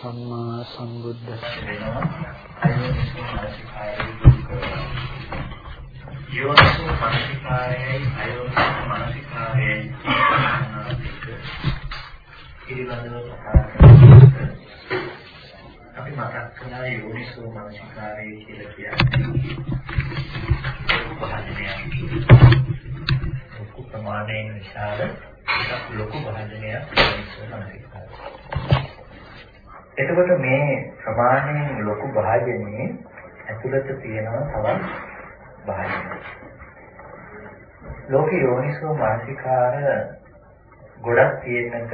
සම්මා සම්බුද්දස්ස යෝනිසෝ මනසිකායයි අයෝනිසෝ මනසිකායයි පිළිබඳව කතා අපි මතක් කළා යෝනිසෝ මනසිකාරය කියලා කියන්නේ උපහාජනයක් ලොකු ප්‍රමාණයෙන් විශාල ලොකු භාජනයක් එතකොට මේ ප්‍රමාණයෙන් ලොකු භාජනයේ ඇතුළත තියෙනවා තවත් භාජනයක්. ලෝක යෝනිසෝ මානසිකාර ගොඩක් තියෙන්නට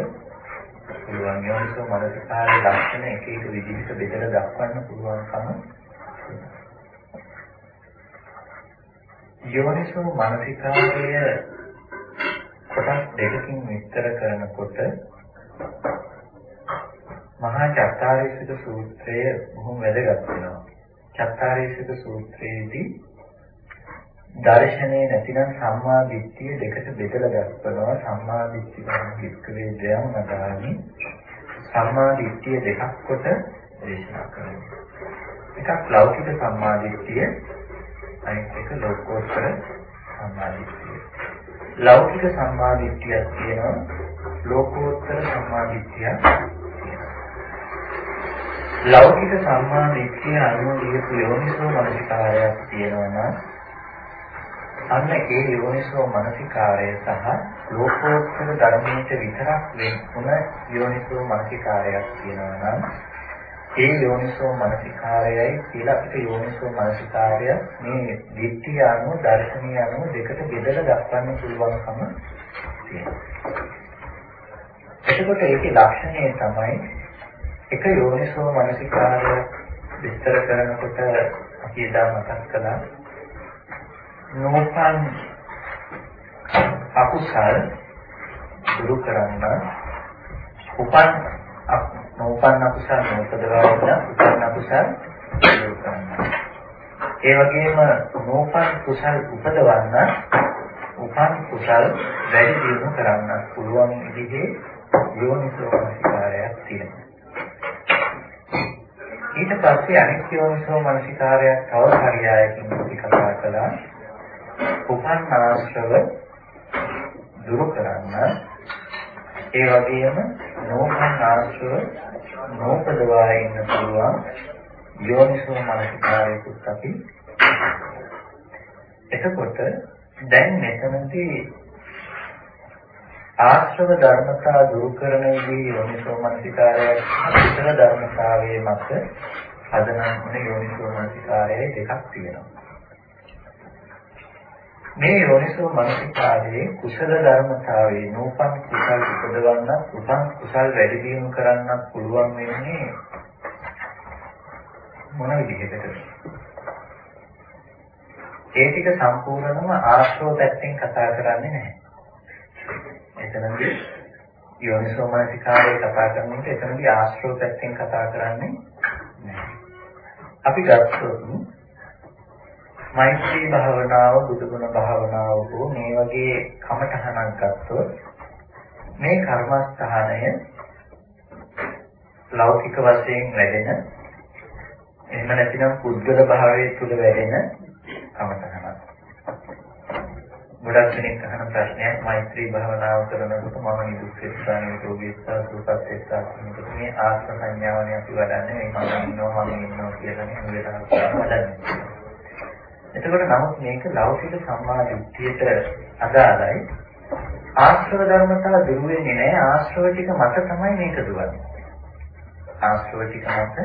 පුළුවන් යෝනිසෝ මානසිකාරයේ ලක්ෂණ එක එක විදිහට බෙදලා දක්වන්න පුළුවන්කම යෝනිසෝ මානසිකාරය කොටස් දෙකකින් විස්තර කරනකොට මහා චත්තාරීසික සූත්‍රය බොහොම වැදගත් වෙනවා. චත්තාරීසික සූත්‍රයේදී දර්ශනේ නැතිනම් සම්මා දිට්ඨිය දෙකට බෙදලා දක්වනවා. සම්මා දිට්ඨිය කික්කවේ දයම් නදානි සම්මා දිට්ඨිය දෙකක් කොට දේශනා කරනවා. එකක් ලෞකික සම්මා දිට්ඨිය අනිත් එක ලෝකෝත්තර සම්මා දිට්ඨිය. ලෞකික සම්මාදිට්ඨියක් තියෙනවා ලෝකෝත්තර සම්මාදිට්ඨියක් ලෞකික සම්මාදිට්ඨිය අනුව ලියපු යෝනිසෝ මනසිකාරයක් තියෙනවා නම් අන්න ඒ යෝනිසෝ මනසිකාරය සහ ලෝකෝත්තර ධර්මයට විතරක් වෙන යෝනිසෝ මනසිකාරයක් තියෙනවා නම් ඒ යෝනිසෝ මනසිකාරයයි කියලා අපිට යෝනිසෝ මනසිකාරය මේ දිට්ඨිය අනුව දර්ශනීය අනුව දෙකට බෙදලා දක්වන්න පුළුවන්කම තියෙනවා. එතකොට ඒකේ ලක්ෂණය තමයි එක යෝනිසෝ මනසිකාරය විස්තර කරනකොට අපි එදා මතක් කළා නෝපන් අකුසල් දුරු කරන්න උපන් නෝපන්න කුසල් නෝපදවා ඉන්න උපන්න කුසල් දුරු කරන්න. ඒ වගේම නෝපන් කුසල් උපදවන්න උපන් කුසල් වැඩි දියුණු කරන්න පුළුවන් විදිහේ යෝනිසෝමනසිකාරයක් තියෙනවා. ඊට පස්සේ අනිත් යෝනිසෝ මනසිකාරයක් තව පරයයකින් අපි කතා කළා. උපන් ආශ්‍රව දුරු කරන්න ඒ වගේම නෝපන් ආශ්‍රව නෝපදවා ඉන්න පුළුවන් යෝනිසෝ මනසිකාරයකුත් අපි එතකොට දැන් මෙතනදී ආශ්‍රව ධර්මතා දුරු කරන විදිහේ යෝනිසෝ මනසිකාරයක් අතර ධර්මතාවයේ මත හදනන්නේ යෝනිසෝ මනසිකාරයේ දෙකක් තියෙනවා මේ යෝනිසෝ මනසිකාරයේ කුසල ධර්මතාවයේ නූපන් කුසල් උපදවන්න උපන් කුසල් වැඩි දියුණු කරන්නත් පුළුවන් වෙන්නේ මොන විදිහටද? ඒ ටික සම්පූර්ණම ආශ්‍රව පැත්තෙන් කතා කරන්නේ නැහැ. එතනදී යෝනිසෝ මනසිකාරයේ කතා කරනකොට එතනදී ආශ්‍රව පැත්තෙන් කතා කරන්නේ නැහැ. අපි ගත්තොත් මෛත්‍රී භාවනාව බුදුගුණ භාවනාව හෝ මේ වගේ කමඨහනක් ගත්තොත් මේ කර්මස්ථානය ලෞකික වශයෙන් වැඩෙන එහෙම නැතිනම් පුද්ගල භාවයේ තුල වැඩෙන කමඨහනක්. ගොඩක් දෙනෙක් අහන ප්‍රශ්නයක් මෛත්‍රී භාවනාව කරනකොට මම නිදුක් වෙස්සා නිරෝගීස්සා සුවපත් වෙස්සා කියනකොට මේ ආත්ම සංඥාවනේ අපි වඩන්නේ මේ මම ඉන්නවා මම ඉන්නවා කියලා නේ වෙලාවට වඩන්නේ. එතකොට නමුත් මේක ලෞකික සම්මා දිට්ඨියට අදාළයි. ආශ්‍රව ධර්මතාව දුරු වෙන්නේ නැහැ. ආශ්‍රව ටික මත තමයි මේක දුවන්නේ. ආශ්‍රව ටික මත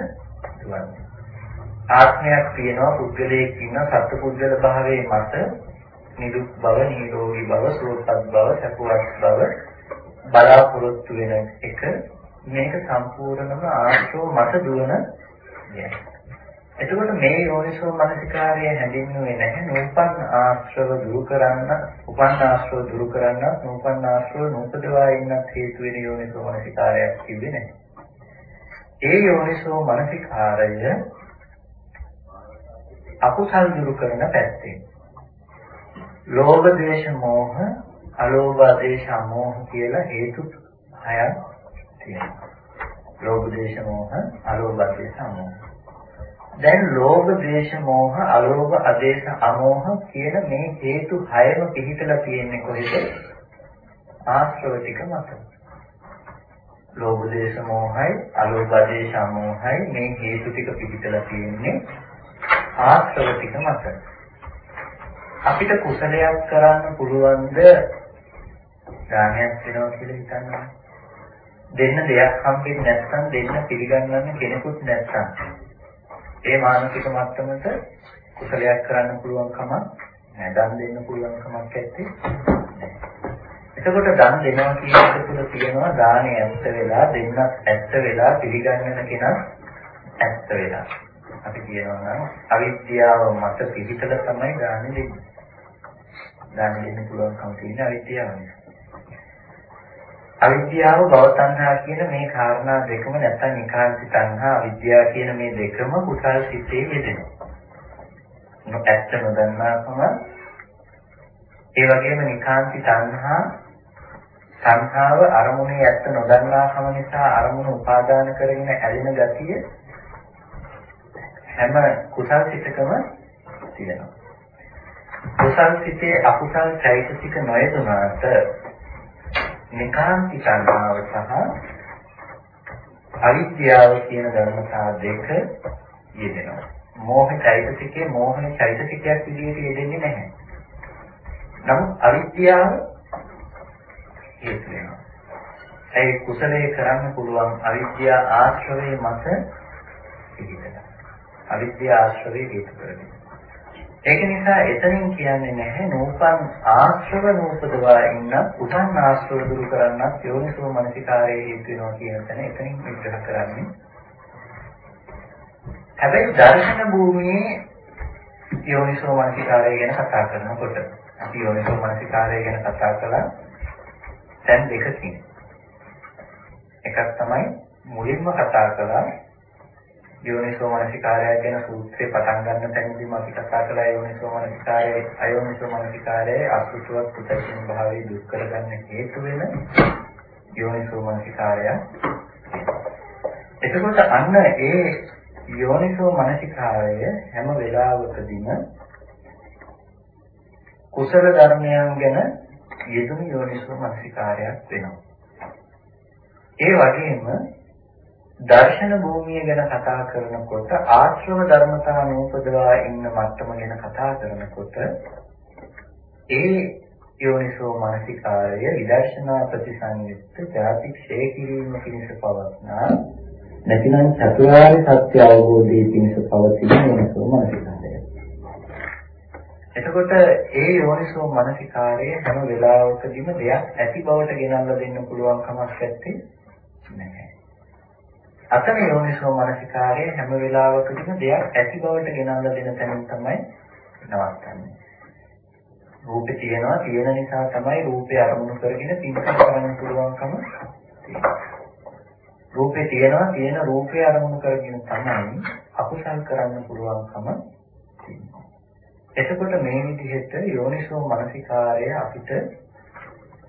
දුවන්නේ. ආත්මයක් තියෙනවා, පුද්ගලයෙක් ඉන්නවා, සත්පුද්ගල භාවයේ මත නිදුක් බව, නිරෝගී බව, සුවපත් බව, සතුටක් බව බලාපොරොත්තු වෙන එක මේක සම්පූර්ණම ආශ්‍රව මත දුවන දෙයක්. එතකොට මේ යෝනිසෝ මනසිකාරය හැඳින්වෙන්නේ නැහැ නූපන් ආශ්‍රව දුරු කරන්න, උපන් ආශ්‍රව දුරු කරන්න, නූපන් ආශ්‍රව නූපදවා ඉන්නත් හේතු වෙන යෝනිසෝ මනසිකාරයක් තිබෙන්නේ නැහැ. ඒ යෝනිසෝ මනසිකාරය අකුසල් දුරු කරන පැත්තෙන්. ලෝභ, ද්වේෂ, මෝහ, අලෝභ, දේශ, මෝහ කියලා හේතු හයක් තියෙනවා. ලෝභ, ද්වේෂ, මෝහ, අලෝභ, දේශ, මෝහ. දැන් ලෝභ, ද්වේෂ, මෝහ, අලෝභ, අදේශ, අමෝහ කියන මේ හේතු හයම පිහිටලා තියෙන්නේ කොහෙද? ආශ්‍රව ටික මත. ලෝභ, ද්වේෂ, මෝහයි, අලෝභ, දේශ, අමෝහයි මේ හේතු ටික පිහිටලා තියෙන්නේ ආශ්‍රව ටික මත. අපිට කුසලයක් කරන්න පුළුවන්ද දානයක් වෙනවා කියලා හිතනවා. දෙන්න දෙයක් හම්බෙන්නේ නැත්නම් දෙන්න පිළිගන්නන්න කෙනෙකුත් නැත්නම් ඒ මානසික මට්ටමට කුසලයක් කරන්න පුළුවන් කමක් නැහැ. දන් දෙන්න පුළුවන් කමක් නැත්තේ. එතකොට දන් දෙනවා කියන එක තුළ තියෙනවා දානේ ඇත්ත වෙලා දෙන්නත් ඇත්ත වෙලා පිළිගන්නන කෙනා ඇත්ත වෙලා. අපි කියනවා නම් අවිද්‍යාව මත පිළිතල තමයි දානේ දෙන්නේ. දානේ දෙන්න පුළුවන්කම තියෙන අවිද්‍යාව නිසා. අවිද්‍යාව භව තණ්හා කියන මේ කාරණා දෙකම නැත්නම් නිකාන්ති තණ්හා අවිද්‍යාව කියන මේ දෙකම කුසල් සිතේ යෙදෙනවා. ඇත්ත නොදන්නාකම ඒ වගේම නිකාන්ති තණ්හා සංඛාව අරමුණේ ඇත්ත නොදන්නාකම නිසා අරමුණ උපාදාන කරගෙන ඇලෙන ගතිය හැම කුසල් සිතකම තියෙනවා. කුසල් සිතේ අකුසල් චෛතසික නොයදුනාට නිකාන්ති සංඥාව සහ අවිද්‍යාව කියන ධර්මතා දෙක යෙදෙනවා. මෝහ චෛතසිකේ මෝහන චෛතසිකයක් විදිහට යෙදෙන්නේ නැහැ. නමුත් අවිද්‍යාව හේතු වෙනවා. ඒ කුසලයේ කරන්න පුළුවන් අවිද්‍යා ආශ්‍රවයේ මත පිළිදෙනවා. අවිද්‍යා ආශ්‍රවයේ හේතු කරගෙන. ඒක නිසා එතනින් කියන්නේ නැහැ නූපන් ආශ්‍රව නූපදවා ඉන්න උපන් ආශ්‍රව දුරු කරන්නත් යෝනිසෝ මනසිකාරයේ හේතු වෙනවා කියන තැන එතනින් විග්‍රහ කරන්නේ. හැබැයි දර්ශන භූමියේ යෝනිසෝ මනසිකාරය ගැන කතා කරනකොට අපි යෝනිසෝ මනසිකාරය ගැන කතා කළා දැන් දෙකකින්. එකක් තමයි මුලින්ම කතා කළා යෝනිසෝ මනසිකාරය ගැන සූත්‍රේ පටන් ගන්න තැනදීම අපි කතා කළා යෝනිසෝ මනසිකාරයේ අයෝනිසෝ මනසිකාරයේ අසුතුවක් පුතකින් භාවයේ දුක් කරගන්න හේතු වෙන යෝනිසෝ මනසිකාරය. එතකොට අන්න ඒ යෝනිසෝ මනසිකාරය හැම වෙලාවකදීම කුසල ධර්මයන් ගැන යෙදුණු යෝනිසෝ මනසිකාරයක් වෙනවා. ඒ වගේම දර්ශන භූමිය ගැන කතා කරනකොට ආශ්‍රව ධර්මතා නූපදවා ඉන්න මට්ටම ගැන කතා කරනකොට ඒ යෝනිසෝ මානසිකාරය විදර්ශනා ප්‍රතිසංයුක්ත ජාති ක්ෂය කිරීම පිණිස පවත්නා නැතිනම් චතුරාර්ය සත්‍ය අවබෝධයේ පිණිස පවතින යෝනිසෝ මානසිකාරය. එතකොට ඒ යෝනිසෝ මානසිකාරය හැම වෙලාවකදීම දෙයක් ඇති බවට ගෙනල්ලා දෙන්න පුළුවන් කමක් නැත්තේ නැහැ. අතන යෝනිසෝ මනසිකාරය හැම වෙලාවකදීම දෙයක් ඇති බවට ගෙනල්ලා දෙන තැනින් තමයි නවත්තන්නේ. රූපේ තියෙනවා තියෙන නිසා තමයි රූපේ අරමුණු කරගෙන පින්කම් කරන්න පුළුවන්කම තියෙන්නේ. රූපේ තියෙනවා තියෙන රූපේ අරමුණු කරගෙන තමයි අකුසල් කරන්න පුළුවන්කම තියෙන්නේ. එතකොට මේ විදිහට යෝනිසෝ මනසිකාරය අපිට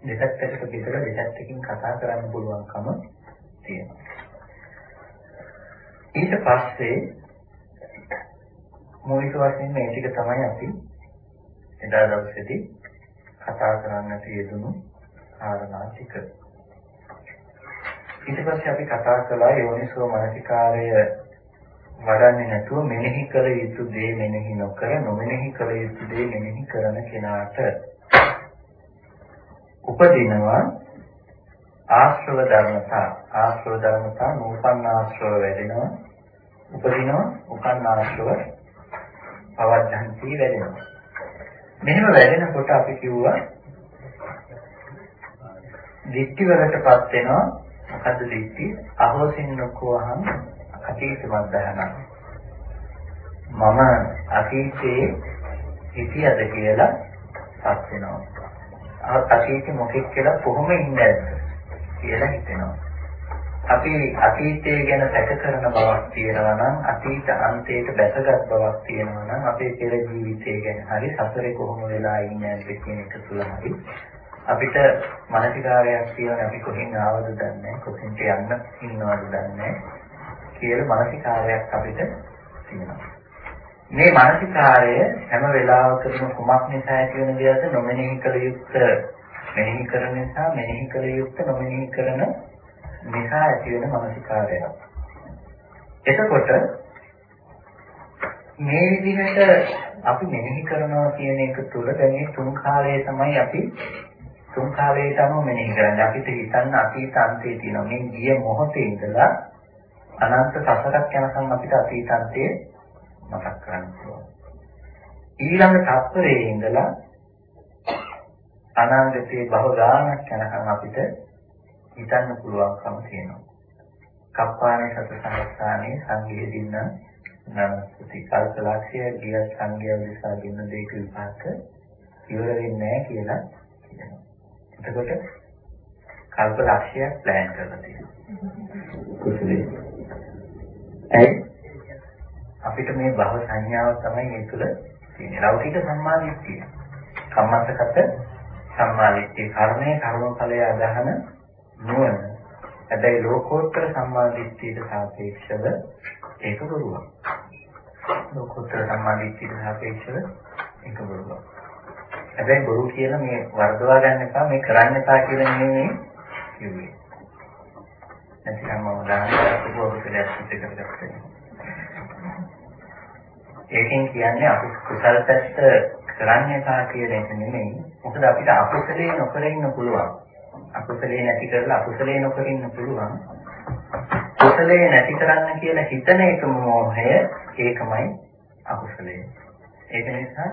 දෙපැත්තකට බෙදලා දෙපැත්තකින් කතා කරන්න පුළුවන්කම තියෙනවා. ඊට පස්සේ මූලික වශයෙන් මේ ටික තමයි අපි එදා දවසේදී කතා කරන්න තියෙදුණු කාරණා ටික. ඊට පස්සේ අපි කතා කළා යෝනිසෝ මනසිකාරය වඩන්නේ නැතුව මෙනෙහි කළ යුතු දේ මෙනෙහි නොකර නොමෙනෙහි කළ යුතු දේ මෙනෙහි කරන කෙනාට උපදිනවා ආශ්‍රව ධර්මතා ආශ්‍රව ධර්මතා නූපන් ආශ්‍රව වැඩෙනවා උපදිනවා උපන් ආශ්‍රව පවද්ධන්ති වැඩෙනවා මෙහෙම වැඩෙනකොට අපි කිව්වා දික්ටි වලටපත් වෙනවා මොකද්ද දික්ටි අහෝසින් නොකෝහම් අතීත වදහන මම අතීතයේ හිටියද කියලා පත් වෙනවා. අතීතේ මොකෙක් කියලා කොහොම ඉන්නේ කියලා හිතෙනවා. අපි අතීතය ගැන සැක කරන බවක් තියෙනවා නම් අතීත අන්තයට බැසගත් බවක් තියෙනවා නම් අපේ පෙර ජීවිතය ගැන හරි සසරේ කොහොම වෙලා ඉන්නේ කියන එක තුල හරි අපිට මානසිකාරයක් තියෙනවා අපි කොහෙන් ආවද දන්නේ කොහෙන්ට යන්න ඉන්නවද දන්නේ කියලා මානසිකාරයක් අපිට තියෙනවා. මේ මානසිකාරය හැම වෙලාවකම කුමක් නිසා ඇති වෙන දෙයක්ද? නොමෙනෙහි කළ යුක්ත මෙනෙහි කරන නිසා මෙනෙහි කළ යුක්ත නොමෙනෙහි කරන නිසා ඇති වෙන මානසිකාරය. එතකොට මේ විදිහට අපි මෙනෙහි කරනවා කියන එක තුළ දැන් මේ තුන් කාලයේ තමයි අපි තුන් කාලයට අනුව මෙනෙහි කරන්නේ. අපිට හිතන්න අතීත අන්තයේ තියෙනවා. මේ ගිය මොහොතේ ඉඳලා අනන්ත සසරක් යනකම් අපිට අතීත අන්තයේ මතක් කරන්න පුළුවන්. ඊළඟ තත්පරයේ ඉඳලා අනාගතයේ බව ගානක් යනකම් අපිට හිතන්න පුළුවන්කම තියෙනවා. කප්පානේ සත සංස්ථානයේ සංගීත දින්න නමස්ති කල්පලක්ෂය ගිය සංගය විසා දින්න දෙක විපාක ඉවර වෙන්නේ නැහැ කියලා කියනවා. එතකොට කල්පලක්ෂය ප්ලෑන් කරලා තියෙනවා. කුසලයේ. ඇයි අපිට මේ භව සංඥාව තමයි මේ තුල තියෙන්නේ. ලෞකික සම්මාදිට්ඨිය. කම්මස්සගත සම්මාදිට්ඨිය කර්මයේ කර්මඵලය අදහන නුවණ. හැබැයි ලෝකෝත්තර සම්මාදිට්ඨියට සාපේක්ෂව ඒක බොරුවක්. ලෝකෝත්තර සම්මාදිට්ඨියට සාපේක්ෂව ඒක බොරුවක්. හැබැයි බොරු කියලා මේ වර්ධවා ගන්න එපා මේ කරන්න එපා කියලා නෙමෙයි කිව්වේ. නැතිනම් මම දාන්න බොරු කියලා සිද්ධ කරගත්තා. ඒකෙන් කියන්නේ අපි කුසල පැත්ත කරන්නේ තා කියන එක නෙමෙයි. මොකද අපිට අකුසලේ නොකර ඉන්න පුළුවන්. අකුසලේ නැති කරලා අකුසලේ නොකර ඉන්න පුළුවන්. කුසලේ නැති කරන්න කියලා හිතන එක මොහය ඒකමයි අකුසලේ. ඒක නිසා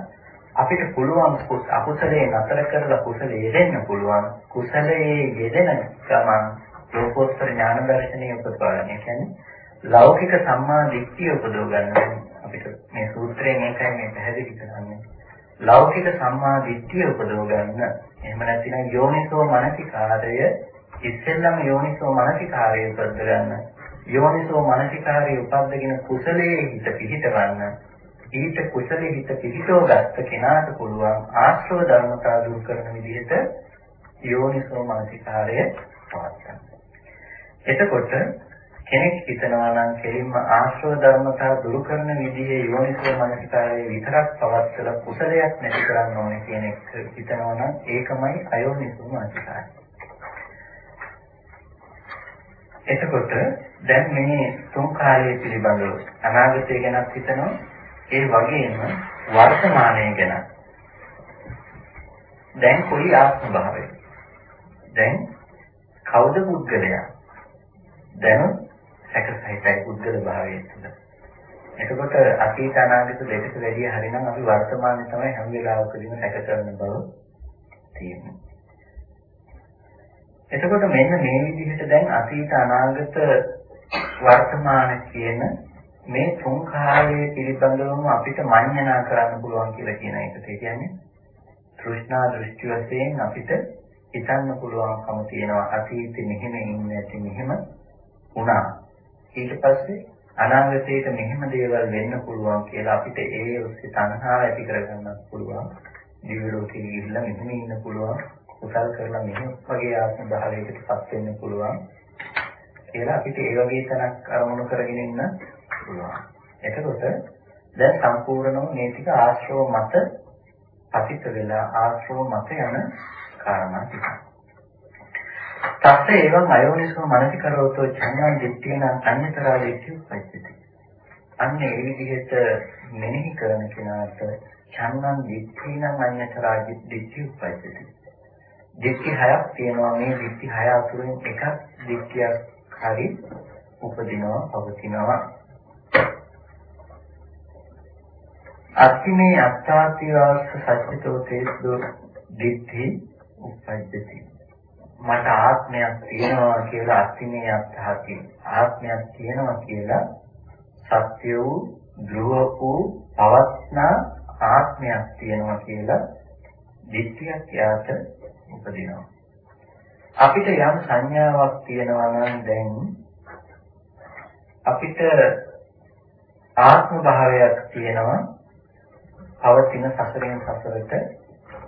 අපිට පුළුවන් අකුසලේ නතර කරලා කුසලේ යෙදෙන්න පුළුවන්. කුසලයේ යෙදෙන ගමන් ලෝකෝත්තර ඥාන දර්ශනය උපදවන්නේ. කියන්නේ ලෞකික සම්මා දිට්ඨිය උපදව ගන්න අපිට මේ සූත්‍රයෙන් ඒකයි මේ පැහැදිලි කරන්නේ. ලෞකික සම්මා දිට්ඨිය උපදව ගන්න. එහෙම නැතිනම් යෝනිසෝ මනසිකාරය ඉස්සෙල්ලම යෝනිසෝ මනසිකාරය උපදව ගන්න. යෝනිසෝ මනසිකාරය උපද්දගෙන කුසලයේ හිත පිහිටවන්න. ඊට කුසලයේ හිත පිහිටව ගත්ත කෙනාට පුළුවන් ආශ්‍රව ධර්මතා දුරු කරන විදිහට යෝනිසෝ මනසිකාරය පවත්වන්න. එතකොට කෙනෙක් හිතනවා නම් කෙලින්ම ආශ්‍රව ධර්මතා දුරු කරන විදිහේ යෝනිසෝ මනසිකාරයේ විතරක් පවත්වලා කුසලයක් නැති කරන්න ඕනේ කියන එක හිතනවා නම් ඒකමයි අයෝනිසෝ මනසිකාරය. එතකොට දැන් මේ තුන් කාලයේ පිළිබඳව අනාගතය ගැනත් හිතනවා ඒ වගේම වර්තමානය ගැන. දැන් කොයි ආත්ම භාවය? දැන් කවුද පුද්ගලයා? දැන් සැකසහිතයි පුද්ගල භාවයේ තුල. එතකොට අතීත අනාගත දෙකට වැඩිය හරිනම් අපි වර්තමානයේ තමයි හැම වෙලාවකදීම සැක කරන බව තියෙන්නේ. එතකොට මෙන්න මේ විදිහට දැන් අතීත අනාගත වර්තමාන කියන මේ තුන් කාලයේ පිළිබඳවම අපිට මඤ්ඤණා කරන්න පුළුවන් කියලා කියන එකට කියන්නේ තෘෂ්ණා දෘෂ්ටි වශයෙන් අපිට හිතන්න පුළුවන්කම තියෙනවා අතීතෙ මෙහෙම ඉන්නේ නැති මෙහෙම වුණා ඊට පස්සේ අනාගතයේට මෙහෙම දේවල් වෙන්න පුළුවන් කියලා අපිට ඒ ඔස්සේ තණ්හාව ඇති කරගන්නත් පුළුවන්. දිව්‍ය ලෝකෙ ගිහිල්ලා මෙහෙම ඉන්න පුළුවන්. කුසල් කරලා මෙහෙම වගේ ආත්ම භාවයකටපත් වෙන්න පුළුවන්. කියලා අපිට ඒ වගේ තැනක් අරමුණු කරගෙන ඉන්න පුළුවන්. එතකොට දැන් සම්පූර්ණම මේ ටික ආශ්‍රව මත පතිත වෙලා ආශ්‍රව මත යන කාරණා ටිකක්. තස්ස එවං අයෝනිසෝ මනසිකරවතෝ ඡන්දං දිට්ඨියං අඤ්ඤතරා දිට්ඨිය උපජ්ජති. අන්න ඒ විදිහට මෙනෙහි කරන කෙනාට ඡන්දං දිට්ඨියං අඤ්ඤතරා දිට්ඨිය උපජ්ජති. දිට්ඨි හයක් තියෙනවා මේ දිට්ඨි හය අතුරින් එකක් දිට්ඨියක් හරි උපදිනවා පවතිනවා. අත්තිමේ අත්තාතිවාස සච්චිතෝ තේසු දිට්ඨි උපජ්ජති. මට ආත්මයක් තියෙනවා කියලා අත්ිමේ අත්හකින් ආත්මයක් තියෙනවා කියලා සත්‍ය වූ ධ්‍රුව වූ පවත්නා ආත්මයක් තියෙනවා කියලා දිට්ඨියක් යාට උපදිනවා. අපිට යම් සංඥාවක් තියෙනවා නම් දැන් අපිට ආත්ම භාවයක් තියෙනවා පවතින සසරෙන් සසරට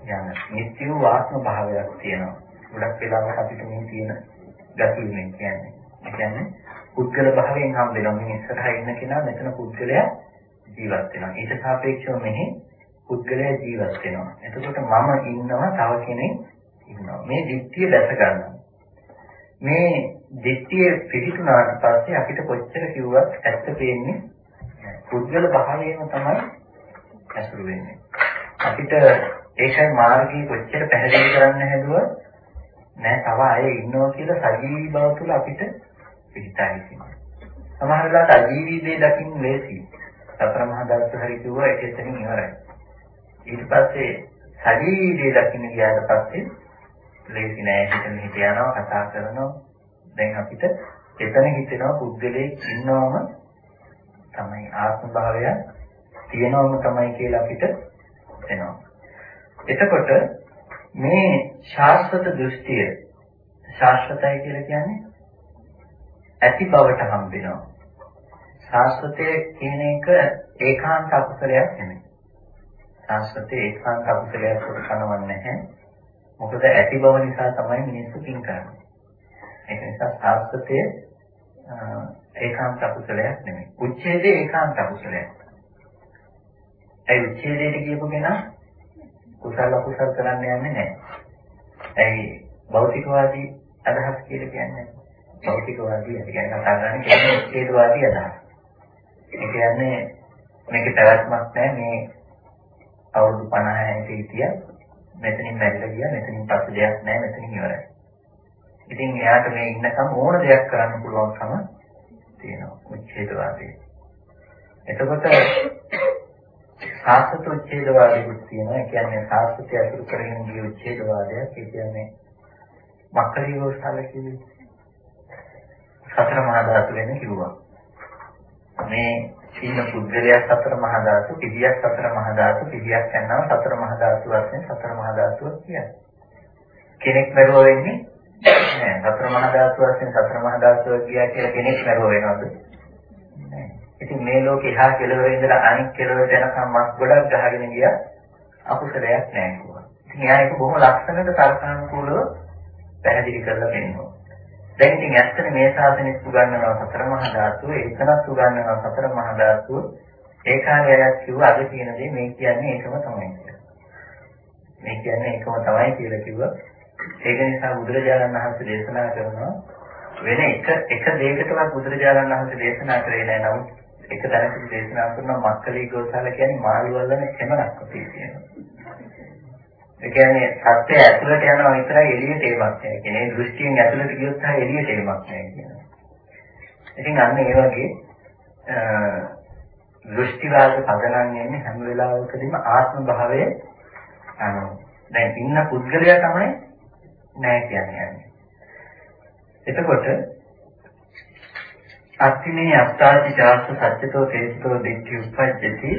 යන නිත්‍ය වූ ආත්ම භාවයක් තියෙනවා. ගොඩක් වෙලාවට අපිට මේ තියෙන ගතියිනේ කියන්නේ. ඒ කියන්නේ පුද්ගල භාවයෙන් හම් වෙනවා. මේ ඉස්සරහා ඉන්න කෙනා මෙතන පුද්ගලයා ජීවත් වෙනවා. ඊට සාපේක්ෂව මෙහි පුද්ගලයා ජීවත් වෙනවා. එතකොට මම ඉන්නවා තව කෙනෙක් ඉන්නවා. මේ දිට්ඨිය දැස ගන්නවා. මේ දිට්ඨිය පිළිතුනාට පස්සේ අපිට කොච්චර කිව්වත් ඇත්ත පේන්නේ පුද්ගල භාවයෙන්ම තමයි ඇසුරු වෙන්නේ. අපිට ඒකයි මාර්ගය කොච්චර පැහැදිලි කරන්න හැදුවා නෑ තව අය ඉන්නවා කියලා සජීවී බව තුළ අපිට පිටයි කියනවා. සමහර වෙලාවට අජීවී දේ දකින්න ලේසි. සතර මහා ධාතු හරි කිව්වා ඒක එතනින් ඉවරයි. ඊට පස්සේ සජීවී දේ දකින්න ගියාට පස්සේ ලේසි නෑ හිතෙන හිත යනවා කතා කරනවා. දැන් අපිට එතන හිතෙනවා පුද්ගලයෙක් ඉන්නවම තමයි ආත්ම භාවය තියෙනවම තමයි කියලා අපිට එනවා. එතකොට මේ ශාස්ත්‍රත දෘෂ්ටිය ශාස්ත්‍රතයි කියලා කියන්නේ ඇති බවට හම්බ වෙනවා. ශාස්ත්‍රයේ කියන එක ඒකාන්ත අකුසලයක් නෙමෙයි. ශාස්ත්‍රයේ ඒකාන්ත අකුසලයක් කොට කනවන්නේ නැහැ. මොකද ඇති බව නිසා තමයි මිනිස්සු පින් කරන්නේ. ඒක නිසා ශාස්ත්‍රයේ ඒකාන්ත අකුසලයක් නෙමෙයි. උච්ඡේදේ ඒකාන්ත අකුසලයක්. ඒ උච්ඡේදයට කියපු කෙනා කුසල අකුසල කරන්න යන්නේ නැහැ. ඒ භෞතිකවාදී අදහස් කියලා කියන්නේ භෞතිකවාදී අපි ගැන කතා කරන්නේ කියන්නේ හේතුවාදී අදහස්. ඒ කියන්නේ මේක පැවැත්මක් නැහැ මේ අවුරුදු 50 හිටිය මෙතනින් මැරිලා ගියා මෙතනින් පස්සේ දෙයක් නැහැ මෙතනින් ඉවරයි. ඉතින් එයාට මේ ඉන්නකම් ඕන දෙයක් කරන්න පුළුවන්කම තියෙනවා උච්ඡේදවාදී. එතකොට සාස්ත්‍ව උච්ඡේදවාදීකුත් තියෙනවා. ඒ කියන්නේ සාස්ත්‍රය අසුරු කරගෙන ගිය උච්ඡේදවාදයක්. ඒ කියන්නේ මක්කලියෝ සාලකී සතර මහා ධාතු වෙන කිව්වා. මේ සීන පුද්ගලයා සතර මහා ධාතු, පිළියක් සතර මහා ධාතු, පිළියක් යනවා සතර මහා ධාතු වශයෙන් සතර මහා ධාතුවක් කියන්නේ. කෙනෙක් මරුව වෙන්නේ නෑ. සතර මහා ධාතු වශයෙන් සතර මහා ධාතුව කියා කියලා කෙනෙක් මරුව වෙනවද? නෑ. ඉතින් මේ ලෝකේ එහා කෙළවර ඉඳලා අනිත් කෙළවරට යනකම් මස් ගොඩක් ගහගෙන ගියා අකුසලයක් නෑ කිව්වා. ඉතින් එයා ඒක බොහොම ලක්ෂණක තර්කානුකූලව පැහැදිලි කරලා පෙන්නනවා. දැන් ඉතින් ඇත්තට මේ ශාසනයත් උගන්වනවා සතර මහා ධාතුව, ඒකනත් උගන්වනවා සතර මහා ධාතුව. ඒ කාලේ අයත් කිව්වා අද කියන දේ මේ කියන්නේ ඒකම තමයි කියලා. මේ කියන්නේ ඒකම තමයි කියලා කිව්වා. ඒක නිසා බුදුරජාණන් වහන්සේ දේශනා කරනවා වෙන එක එක දෙයකටවත් බුදුරජාණන් වහන්සේ දේශනා කරේ නැහැ. නමුත් එක දැනකට දේශනා කරනවා මක්කලී ගෝසාල කියන්නේ මාළු වල්ලන කෙමනක් තියෙනවා. ඒ කියන්නේ සත්‍ය ඇතුළට යනවා විතරයි එළියට ඒමක් නැහැ. කියන්නේ දෘෂ්ටියෙන් ඇතුළට ගියොත් තමයි එළියට ඒමක් නැහැ කියනවා. ඉතින් අන්න ඒ වගේ දෘෂ්ටිවාද පදනම් යන්නේ හැම වෙලාවකදීම ආත්ම භාවයේ අනුව. දැන් ඉන්න පුද්ගලයා තමයි නැහැ කියන්නේ. එතකොට අත්තිනේ අත්තාචි චාස්ස සත්‍යතෝ තේසතෝ දිට්ඨි උප්පජ්ජති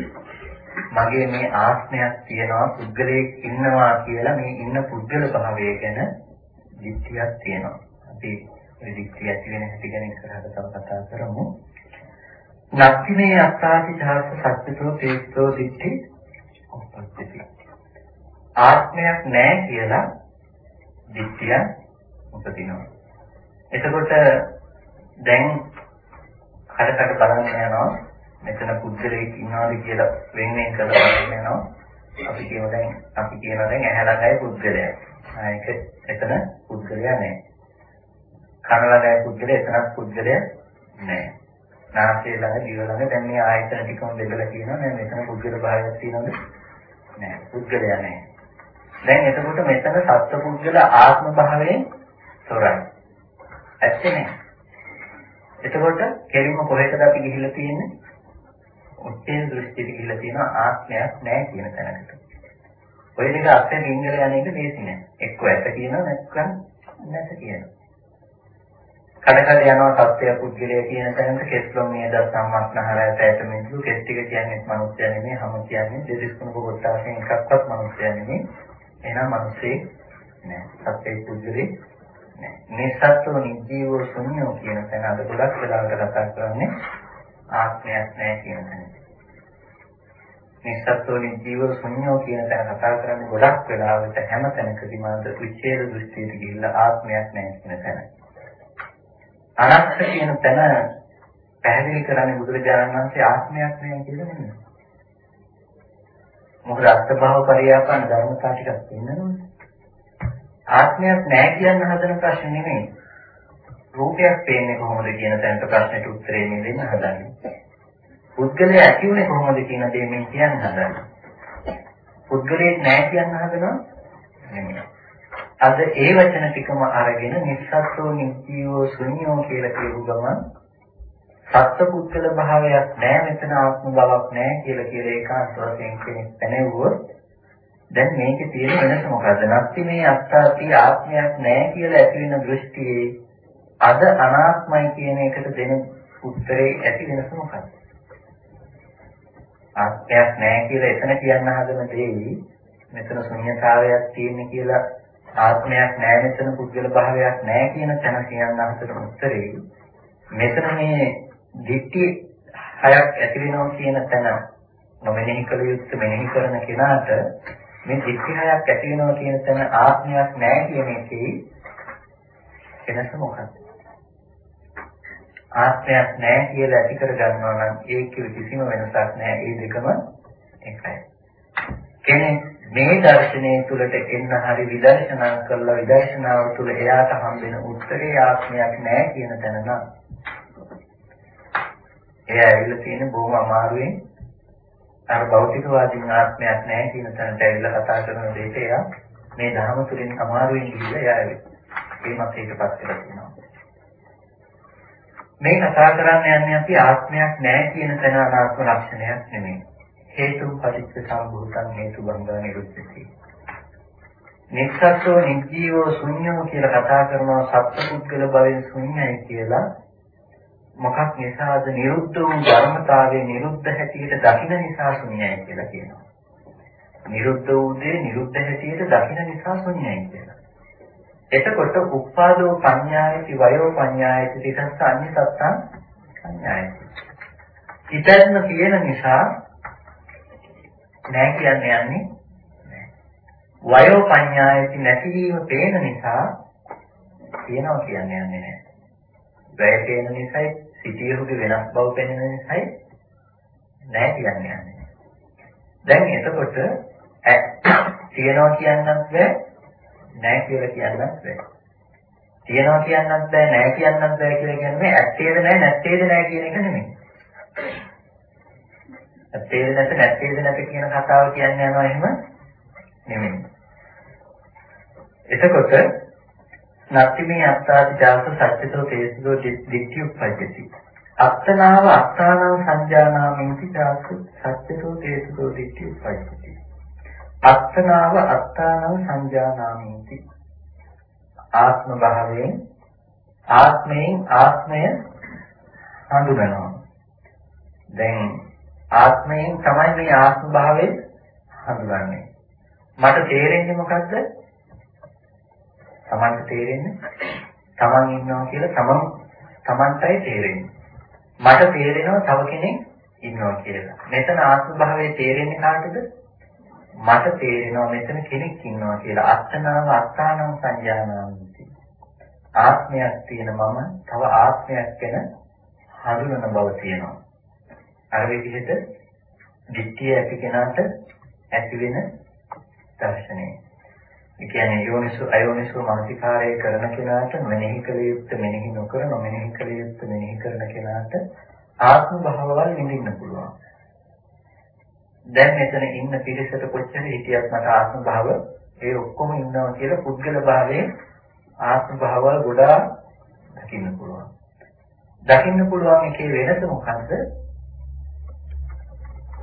මගේ මේ ආත්මයක් තියෙනවා පුද්ගලයෙක් ඉන්නවා කියලා මේ ඉන්න පුද්ගල භාවය ගැන දිට්ඨියක් තියෙනවා. අපි මේ දිට්ඨිය ඇති වෙන හැටි ගැන ඉස්සරහට තව කතා කරමු. නක්ති මේ අත්තාති ධාත සත්‍යතෝ තේස්තෝ දිට්ඨි උපපත්ති. ආත්මයක් නැහැ කියලා දිට්ඨිය උපදිනවා. එතකොට දැන් හරකට බලන්න යනවා මෙතන පුද්ගලයෙක් ඉන්නවාද කියලා වෙන්නේ කරලා බලන්න යනවා. අපි කියමු දැන් අපි කියනවා දැන් ඇහැ ළඟයි පුද්ගලයා. ඒක එතන පුද්ගලයා නැහැ. කන ළඟයි පුද්ගලයා එතනත් පුද්ගලයා නැහැ. නාසය ළඟ දිව ළඟ දැන් මේ ආයතන ටිකම බෙදලා කියනවා නේද මෙතන පුද්ගල භාවයක් තියෙනවද? නැහැ. පුද්ගලයා නැහැ. දැන් එතකොට මෙතන සත්ව පුද්ගල ආත්ම භාවයෙන් තොරයි. ඇත්තේ නැහැ. එතකොට කෙලින්ම කොහෙටද අපි ගිහිල්ලා තියෙන්නේ? උච්චේ දෘෂ්ටියට ගිහිල්ලා තියෙනවා ආත්මයක් නැහැ කියන තැනකට. ඔය දෙක අත්යෙන් ඉංගල යන එක දේශි නෑ. එක්ක ඇත්ත කියනවා නැත්නම් නැත කියනවා. කඩකඩ යනවා සත්‍ය පුද්ගලය කියන තැනට කෙස්ලොම් නේද සම්මස්නහරයට ඇට මිදුළු කෙස් ටික කියන්නේ මනුස්සය නෙමෙයි හැම කියන්නේ දෙතිස් කුණක කොටසෙන් එකක්වත් මනුස්සය නෙමෙයි එහෙනම් මනුස්සේ නෑ සත්‍ය පුද්ගලෙ නෑ මේ සත්ව නිජීව ශුන්‍යෝ කියන තැන අද ගොඩක් වෙලාවට කතා කරන්නේ ආත්මයක් නෑ කියන තැන නිස්සත්ව නිජීව ශුන්‍යෝ කියන තැන කතා කරන්නේ ගොඩක් වෙලාවට හැම තැනකදීම අද විචේද දෘෂ්ටියට ගිහිල්ලා ආත්මයක් නෑ කියන තැන අනත්ත කියන තැන පැහැදිලි කරන්නේ බුදුරජාණන් වහන්සේ ආත්මයක් නෑ කියලා නෙමෙයි. මොකද අත්භව පරියාපන ධර්මතා ටිකක් තියෙනවනේ. ආත්මයක් නෑ කියන හදන ප්‍රශ්නේ නෙමෙයි. රූපයක් පේන්නේ කොහොමද කියන තැනට ප්‍රශ්නෙට උත්තරේ දෙන්න හදන්නේ. පුද්ගලයා ඇති උනේ කොහොමද කියන දේ මේ කියන්න හදන්නේ. පුද්ගලයෙක් නෑ කියන්න හදනවා නෙමෙයි. අද ඒ වචන ටිකම අරගෙන නිස්සත්ත්ව නිජීවෝ ශුන්‍යෝ කියලා කියපු ගමන් සත්පුද්ගල භාවයක් නැහැ මෙතන ආත්ම බවක් නැහැ කියලා කියලා ඒකාන්ත වශයෙන් කෙනෙක් පැනෙවුවොත් දැන් මේකේ තියෙන වෙනස මොකද්ද? නැත්නම් මේ අත්තාති ආත්මයක් නැහැ කියලා ඇති වෙන දෘෂ්ටියේ අද අනාත්මයි කියන එකට දෙන උත්තරේ ඇති වෙනස මොකද්ද? ආත්මයක් නැහැ කියලා එතන කියන්න හදන දෙයි මෙතන ශුන්‍යතාවයක් තියෙන කියලා ආත්මයක් නැහැ මෙතන පුද්ගල භාවයක් නැහැ කියන තැන කියන්න අහතර උත්තරේ මෙතන මේ ධිට්ඨි හයක් ඇති වෙනවා කියන තැන නොමෙනෙහි කළ යුත්තේ මෙනෙහි කරන කෙනාට මේ ධිට්ඨි හයක් ඇති වෙනවා කියන තැන ආත්මයක් නැහැ කියන එකේ වෙනස මොකක්ද? ආත්මයක් නැහැ කියලා ඇති කර ගන්නවා නම් ඒකේ කිසිම වෙනසක් නැහැ. ඒ දෙකම එකයි. කෙනෙක් මේ දර්ශනයේ තුලට එන්න හරි විදර්ශනා කරලා විදර්ශනාව තුල එයාට හම්බෙන උත්තරේ ආත්මයක් නැහැ කියන තැන නම් එයා ඇවිල්ලා තියෙන බොහොම අමාරුවෙන් අර භෞතිකවාදීන් ආත්මයක් නැහැ කියන තැනට ඇවිල්ලා කතා කරන දෙයට එයා මේ ධර්ම තුලින් අමාරුවෙන් ගිහිල්ලා එයා ඇවිත් ඒ මත ඒකපත් වෙලා තියෙනවා. මේ කතා කරන්න යන්නේ අපි ආත්මයක් නැහැ කියන තැන අනාත්ම ලක්ෂණයක් නෙමෙයි. හේතු පටිච්ච සම්භූතං හේතු බංගා නිරුද්ධති. නිස්සත්ව නිජීවෝ ශුන්‍යෝ කියලා කතා කරනවා සත්පුද්ගල භවෙන් ශුන්‍යයි කියලා. මොකක් නිසාද නිරුද්ධ වූ ධර්මතාවයේ නිරුද්ධ හැටියට දකින නිසා ශුන්‍යයි කියලා කියනවා. නිරුද්ධ වූ දේ නිරුද්ධ හැටියට දකින නිසා ශුන්‍යයි කියලා. එතකොට උපාදෝ පඤ්ඤායති වයෝ පඤ්ඤායති තිතස්ස අඤ්ඤ සත්තං පඤ්ඤායති. ඉතින් තියෙන නිසා නැහැ කියන්නේ යන්නේ වයෝ පඤ්ඤායති නැතිවීම පේන නිසා තියනවා කියන්නේ යන්නේ නැහැ. වැය පේන නිසායි සිටියහුගේ වෙනස් බව පෙනෙන නිසායි නැහැ කියන්නේ යන්නේ. දැන් එතකොට තියනවා කියන්නත් බෑ නැහැ කියලා කියන්නත් බෑ. තියනවා කියන්නත් බෑ නැහැ කියන්නත් බෑ කියලා කියන්නේ ඇත්තේද නැහැ නැත්තේද නැහැ කියන එක නෙමෙයි. තේරෙ නැත නැත්තේද නැත කියන කතාව කියන්නේ යනවා එහෙම නෙමෙයි. එතකොට නැති මේ අත්තාදි ජාත සත්‍යතෝ තේසෝ දිට්ඨි උප්පජ්ජති. අත්තනාව අත්තානං සංජානාමිති ජාත සත්‍යතෝ තේසෝ දිට්ඨි උප්පජ්ජති. අත්තනාව අත්තානං සංජානාමිති. ආත්ම භාවයෙන් ආත්මයෙන් ආත්මය හඳුනනවා. දැන් ආත්මයෙන් තමයි මේ ආත්ම භාවය හඳුනන්නේ. මට තේරෙන්නේ මොකද්ද? Tamanට තේරෙන්නේ Taman ඉන්නවා කියලා Taman Tamanටයි තේරෙන්නේ. මට තේරෙනවා තව කෙනෙක් ඉන්නවා කියලා. මෙතන ආත්ම භාවයේ තේරෙන්නේ කාටද? මට තේරෙනවා මෙතන කෙනෙක් ඉන්නවා කියලා. අත්තනාව අත්තානම් සංජානාමිති. ආත්මයක් තියෙන මම තව ආත්මයක් ගැන හඳුනන බව තියෙනවා. අර විදිහට ධිට්ඨිය ඇති කෙනාට ඇති වෙන දර්ශනය. ඒ කියන්නේ යෝනිසු අයෝනිසු මානසිකාරය කරන කෙනාට මෙනෙහි කළ යුත්තේ මෙනෙහි නොකර නොමෙනෙහි කළ යුත්තේ මෙනෙහි කරන කෙනාට ආත්ම භාවවල් නිදින්න පුළුවන්. දැන් මෙතන ඉන්න පිරිසට කොච්චර හිටියත් මට ආත්ම භාව ඒ ඔක්කොම ඉන්නවා කියලා පුද්ගල භාවයේ ආත්ම භාවවල් ගොඩාක් දකින්න පුළුවන්. දකින්න පුළුවන් එකේ වෙනස මොකද්ද?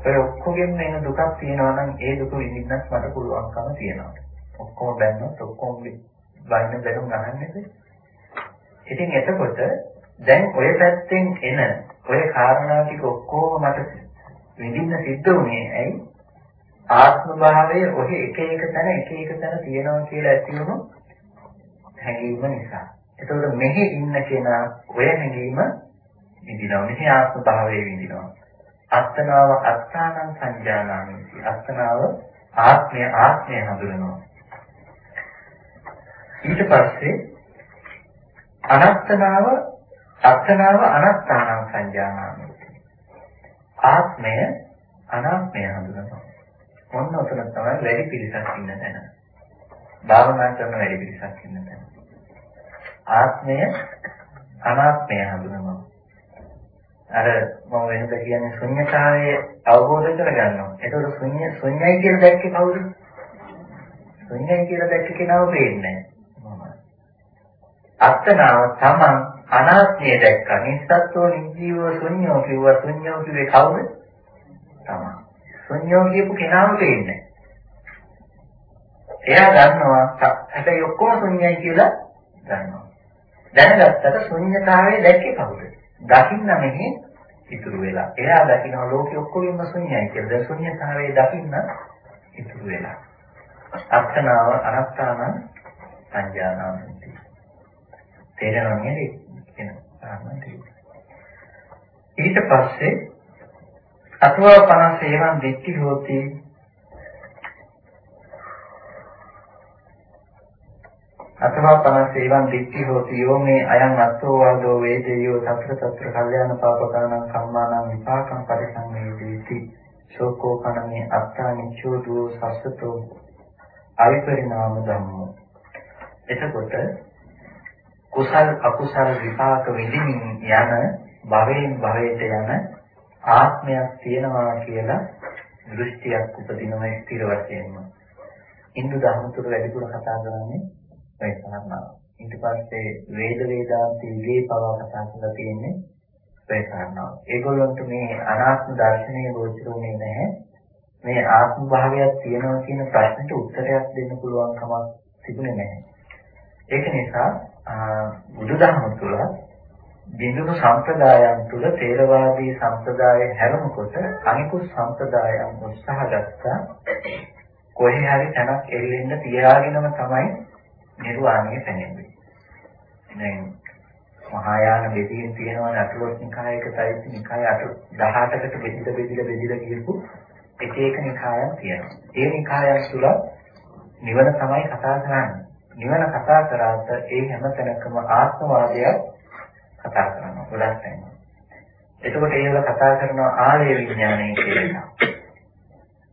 ඔය ඔක්කොගෙම එන දුකක් තියෙනවා නම් ඒ දුක විඳින්නත් මට පුළුවන්කම තියෙනවා. ඔක්කොම බැන්නොත් ඔක්කොම වයින් බැලුම් අහන්නේද? ඉතින් එතකොට දැන් ඔය පැත්තෙන් එන ඔය කාරණා ටික ඔක්කොම මට විඳින්න සිද්ධ වුණේ ඇයි? ආත්ම භාවයේ ඔහි එක එක තැන එක එක තැන තියෙනවා කියලා ඇති වුණු හැඟීම නිසා. එතකොට මෙහි ඉන්න කෙනා ඔය හැඟීම විඳිනවා. මෙහි ආත්ම භාවයේ විඳිනවා. අත්තනාව අත්තානං සංජානාමි. අත්තනාව ආත්මය ආත්මය හඳුනනවා. ඊට පස්සේ අනත්තනාව අත්තනාව අනත්තානං සංජානාමි. ආත්මය අනාත්මය හඳුනනවා. ඔන්න ඔතන තමයි වැඩි පිළිසක් ඉන්න තැන. භාවනා කරන වැඩි පිළිසක් ඉන්න තැන. ආත්මය අනාත්මය හඳුනනවා. අර මම වෙනද කියන්නේ ශුන්‍යතාවය අවබෝධ කරගන්නවා. ඒතකොට ශුන්‍ය ශුන්‍යයි කියලා දැක්කේ කවුද? ශුන්‍යයි කියලා දැක්ක කෙනාව පේන්නේ නැහැ. අත්තනාව තමන් අනාත්මය දැක්කා. නිස්සත්ත්ව නිජීව ශුන්‍යෝ කිව්වා ශුන්‍යෝ කිව්වේ කවුද? තමන්. ශුන්‍යෝ කියපු කෙනාව පේන්නේ එයා දන්නවා හැබැයි ඔක්කොම ශුන්‍යයි කියලා දන්නවා. දැනගත්තට ශුන්‍යතාවය දැක්කේ කවුද? දකින්න මෙහි ඉතුරු වෙලා. එයා දකින්න ලෝකෙ ඔක්කොගෙම ශුන්‍යයි කියලා. දැන් ශුන්‍යතාවයේ දකින්න ඉතුරු වෙලා. අත්තනාව අනත්තාන සංජානනාති. තේරෙනව නේද? කියන කාරණා ඊට පස්සේ අතවා 57 දික්ටි හොති. අතවා පන සේවං දික්ඛි හෝති. යෝ මේ අයං අත්තෝ වාදෝ වේදේයෝ తත්‍ර తත්‍ර කල්යාණ පාපකානං කම්මානං විපාකං පරිසංවේදීති. ශෝකෝ කණමේ අත්තා නිච්ඡෝ දෝ සස්සතෝ. අවිපරිණාම ධම්මෝ. එතකොට කුසල් අකුසල් විපාක විඳින්න යන භවයෙන් භවයට යන ආත්මයක් තියෙනවා කියලා දෘෂ්ටියක් උපදිනවා ස්ථිර වශයෙන්ම. ඉන්දු ධර්ම තුර වැඩිපුර කතා කරන්නේ ඒ කාරණාව. ඊට පස්සේ වේද වේදාන්ත විගේ පවා කතා කරලා තියෙන්නේ ඒ කාරණාව. ඒගොල්ලන්ට මේ අනාත්ම දර්ශනය ගෝචරුනේ නැහැ. මේ ආත්ම භාවයක් තියෙනවා කියන ප්‍රශ්නෙට උත්තරයක් දෙන්න පුළුවන් කමක් තිබුණේ නැහැ. ඒක නිසා බුදුදහම තුළ බිඳුණු සම්ප්‍රදායන් තුළ තේරවාදී සම්ප්‍රදාය හැරෙනකොට අනිකුත් සම්ප්‍රදායන් උත්සාහ ගත්තා කොහේ හරි තැනක් එල්ලෙන්න තියාගෙනම තමයි නිර්වාණය පැනෙන්නේ. දැන් මහායාන බෙදීන් තියෙනවානේ අටලොස් නිකායක තයිත් නිකාය 18කට බෙදිලා බෙදිලා බෙදිලා කියපු එක එක නිකායන් තියෙනවා. ඒ නිකායන් තුල නිවන තමයි කතා කරන්නේ. නිවන කතා කරාට ඒ හැම තැනකම ආත්මවාදයක් කතා කරනවා. ගොඩක් තැන්. එතකොට ඒවල කතා කරනවා ආලය විඥානය කියලා.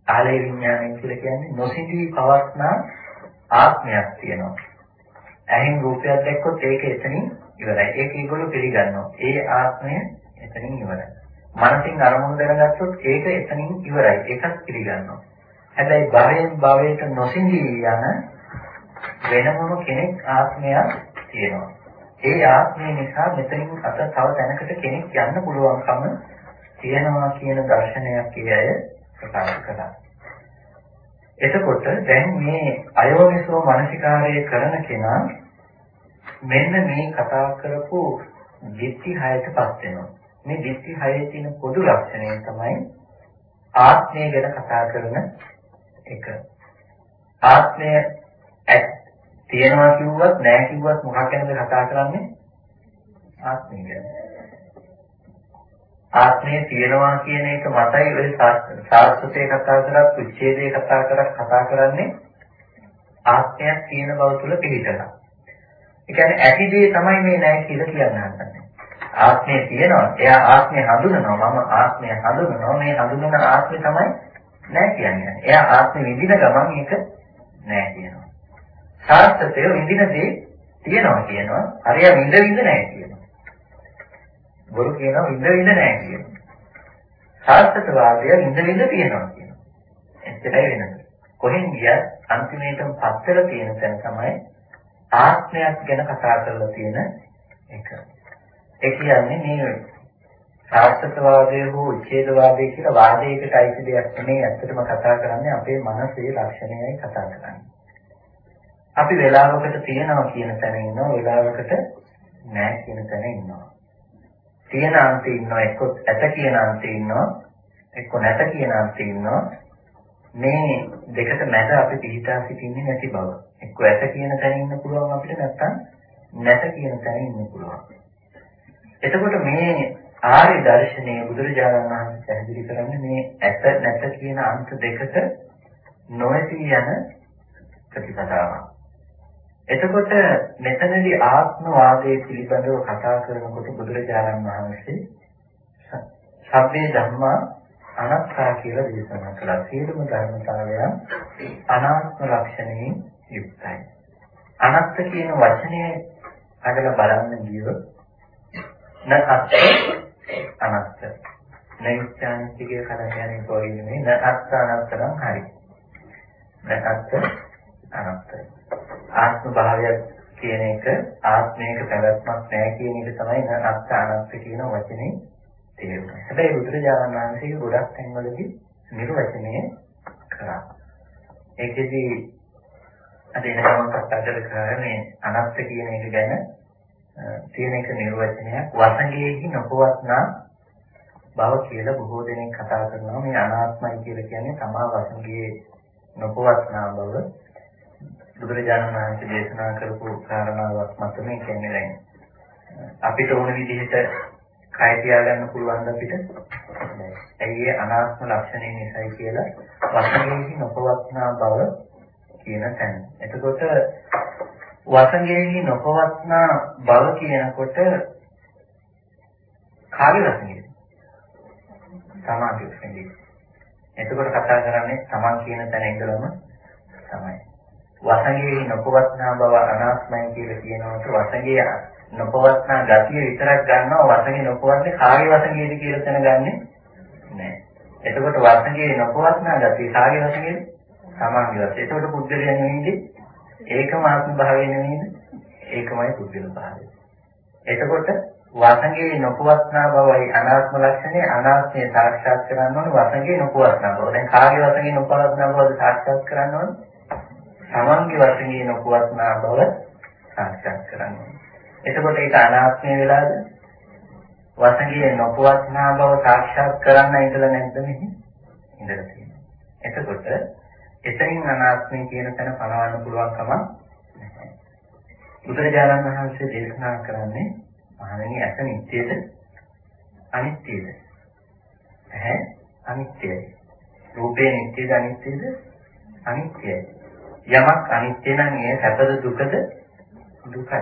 ආලය විඥානය කියලා කියන්නේ නොසිතී පවස්නා ආත්මයක් තියෙනවා. ඇහෙන් රූපයක් දැක්කොත් ඒක එතනින් ඉවරයි. ඒක ඒගොල්ලෝ පිළිගන්නවා. ඒ ආත්මය එතනින් ඉවරයි. මනසින් අරමුණු දැනගත්තොත් ඒක එතනින් ඉවරයි. ඒකත් පිළිගන්නවා. හැබැයි භවයෙන් භවයට නොසිඳී යන වෙනමම කෙනෙක් ආත්මයක් තියෙනවා. ඒ ආත්මය නිසා මෙතනින් අත තව තැනකට කෙනෙක් යන්න පුළුවන්කම තියෙනවා කියන දර්ශනයක් ඒ අය ප්‍රකාශ කළා. එතකොට දැන් මේ අයෝනිසෝ මනසිකාරය කරන කෙනා මෙන්න මේ කතා කරපු දිට්ඨි හයටපත් වෙනවා. මේ දිට්ඨි හයේ තියෙන පොදු ලක්ෂණය තමයි ආත්මය ගැන කතා කරන එක. ආත්මය තියෙනවා කිව්වත් නැහැ කිව්වත් මොකක් ගැනද කතා කරන්නේ? ආත්මය ගැන. ආත්මය තියෙනවා කියන එක මතයි ඔය සාස්ත්‍රයේ කතා කරත් උච්ඡේදයේ කතා කරත් කතා කරන්නේ ආත්මයක් තියෙන බව තුල පිළිතලා. ඒ කියන්නේ ඇති දේ තමයි මේ නැහැ කියලා කියන්න හදන්නේ. ආත්මය තියෙනවා. එයා ආත්මය හඳුනනවා. මම ආත්මය හඳුනනවා. මේ හඳුනන ආත්මය තමයි නැහැ කියන්නේ. එයා ආත්මය විඳින ගමන් ඒක නැහැ කියනවා. සාස්ත්‍රයේ විඳින දේ තියෙනවා කියනවා. හරිය විඳ විඳ නැහැ කියනවා. බොරු කියනවා විඳ විඳ නැහැ කියනවා. සාස්ත්‍රවාදය විඳ විඳ තියෙනවා කියනවා. එච්චරයි වෙනස. කොහෙන් ගියත් අන්තිමේටම පස්සල තියෙන තැන තමයි ආත්මයක් ගැන කතා කරලා තියෙන එක. ඒ කියන්නේ මේ සාස්ත්‍රවාදය හෝ උච්ඡේදවාදය කියලා වාදයකට අයිති දෙයක් නෙමෙයි ඇත්තටම කතා කරන්නේ අපේ මනසේ ලක්ෂණයයි කතා කරන්නේ. අපි වෙලාවකට තියනවා කියන තැන ඉන්නවා වෙලාවකට නැහැ කියන තැන ඉන්නවා. තියෙන අන්තේ ඉන්නවා එක්ක ඇත කියන අන්තේ ඉන්නවා එක්ක නැත කියන අන්තේ ඉන්නවා මේ දෙකට මැද අපි පිළිටා සිටින්නේ නැති බව. එක්ක ඇත කියන තැන ඉන්න පුළුවන් අපිට නැත්තම් නැත කියන තැන ඉන්න පුළුවන්. එතකොට මේ ආර්ය දර්ශනයේ බුදුරජාණන් වහන්සේ පැහැදිලි කරන්නේ මේ ඇත නැත කියන අන්ත දෙකට නොඇති යන ප්‍රතිපදාවක්. එතකොට මෙතනදී ආත්මවාදයේ පිළිබඳව කතා කරනකොට බුදුරජාණන් වහන්සේ සබ්බේ ධම්මා අනාත්තා කියලා දේශනා කළා. සියලුම ධර්මතාවයන් අනාත්ම ලක්ෂණයෙන් යුක්තයි. අනාත්ත කියන වචනය අදලා බලන්න ගියොත් නත්ත අනාත්ත නෛත්‍යානිකයේ කලකයන්ේ කොයිනේ නත්ත අනාත්ත නම් හරි. නත්ත අනාත්තයි. ආත්ම භාවයක් කියන එක ආත්මයක පැවැත්මක් නැහැ කියන එක තමයි අත්ත අනත්ත කියන වචනේ තේරුම. හැබැයි බුදුරජාණන් වහන්සේ ගොඩක් තැන්වලදී නිර්වචනය කරා. ඒකෙදි අද එනකම කතා කරන්නේ අනත්ත කියන එක ගැන තියෙන එක නිර්වචනයක් වසඟයේහි නොපවත්නා බව කියලා බොහෝ දෙනෙක් කතා කරනවා මේ අනාත්මයි කියලා කියන්නේ තමා වසඟයේ නොපවත්නා බව බුදුරජාණන් වහන්සේ දේශනා කරපු කාරණාවක් මත මේ කියන්නේ දැන් අපිට ඕන විදිහට කය තියාගන්න පුළුවන් අපිට ඇයි ඒ අනාත්ම ලක්ෂණය නිසායි කියලා වසඟෙහි නොපවත්නා බව කියන තැන. එතකොට වසඟෙහි නොපවත්නා බව කියනකොට කාගේ වසඟෙද? සමාධි වසඟෙ. එතකොට කතා කරන්නේ තමන් කියන තැන ඉඳලම තමයි. වසඟේ නොපවත්නා බව අනාත්මයි කියලා කියනකොට වසඟේ නොපවත්නා ගතිය විතරක් ගන්නවා වසඟේ නොපවත්නේ කාගේ වසඟේද කියලා දැනගන්නේ නැහැ. එතකොට වසඟේ නොපවත්නා ගතිය කාගේ වසඟේද? සමාන්ගේ වශයෙන්. එතකොට පුද්ගලයන් නෙමෙයිද? ඒකම ආත්ම භාවය නෙමෙයිද? ඒකමයි පුද්ගල භාවය. එතකොට වසඟේ නොපවත්නා බවයි අනාත්ම ලක්ෂණය අනාත්මය සාක්ෂාත් කරගන්න ඕනේ වසඟේ නොපවත්නා බව. දැන් කාගේ වසඟේ නොපවත්නා බවද සාක්ෂාත් කරන්න ඕනේ? තමන්ගේ වශයෙන් නොපවත්නා බව සාක්ෂාත් කරගන්න. එතකොට ඒක අනාත්මය වෙලාද? වශයෙන් නොපවත්නා බව සාක්ෂාත් කරන්න ඉඳලා නැද්ද මෙහි? ඉඳලා තියෙනවා. එතකොට එතනින් අනාත්මය කියන තැන පනවන්න පුළුවන් කමක් නැහැ. බුදුරජාණන් වහන්සේ දේශනා කරන්නේ මහණෙනි අස නිත්‍යද අනිත්‍යද? ඇහැ අනිත්‍යයි. රූපේ නිත්‍යද අනිත්‍යද? අනිත්‍යයි. යමක් අනිත්‍ය නම් එය සැපද දුකද දුකයි.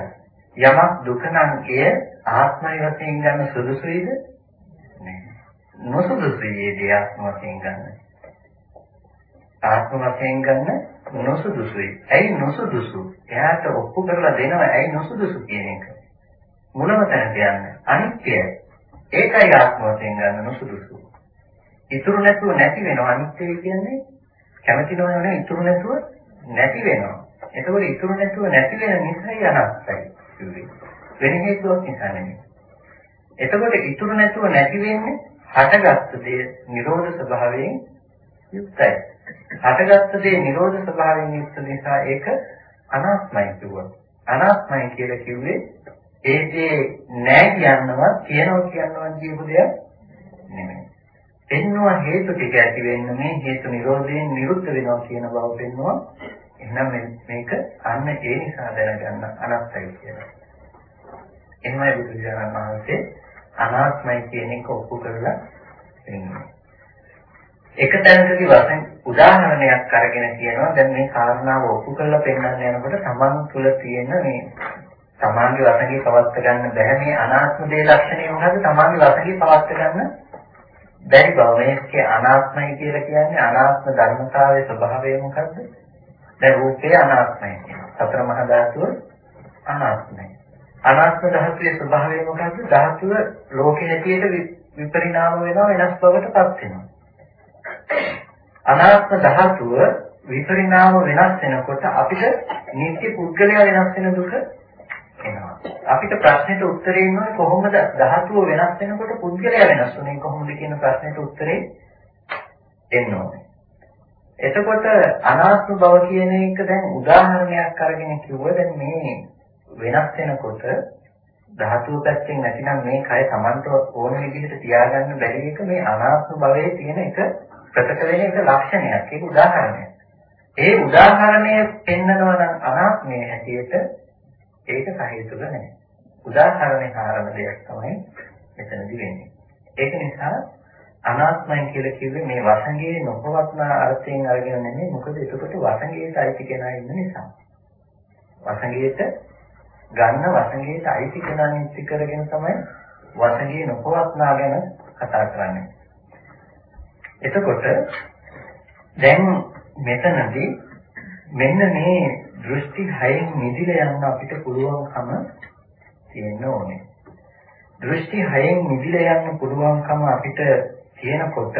යමක් දුක නම් එය ආත්මය වශයෙන් ගන්න සුදුසුයිද නැහැ. නොසුදුසුයි ඒ ආත්ම වශයෙන් ගන්න. ආත්ම වශයෙන් ගන්න නොසුදුසුයි. ඇයි නොසුදුසු? එයාට ඔප්පු කරලා දෙනවා ඇයි නොසුදුසු කියන එක. මුලම තැනට යන්න. අනිත්‍යයි. ඒකයි ආත්ම වශයෙන් ගන්න නොසුදුසු. ඉතුරු නැතුව නැති වෙනවා අනිත්‍යය කියන්නේ කැමති නොවන ඉතුරු නැතුව නැති වෙනවා. එතකොට ඉතුරු නැතුව නැති වෙන නිසායි අනත්තයි කිව්වේ. වෙන හේතුවක් නිසා නෙමෙයි. එතකොට ඉතුරු නැතුව නැති වෙන්නේ හටගත්ත දේ නිරෝධ ස්වභාවයෙන් යුක්තයි. හටගත්ත දේ නිරෝධ ස්වභාවයෙන් යුක්ත නිසා ඒක අනාත්මයි කිව්වා. අනාත්මයි කියලා කිව්වේ ඒ දේ නැහැ කියනවත් කියනවා කියනවත් කියපු දෙයක් නෙමෙයි. පෙන්නවා හේතු ටික ඇති වෙන්න මේ හේතු නිරෝධයෙන් නිරුද්ධ වෙනවා කියන බව පෙන්නවා. එහෙනම් මේක අන්න ඒ නිසා දැනගන්න අනත්තයි කියලා. එහෙමයි බුදුරජාණන් වහන්සේ අනාත්මයි කියන එක ඔප්පු කරලා ඉන්නේ. එක තැනකදී වශයෙන් උදාහරණයක් අරගෙන කියනවා දැන් මේ කාරණාව ඔප්පු කරලා පෙන්වන්න යනකොට තමන් තුළ තියෙන මේ තමාගේ වශයෙන් පවත්ත ගන්න බැහැ මේ අනාත්ම දේ ලක්ෂණය මොකද්ද තමාගේ වශයෙන් පවත්ත ගන්න බැරි බව මේකේ අනාත්මයි කියලා කියන්නේ අනාත්ම ධර්මතාවයේ ස්වභාවය මොකද්ද? දැන් රූපේ අනාත්මයි කියනවා. සතර මහා ධාතුව අනාත්මයි. අනාත්ම ධාතුවේ ස්වභාවය මොකද්ද? ධාතුව ලෝකේ හැටියට විපරිණාම වෙනවා වෙනස් බවටපත් වෙනවා. අනාත්ම ධාතුව විපරිණාම වෙනස් වෙනකොට අපිට නිත්‍ය පුද්ගලයා වෙනස් වෙන දුක එනවා. අපිට ප්‍රශ්නෙට උත්තරේ ඉන්නේ කොහොමද ධාතුව වෙනස් වෙනකොට පුද්ගලයා වෙනස් වෙන්නේ කොහොමද කියන ප්‍රශ්නෙට උත්තරේ එන්න ඕනේ. එතකොට අනාත්ම බව කියන එක දැන් උදාහරණයක් අරගෙන කිව්ව දැන් මේ වෙනස් වෙනකොට ධාතුව පැත්තෙන් නැතිනම් මේ කය Tamanට ඕන විදිහට තියාගන්න බැරි එක මේ අනාත්ම භවයේ තියෙන එක ප්‍රකට වෙන එක ලක්ෂණයක්. ඒක උදාහරණයක්. ඒ උදාහරණය පෙන්නනවා නම් අනාත්මයේ හැටියට ඒක සහේතුක නැහැ. උදාහරණේ කාරණ දෙයක් තමයි මෙතනදි වෙන්නේ. ඒක නිසා අනාත්මයි කියලා කිව්වේ මේ වසංගයේ නොපවත්නා අර්ථයෙන් අරගෙන නෙමෙයි මොකද එතකොට වසංගයට අයිති කෙනා ඉන්න නිසා. වසංගයට ගන්න වසංගයට අයිති කෙනා නිත්‍ය කරගෙන තමයි වසංගයේ නොපවත්නා ගැන කතා කරන්නේ. එතකොට දැන් මෙතනදී මෙන්න මේ දෘෂ්ටි හයෙන් මිදිලා යන්න අපිට පුළුවන්කම තියෙන්න ඕනේ. දෘෂ්ටි හයෙන් මිදිලා යන්න පුළුවන්කම අපිට කියනකොට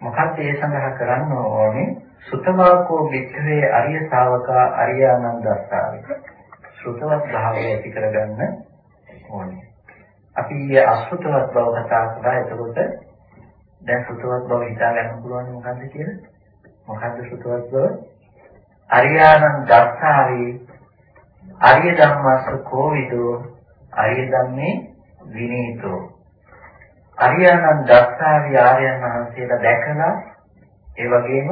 මොකක්ද ඒ සඳහා කරන්න ඕනේ? සුතවාකෝ වික්‍රේ අරිය ශාවකා අරියානන්දස්සාවේ සුතවත් භාවය ඇති කරගන්න ඕනේ. අපි ඊයේ අසුතවත් බව කතා කරා. එතකොට දැන් සුතවත් බව හිතා ගන්න පුළුවන් මොකද්ද කියලා? මොකද්ද සුතවත් බව? අරියානන්දස්සාවේ අරිය ධම්මස්ස කෝවිදෝ අරිය ධම්මේ විනීතෝ. අරියානන් දස්සාවි ආර්යයන් වහන්සේලා දැකලා ඒ වගේම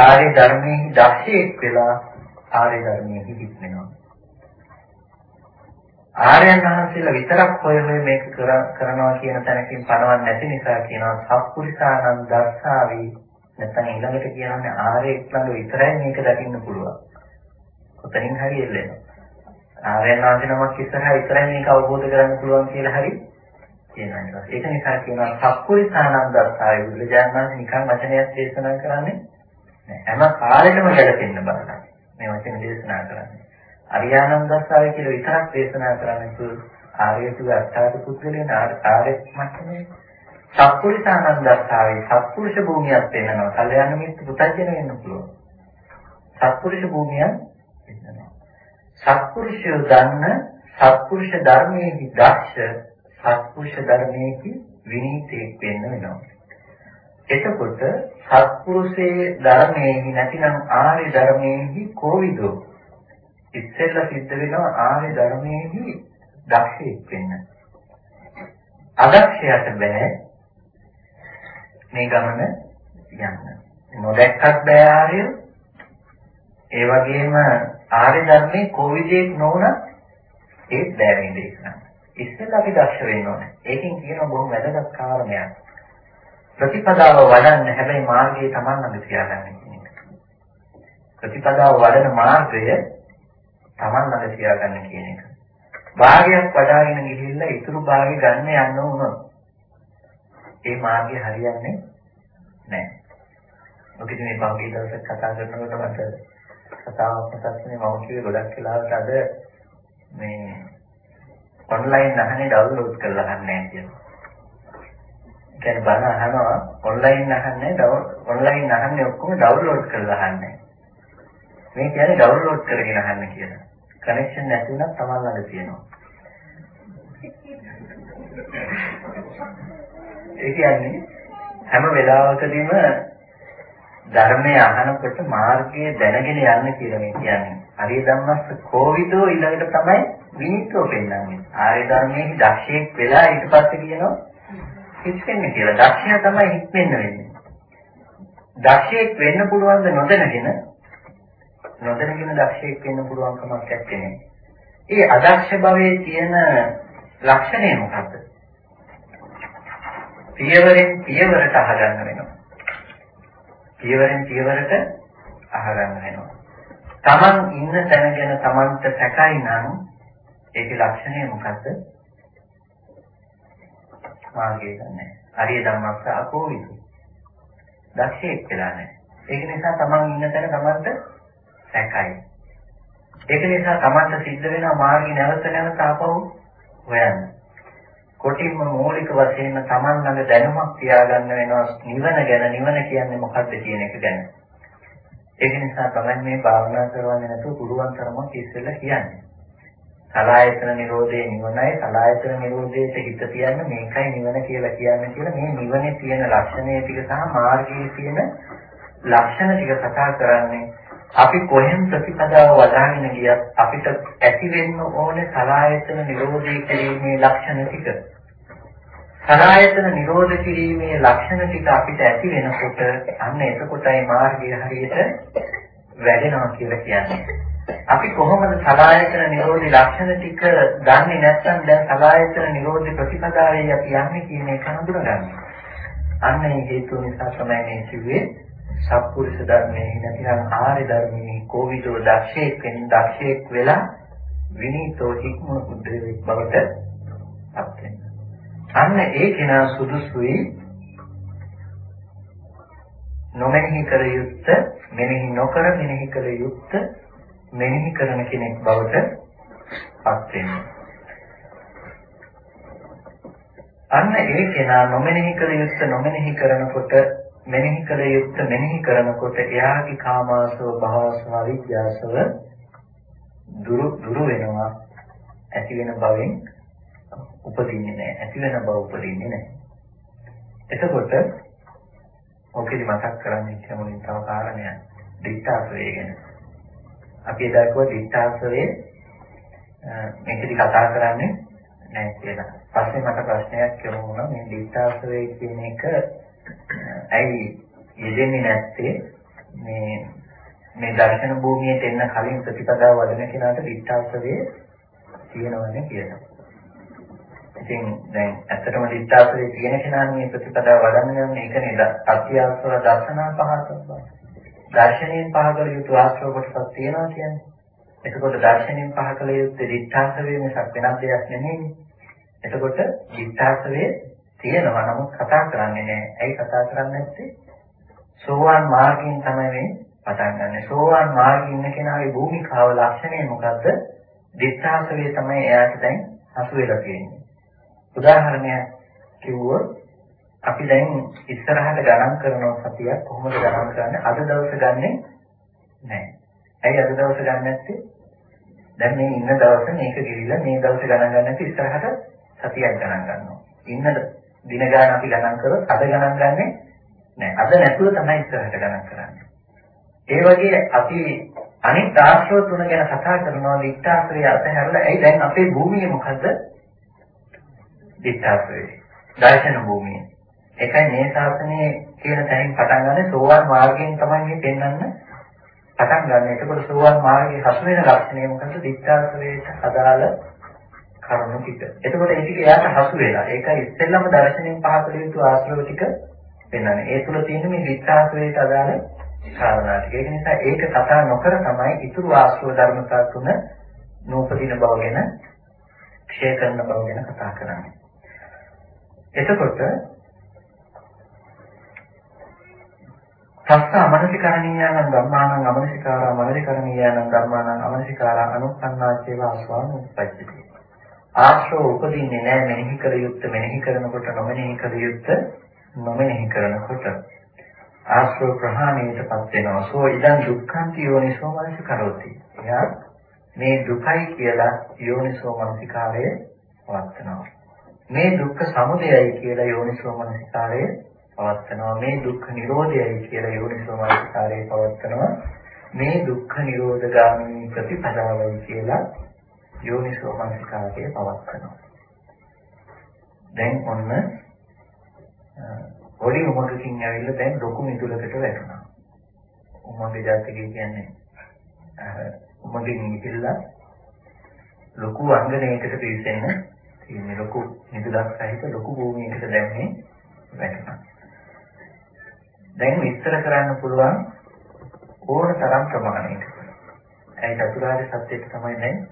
ආර්ය ධර්මයේ දක්ෂයෙක් වෙලා ආර්ය ධර්මයේ හිටිනවා. ආර්යයන් වහන්සේලා විතරක් හොය හොය මේක කරනවා කියන තැනකින් පණවන්නේ නැති නිසා කියනවා සත්පුරිසානන් දස්සාවි නැත්නම් ඊළඟට කියන්නේ ආර්යෙක් ළඟ විතරයි මේක දකින්න පුළුවන්. ඔතනින් හරි එල්ලෙනවා. ආර්යයන් වහන්සේ නමක් ඉස්සරහා විතරයි මේක අවබෝධ කරගන්න පුළුවන් කියලා හරි කියනවා. ඒක නිසා කියනවා සක්කුරිසානන්දස්සාය බුදුරජාණන් වහන්සේ නිකන් වචනයක් දේශනා කරන්නේ නෑ. හැම කාලෙකම ගැලපෙන්න බලන්න. මේ වචන දේශනා කරන්නේ. අරියානන්දස්සාය කියලා විතරක් දේශනා කරන්නේ තු ආර්යතු අර්ථාත පුද්ගලයන් ආර්ය මට්ටමේ සක්කුරිසානන්දස්සාවේ සත්පුරුෂ භූමියක් වෙනවා. කල්යාණ මිත්‍ර පුතජන වෙන්න පුළුවන්. සත්පුරුෂ භූමියක් වෙනවා. සත්පුරුෂය දන්න සත්පුරුෂ ධර්මයේ දක්ෂ සත්පුරුෂ ධර්මයේ විනීතෙක් වෙන්න වෙනවා. එතකොට සත්පුරුෂයේ ධර්මයේ නැතිනම් ආර්ය ධර්මයේ කෝවිදෝ ඉස්සෙල්ලා සිද්ධ වෙනවා ආර්ය ධර්මයේ දක්ෂයෙක් වෙන්න. අදක්ෂයට බෑ මේ ගමන යන්න. නොදැක්කත් බෑ ආර්ය. ඒ වගේම ආර්ය ධර්මයේ කෝවිදයක් නොවුනත් ඒත් බෑ මේ දේශනා. ඉස්සෙල්ලා අපි දක්ෂ වෙන්න ඕනේ. ඒකෙන් කියනවා බොහොම වැදගත් කාරණයක්. ප්‍රතිපදාව වඩන්න හැබැයි මාර්ගයේ Taman ළඟ තියාගන්න කියන එක. ප්‍රතිපදාව වඩන මාර්ගය Taman ළඟ තියාගන්න කියන එක. භාගයක් වඩාගෙන ගිහිල්ලා ඊතුරු භාගෙ ගන්න යන්න උනොත් ඒ මාර්ගය හරියන්නේ නැහැ. මොකද මේ පහුගිය දවසක් කතා කරනකොට මට කතාවක් මතක් වුණේ මම කිව්වේ ගොඩක් වෙලාවට අද මේ ඔන්ලයින් අහන්නේ ඩවුන්ලෝඩ් කරලා අහන්නේ නැහැ කියලා. කියන්නේ බණ අහනවා ඔන්ලයින් අහන්නේ ඔන්ලයින් අහන්නේ ඔක්කොම ඩවුන්ලෝඩ් කරලා අහන්නේ. මේ කියන්නේ ඩවුන්ලෝඩ් කරගෙන අහන්න කියලා. කනෙක්ෂන් නැති වුණත් තමන් ළඟ තියෙනවා. ඒ කියන්නේ හැම වෙලාවකදීම ධර්මය අහනකොට මාර්ගය දැනගෙන යන්න කියලා මේ කියන්නේ. හරිය ධම්මස්ස කෝවිදෝ ඊළඟට තමයි විනිත්ව පෙන්වන්නේ. ආර්ය ධර්මයේ දක්ෂයෙක් වෙලා ඊට පස්සේ කියනවා හිස්වෙන්න කියලා. දක්ෂයා තමයි හිස්වෙන්න වෙන්නේ. දක්ෂයෙක් වෙන්න පුළුවන් ද නොදැනගෙන නොදැනගෙන දක්ෂයෙක් වෙන්න පුළුවන් කමක් නැත්තේ. ඒ අදක්ෂ භවයේ තියෙන ලක්ෂණය මොකක්ද? පියවරෙන් පියවරට අහගන්න වෙනවා. පියවරෙන් පියවරට අහගන්න වෙනවා. Taman ඉන්න තැන ගැන Tamanට සැකයි නම් ඒකේ ලක්ෂණය මොකද්ද? මාර්ගය ගන්නෑ. හරිය ධම්මස්ස අකෝවිසි. දක්ෂයෙක් වෙලා නැහැ. ඒක නිසා Taman ඉන්න තැන Tamanට සැකයි. ඒක නිසා Tamanට සිද්ධ වෙනවා මාර්ගය නැවත නැවත ආපහු හොයන්න. කොටින්ම මූලික වශයෙන්ම Taman ළඟ දැනුමක් තියාගන්න වෙනවා නිවන ගැන නිවන කියන්නේ මොකක්ද කියන එක ගැන. ඒක නිසා තමයි මේ භාවනා කරවන්නේ නැතුව පුළුවන් තරමක් ඉස්සෙල්ලා කියන්නේ. සලායතන නිරෝධයේ නිවනයි සලායතන නිරෝධයට හිත තියන්න මේකයි නිවන කියලා කියන්නේ කියලා මේ නිවනේ තියෙන ලක්ෂණය ටික සහ මාර්ගයේ තියෙන ලක්ෂණ ටික කතා කරන්නේ අපි කොහෙන් ප්‍රතිපදාව වදාගෙන ගියත් අපිට ඇති වෙන්න ඕනේ සලායතන නිරෝධය කිරීමේ ලක්ෂණ ටික. සලායතන නිරෝධ කිරීමේ ලක්ෂණ ටික අපිට ඇති වෙනකොට අන්න එතකොටයි මාර්ගය හරියට වැඩෙනවා කියලා කියන්නේ. අපි කොහොමද සලායතන නිරෝධි ලක්ෂණ ටික දන්නේ නැත්නම් දැන් සලායතන නිරෝධි ප්‍රතිපදාවේ අපි යන්නේ කියන එක හඳුනගන්නේ. අන්න ඒ හේතුව නිසා තමයි මේ කිව්වේ සත්පුරුෂ ධර්මයේ නැතිනම් ආර්ය ධර්මයේ කෝවිදෝ දක්ෂයෙක් වෙන දක්ෂයෙක් වෙලා විනීතෝ හික්ම උද්දේශයක් බවට පත් වෙනවා. අන්න ඒ කෙනා සුදුසුයි නොමෙනෙහි කර යුත්ත මෙනෙහි නොකර මෙනෙහි කර යුත්ත මෙනෙහි කරන කෙනෙක් බවට පත් වෙනවා. අන්න ඒ කෙනා නොමෙනෙහි කර යුත්ත නොමෙනෙහි කරනකොට මෙනෙහි කළ යුක්ත මෙනෙහි කරනකොට එයාගේ කාමාසව භවසව විද්‍යාසව දුරු දුරු වෙනවා. ඇති වෙන බවෙන් උපදින්නේ නැහැ. ඇති වෙන බව උපදින්නේ නැහැ. එතකොට ඔකෙදි මතක් කරන්නේ කියමුලින් තව කාරණයක්. දිට්ඨාසවේ ගැන. අපි එදා කිව්වා දිට්ඨාසවේ මේකෙදි කතා කරන්නේ නැහැ කියලා. පස්සේ මට ප්‍රශ්නයක් යොමු වුණා. මේ දිට්ඨාසවේ කියන එක ඇයි යෙදෙන්නේ නැත්තේ මේ මේ දර්ශන භූමියට එන්න කලින් ප්‍රතිපදාව වඩන කෙනාට දිට්ඨාසවේ තියෙනවනේ කියලා. ඉතින් දැන් ඇත්තටම දිට්ඨාසවේ තියෙන කෙනා මේ ප්‍රතිපදාව වඩන්න යන එක නේද අත්‍යවශ්‍ය දර්ශනා පහසක්. දර්ශනයෙන් පහකල යුතු ආශ්‍රව කොටසක් තියෙනවා කියන්නේ. එතකොට දර්ශනයෙන් පහකල යුත්තේ දිට්ඨාසවේ මිසක් වෙනත් දෙයක් නෙමෙයි. එතකොට දිට්ඨාසවේ තියෙනවා නමුත් කතා කරන්නේ නැහැ. ඇයි කතා කරන්නේ නැත්තේ? සෝවාන් මාර්ගයෙන් තමයි මේ පටන් ගන්නෙ. සෝවාන් මාර්ගයේ ඉන්න කෙනාගේ භූමිකාව ලක්ෂණය මොකද්ද? දිත්තාසවේ තමයි එයාට දැන් හසු වෙලා තියෙන්නේ. උදාහරණයක් කිව්වොත් අපි දැන් ඉස්සරහට ගණන් කරනවා සතියක් කොහොමද ගණන් කරන්නේ? අද දවසේ ගන්නෙ නැහැ. ඇයි අද දවසේ ගන්න නැත්තේ? දැන් මේ ඉන්න දවසේ මේක ගිහිල්ලා මේ දවසේ ගණන් ගන්න නැති ඉස්සරහට සතියක් ගණන් ගන්නවා. ඉන්න දින ගණන් අපි ගණන් කරොත් අද ගණන් ගන්නෙ නෑ. අද නැතුව තමයි ඉස්සරහට ගණන් කරන්නේ. ඒ වගේ අපි අනිත් ආශ්‍රව තුන ගැන කතා කරනවා විත්තාශ්‍රය අතහැරලා ඇයි දැන් අපේ භූමිය මොකද්ද? විත්තාශ්‍රය. දර්ශන භූමිය. ඒකයි මේ ශාසනයේ කියන තැනින් පටන් ගන්න සෝවාන් මාර්ගයෙන් තමයි මේ පෙන්වන්න පටන් ගන්න. එතකොට සෝවාන් මාර්ගයේ හසු වෙන ලක්ෂණය මොකද්ද? විත්තාශ්‍රයයට අදාළ කරුණු ටික. එතකොට ඒ ටික එයාට හසු වෙලා. ඒකයි ඉස්සෙල්ලම දර්ශනයෙන් පහළ යුතු ආශ්‍රව ටික පෙන්වන්නේ. ඒ තුල තියෙන මේ විත්තාශ්‍රවයට අදාළ කාරණා ටික. ඒක නිසා ඒක කතා නොකර තමයි ඊතුරු ආශ්‍රව ධර්මතා තුන නූපදින බව ගැන ක්ෂය කරන බව ගැන කතා කරන්නේ. එතකොට සස්ස අමනසිකරණීයයන් ධම්මානං අමනසිකාරා මනසිකරණීයයන් ධම්මානං අමනසිකාරා අනුස්සන්නාචේව ආස්වාන උපජ්ජති ආශ්‍රව උපදින්නේ නැහැ මෙනෙහි කළ යුත්තේ මෙනෙහි කරනකොට නොමෙනෙහි කළ යුත්තේ නොමෙනෙහි කරනකොට. ආශ්‍රව ප්‍රහාණයටපත් වෙනවා. සෝ ඉදන් දුක්ඛන්ති යෝනිසෝ මනස කරෝති එයා මේ දුකයි කියලා යෝනිසෝ මනසිකාරය පවත්නවා. මේ දුක්ඛ සමුදයයි කියලා යෝනිසෝ මනසිකාරය පවත්නවා. මේ දුක්ඛ නිරෝධයයි කියලා යෝනිසෝ මනසිකාරය පවත්නවා. මේ දුක්ඛ නිරෝධගාමී ප්‍රතිපදාවයි කියලා යෝනිසෝ මනසිකාරයේ පවත්නවා. දැන් ඔන්න පොඩි උමගකින් ඇවිල්ලා දැන් ලොකු මිදුලකට වැටුණා. උමගේ ජාතකයේ කියන්නේ උමගෙන් ගිහිල්ලා ලොකු අංගණයකට පිවිසෙන්න තියෙන ලොකු මිදුලක් සහිත ලොකු භූමියකට දැම්මේ වැටුණා. දැන් විස්තර කරන්න පුළුවන් ඕන තරම් ප්‍රමාණයකට. ඒ චතුරාර්ය සත්‍යයට තමයි දැන්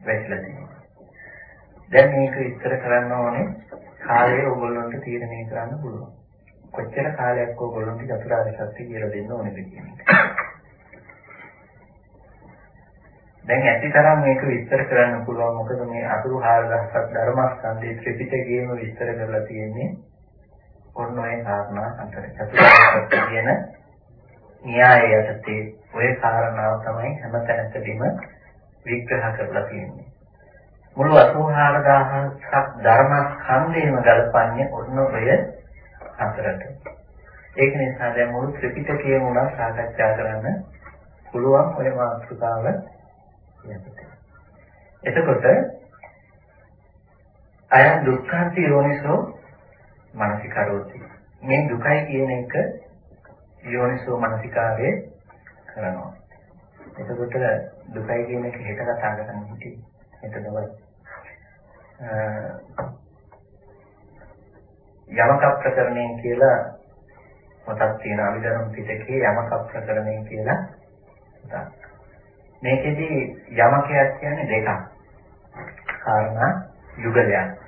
වැටලා තියෙනවා. දැන් මේක විස්තර කරන්න ඕනේ කාලය ඕගොල්ලන්ට තීරණය කරන්න පුළුවන්. කොච්චර කාලයක් ඕගොල්ලන්ට චතුරාර්ය සත්‍ය කියලා දෙන්න ඕනේද කියන එක. දැන් ඇතිතරම් මේක විස්තර කරන්න පුළුවන් මොකද මේ අතුරු 4000ක් ධර්මස්කන්ධයේ ත්‍රිපිටකයේම විස්තර කරලා තියෙන්නේ ඔන්න ඔය කාරණා අතර චතුරාර්ය සත්‍ය කියන න්‍යාය යටතේ ඔය කාරණාව තමයි හැමතැනකදීම විග්‍රහ කරලා තියෙන්නේ. මුළු 84000ක් ධර්මස්කන්ධයම ගලපන්නේ ඔන්න ඔය හතරට. ඒක නිසා දැන් මුළු ත්‍රිපිටකයම උනා සාකච්ඡා කරන්න පුළුවන් ඔය මාතෘකාව යටතේ. එතකොට අය දුක්ඛන්ති යෝනිසෝ මනසිකරෝති. මේ දුකයි කියන එක යෝනිසෝ මනසිකාරයේ කරනවා. එතකොට දුකයි කියන එක හෙට කතා කරන්න හිටියේ. හෙට දවල්. යමක ප්‍රකරණය කියලා මතක් තියෙන අභිධර්ම පිටකේ යමක ප්‍රකරණය කියලා මතක්. මේකෙදි යමකයක් කියන්නේ දෙකක්. කාරණා යුගලයක්.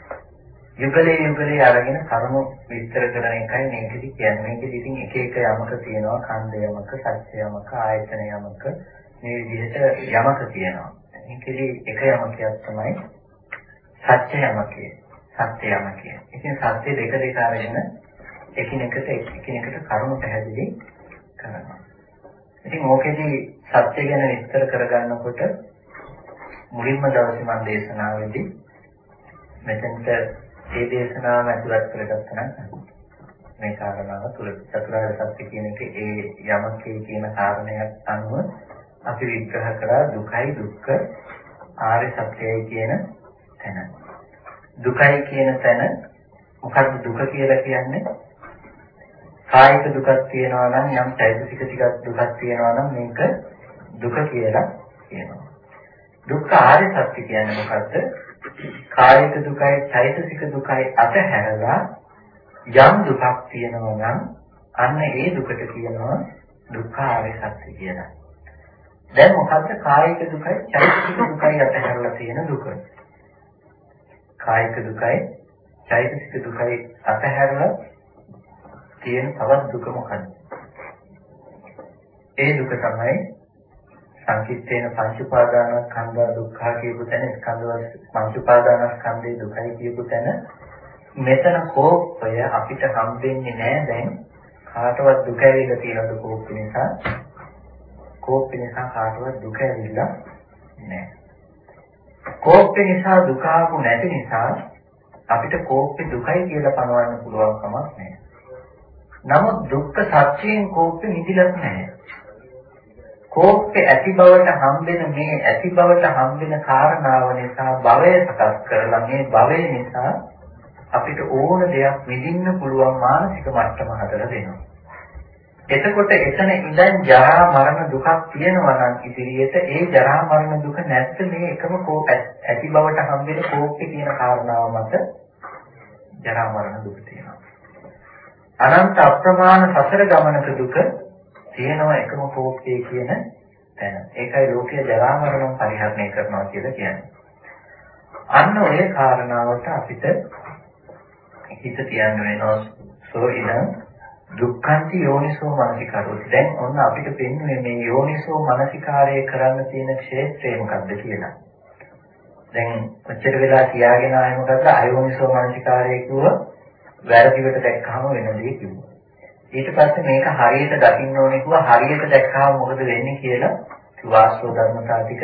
යුගලේ යුගලේ අරගෙන කරුණු විස්තර කරන එකයි මේකෙදි කියන්නේ. මේකෙදි ඉතින් එක එක යමක තියෙනවා, ඛණ්ඩ යමක, සත්‍ය යමක, ආයතන යමක මේ විදිහට යමක තියෙනවා. මේකෙදි එක යමකයක් තමයි සත්‍ය යමකය. සත්‍ය යමකය. ඉතින් සත්‍ය දෙක දෙක අරගෙන එකිනෙකට එකිනෙකට කරුණු පැහැදිලි කරනවා. ඉතින් ඕකෙදි සත්‍ය ගැන විස්තර කරගන්නකොට මුලින්ම දවසේ මම දේශනාවේදී මෙතෙන්ට ඒ දේශනාව ඇතුළත් කරගත්තා නම් මේ කාරණාව තුල චතුරාර්ය සත්‍ය කියන එක ඒ යමකේ කියන කාරණයක් අනුව අපි විග්‍රහ කරා දුකයි දුක්ඛ ආර්ය සත්‍යයි කියන තැන. දුකයි කියන තැන මොකක්ද දුක කියලා කියන්නේ? කායික දුකක් තියෙනවා නම් යම් චෛතසික ටිකක් දුකක් තියෙනවා නම් මේක දුක කියලා කියනවා. දුක්ඛ ආර්ය සත්‍ය කියන්නේ මොකද්ද? කායික දුකයි චෛතසික දුකයි අතහැරලා යම් දුකක් තියෙනවා නම් අන්න ඒ දුකට කියනවා දුක්ඛ ආර්ය සත්‍ය කියලා. දැන් මොකද්ද කායික දුකයි චෛතසික දුකයි අතහැරලා තියෙන දුක? කායික දුකයි චෛතසික දුකයි අතහැරලා තියෙන තවත් දුක මොකක්ද? ඒ දුක තමයි සංකිට්ඨේන පංච උපාදානස්කන්ධ දුක්ඛ කියපු තැන ස්කන්ධ පංච උපාදානස්කන්ධේ දුකයි කියපු තැන මෙතන කෝපය අපිට හම්බෙන්නේ නැහැ දැන් කාටවත් දුක ඇවිල්ලා තියෙනද කෝප නිසා කෝප නිසා කාටවත් දුක ඇවිල්ලා නැහැ. කෝප නිසා දුක ආපු නැති නිසා අපිට කෝපේ දුකයි කියලා පනවන්න පුළුවන් කමක් නැහැ. නමුත් දුක්ඛ සත්‍යයෙන් කෝපේ නිදිලක් නැහැ. කෝප්පේ ඇති බවට හම්බෙන මේ ඇති බවට හම්බෙන කාරණාව නිසා භවය සකස් කරලා මේ භවය නිසා අපිට ඕන දෙයක් විඳින්න පුළුවන් මානසික මට්ටම හදලා දෙනවා. එතකොට එතන ඉඳන් ජරා මරණ දුකක් තියෙනවා නම් ඉදිරියට ඒ ජරා මරණ දුක නැත්te මේ එකම කෝප ඇති බවට හම්බෙන කෝප්පේ කියන කාරණාව මත ජරා මරණ දුක තියෙනවා. අනන්ත අප්‍රමාණ සසර ගමනක දුක තියෙනවා එකම කෝප්පේ කියන තැන. ඒකයි ලෝකයේ ජරා මරණ පරිහරණය කරනවා කියලා කියන්නේ. අන්න ඔය කාරණාවට අපිට හිත තියන්න වෙනවා. සෝ ඉදං දුක්ඛන්ති යෝනිසෝ මනසිකාරෝති. දැන් ඔන්න අපිට පෙන්වන්නේ මේ යෝනිසෝ මනසිකාරය කරන්න තියෙන ක්ෂේත්‍රය මොකක්ද කියලා. දැන් ඔච්චර වෙලා කියාගෙන ආයේ මොකද්ද අයෝනිසෝ මනසිකාරය කිව්ව වැරදිවට දැක්කම වෙන දේ කිව්වා. ඊට පස්සේ මේක හරියට දකින්න ඕනේ කිව්වා හරියට දැක්කම මොකද වෙන්නේ කියලා වාස්තව ධර්මතා ටික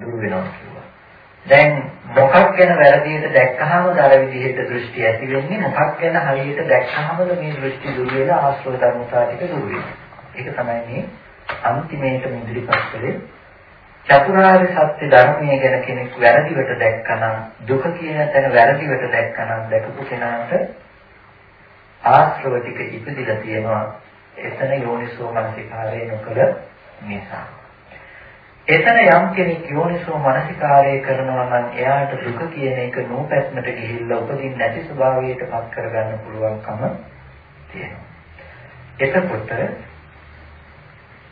දුර වෙනවා කිව්වා. දැන් මොකක් ගැන වැරදියට දැක්කහම අර විදිහට දෘෂ්ටි ඇති වෙන්නේ මොකක් ගැන හරියට දැක්කහමද මේ දෘෂ්ටි දුර වෙලා ආස්තව ධර්මතා ටික දුර වෙනවා. ඒක තමයි මේ අන්තිමේට ඉදිරිපත් කළේ චතුරාර්ය සත්‍ය ධර්මයේ ගැන කෙනෙක් වැරදිවට දැක්කනම් දුක කියන තැන වැරදිවට දැක්කනම් දැකපු කෙනාට ආශ්‍රව ටික ඉපදිලා තියෙනවා. එතන යෝනිසෝ මනසිකාරය නොකළ නිසා. එතන යම් කෙනෙක් යෝනිසෝ මනසිකාරය කරනවා නම් එයාට දුක කියන එක නූපැත්මට ගිහිල්ලා උපදින්න නැති ස්වභාවයට පත් කරගන්න පුළුවන්කම තියෙනවා. එතකොට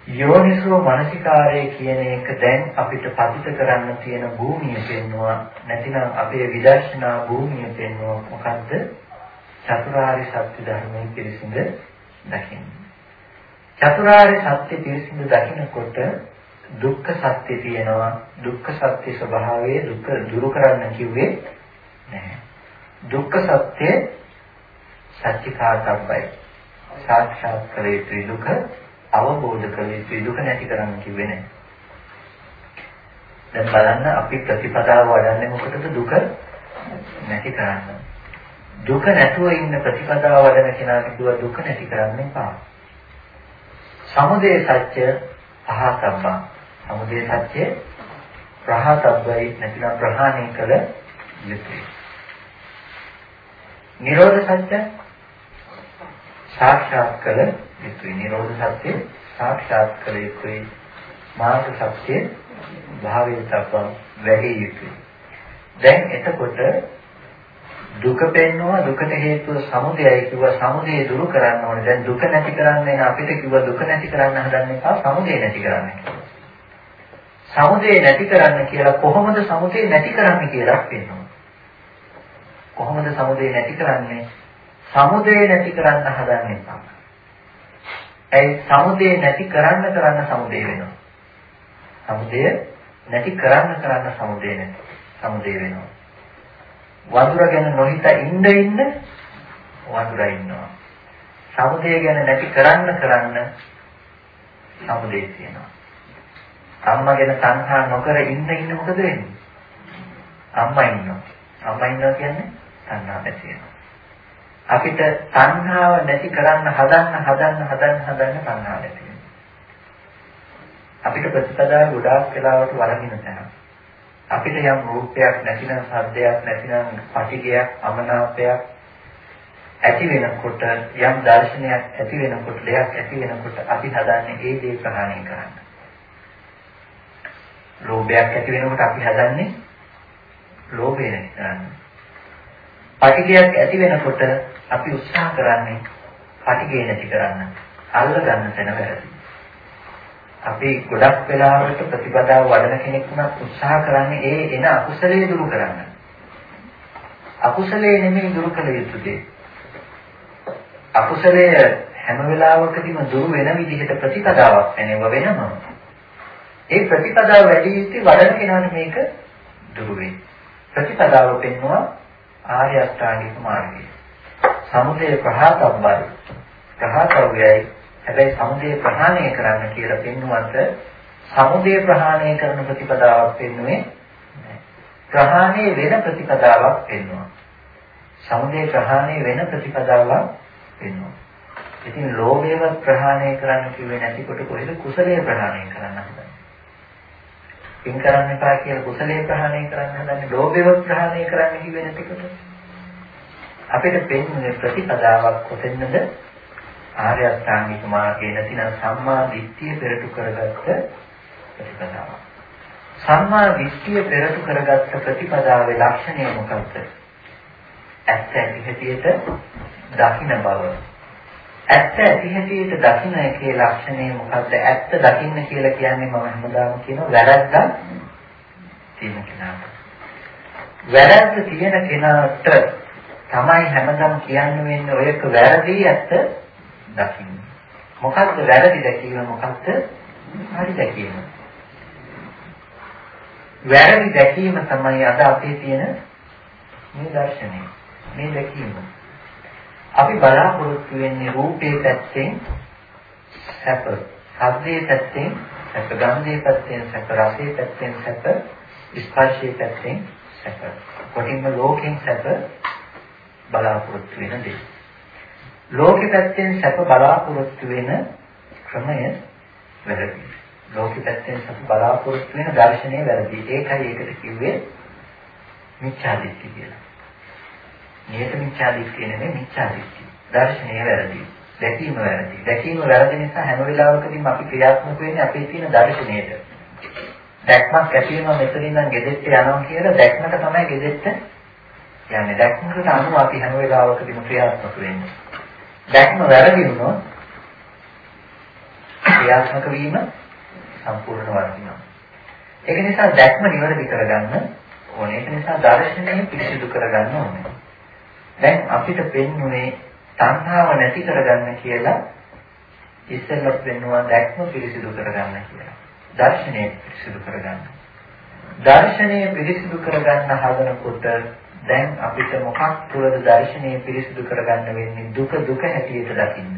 යෝනිසෝ මනසිකාරය කියන එක දැන් අපිට පතිත කරන්න තියෙන භූමිය පෙන්නවා නැතිනම් අපේ විදර්ශනා භූමිය පෙන්නවා මොකද්ද? චතුරාර්ය සත්‍ය ධර්මයේ පිරිසිඳ දකින්න. චතුරාර්ය සත්‍ය පිරිසිඳ දකිනකොට දුක්ඛ සත්‍ය තියෙනවා. දුක්ඛ සත්‍ය ස්වභාවය දුක දුරු කරන්න කිව්වේ නැහැ. දුක්ඛ සත්‍ය සත්‍චිකාතබ්බයි. සාක්ෂාත් කළ යුතුයි දුක අවබෝධ කළ යුතුයි දුක නැති කරන්න කිව්වේ නැහැ. දැන් බලන්න අපි ප්‍රතිපදාව වඩන්නේ මොකටද දුක නැති කරන්න. දුක නැතුව ඉන්න ප්‍රතිපදාව වඩන කෙනාට කිව්වා දුක නැති කරන්න එපා. සමුදය සත්‍ය පහතබ්බා. සමුදය සත්‍ය ප්‍රහතබ්බයි නැතිනම් ප්‍රහාණය කළ යුතුයි. නිරෝධ සත්‍ය සාක්ෂාත් කළ යුතුයි. නිරෝධ සත්‍ය සාක්ෂාත් කළ යුතුයි. මාර්ග සත්‍ය භාවයෙන් තබ්බා වැඩි යුතුයි. දැන් එතකොට දුක පෙන්නවා දුකට හේතුව සමුදයයි කිව්වා සමුදය දුරු කරන්න ඕනේ. දැන් දුක නැති කරන්න අපිට කිව්වා දුක නැති කරන්න හදන්න එපා සමුදය නැති කරන්න කියලා. සමුදය නැති කරන්න කියලා කොහොමද සමුදය නැති කරන්නේ කියලා පෙන්වනවා. කොහොමද සමුදය නැති කරන්නේ? සමුදය නැති කරන්න හදන්න එපා. ඒ සමුදය නැති කරන්න කරන්න සමුදය වෙනවා. සමුදය නැති කරන්න කරන්න සමුදය නැති. සමුදය වෙනවා. වඳුර ගැන නොහිතා ඉන්න ඉන්න වඳුරා ඉන්නවා. සමුදය ගැන නැති කරන්න කරන්න සමුදය තියෙනවා. අම්මා ගැන සංහා නොකර ඉන්න ඉන්න මොකද වෙන්නේ? අම්මා ඉන්නවා. අම්මා ඉන්නවා කියන්නේ සංහා නැති වෙනවා. අපිට සංහාව නැති කරන්න හදන්න හදන්න හදන්න හදන්න සංහාව නැති වෙනවා. අපිට ප්‍රතිපදාව ගොඩාක් වෙලාවට වරදින තැන. අපිට යම් රූපයක් නැතිනම් සද්දයක් නැතිනම් පටිගයක් අමනාපයක් ඇති වෙනකොට යම් දර්ශනයක් ඇති වෙනකොට දෙයක් ඇති වෙනකොට අපි හදන්නේ ඒ දේ ප්‍රහාණය කරන්න. ලෝභයක් ඇති වෙනකොට අපි හදන්නේ ලෝභය නැති කරන්න. පටිගයක් ඇති වෙනකොට අපි උත්සාහ කරන්නේ පටිගය නැති කරන්න. අල්ල ගන්න තැන වැරදි. අපි ගොඩක් වෙලාවට ප්‍රතිපදාව වඩන කෙනෙක් වුණත් උත්සාහ කරන්නේ ඒ එන අකුසලයේ දුරු කරන්න. අකුසලයේ නෙමෙයි දුරු කළ යුතු දේ. අකුසලය හැම වෙලාවකදීම දුරු වෙන විදිහට ප්‍රතිපදාවක් එනව වෙනම. ඒ ප්‍රතිපදාව වැඩි යුත්තේ වඩන කෙනාට මේක දුරු වෙයි. ප්‍රතිපදාව පෙන්වුවා ආර්ය අෂ්ටාංගික මාර්ගය. සමුදය ප්‍රහාතබ්බයි. ප්‍රහාතව්‍යයි. හැබැයි සමුදය ප්‍රහාණය කරන්න කියලා පෙන්වුවට සමුදය ප්‍රහාණය කරන ප්‍රතිපදාවක් පෙන්වුවේ ප්‍රහාණය වෙන ප්‍රතිපදාවක් පෙන්වුවා. සමුදය ප්‍රහාණය වෙන ප්‍රතිපදාවක් පෙන්වුවා. ඉතින් ලෝභයවත් ප්‍රහාණය කරන්න කිව්වේ නැතිකොට කොහෙද කුසලයේ ප්‍රහාණය කරන්න හදන්නේ? පින් කරන්න එපා කියලා කුසලයේ ප්‍රහාණය කරන්න හදන්නේ ලෝභයව ප්‍රහාණය කරන්න කිව්වේ නැතිකොට අපිට පෙන්වන්නේ ප්‍රතිපදාවක් කොතැනද? ආර්ය අෂ්ටාංගික මාර්ගයේ නැතිනම් සම්මා දිට්ඨිය පෙරටු කරගත්ත ප්‍රතිපදාවක් සම්මා දිට්ඨිය පෙරටු කරගත්ත ප්‍රතිපදාවේ ලක්ෂණය මොකක්ද? ඇත්ත ඇති හැටියට දකින්න බව. ඇත්ත ඇති හැටියට දකින්න එකේ ලක්ෂණය මොකද්ද? ඇත්ත දකින්න කියලා කියන්නේ මම හැමදාම කියනවා වැරද්දක් තියෙන කෙනාට. වැරද්ද තියෙන කෙනාට තමයි හැමදාම කියන්න වෙන්නේ ඔයක වැරදි ඇත්ත දකින්න. මොකද්ද වැරදි දැකීම මොකද්ද? හරි දැකීම. වැරදි දැකීම තමයි අද අපේ තියෙන මේ දර්ශනය. මේ දැකීම. අපි බලාපොරොත්තු වෙන්නේ රූපේ පැත්තෙන් සැප, ශබ්දයේ පැත්තෙන් සැප, ගන්ධයේ පැත්තෙන් සැප, රසයේ පැත්තෙන් සැප, ස්පර්ශයේ පැත්තෙන් සැප. කොටින්ම ලෝකෙන් සැප බලාපොරොත්තු වෙන දේ. ලෝකෙ පැත්තෙන් සැප බලාපොරොත්තු වෙන ක්‍රමය වැරදි. ලෝකෙ පැත්තෙන් සැප බලාපොරොත්තු වෙන දර්ශනය වැරදි. ඒකයි ඒකට කිව්වේ මිච්ඡාදිට්ඨිය කියලා. නියත මිච්ඡා දිට්ඨිය නෙමෙයි මිච්ඡා දිට්ඨිය. දර්ශනය වැරදි. දැකීම වැරදි. දැකීම වැරදි නිසා හැම වෙලාවකදීම අපි ක්‍රියාත්මක වෙන්නේ අපේ තියෙන දර්ශනයට. දැක්මක් ඇති වෙනවා මෙතනින් නම් ගෙදෙට්ට යනවා කියලා දැක්මට තමයි ගෙදෙට්ට යන්නේ. දැක්මකට අනුව අපි හැම වෙලාවකදීම ක්‍රියාත්මක වෙන්නේ. දැක්ම වැරදි වුණොත් ක්‍රියාත්මක වීම සම්පූර්ණ වර්ධිනවා. ඒක නිසා දැක්ම නිවැරදි කරගන්න ඕනේ. ඒක නිසා දර්ශනය පිරිසිදු කරගන්න ඕනේ. දැන් අපිට පෙන්වන්නේ තණ්හාව නැති කරගන්න කියලා ඉස්සෙල්ලත් පෙන්වුවා දැක්ම පිරිසිදු කරගන්න කියලා. දර්ශනය පිරිසිදු කරගන්න. දර්ශනය පිරිසිදු කරගන්න හදනකොට දැන් අපිට මොකක් තුළද දර්ශනය පිරිසිදු කරගන්න වෙන්නේ දුක දුක හැටියට දකින්න.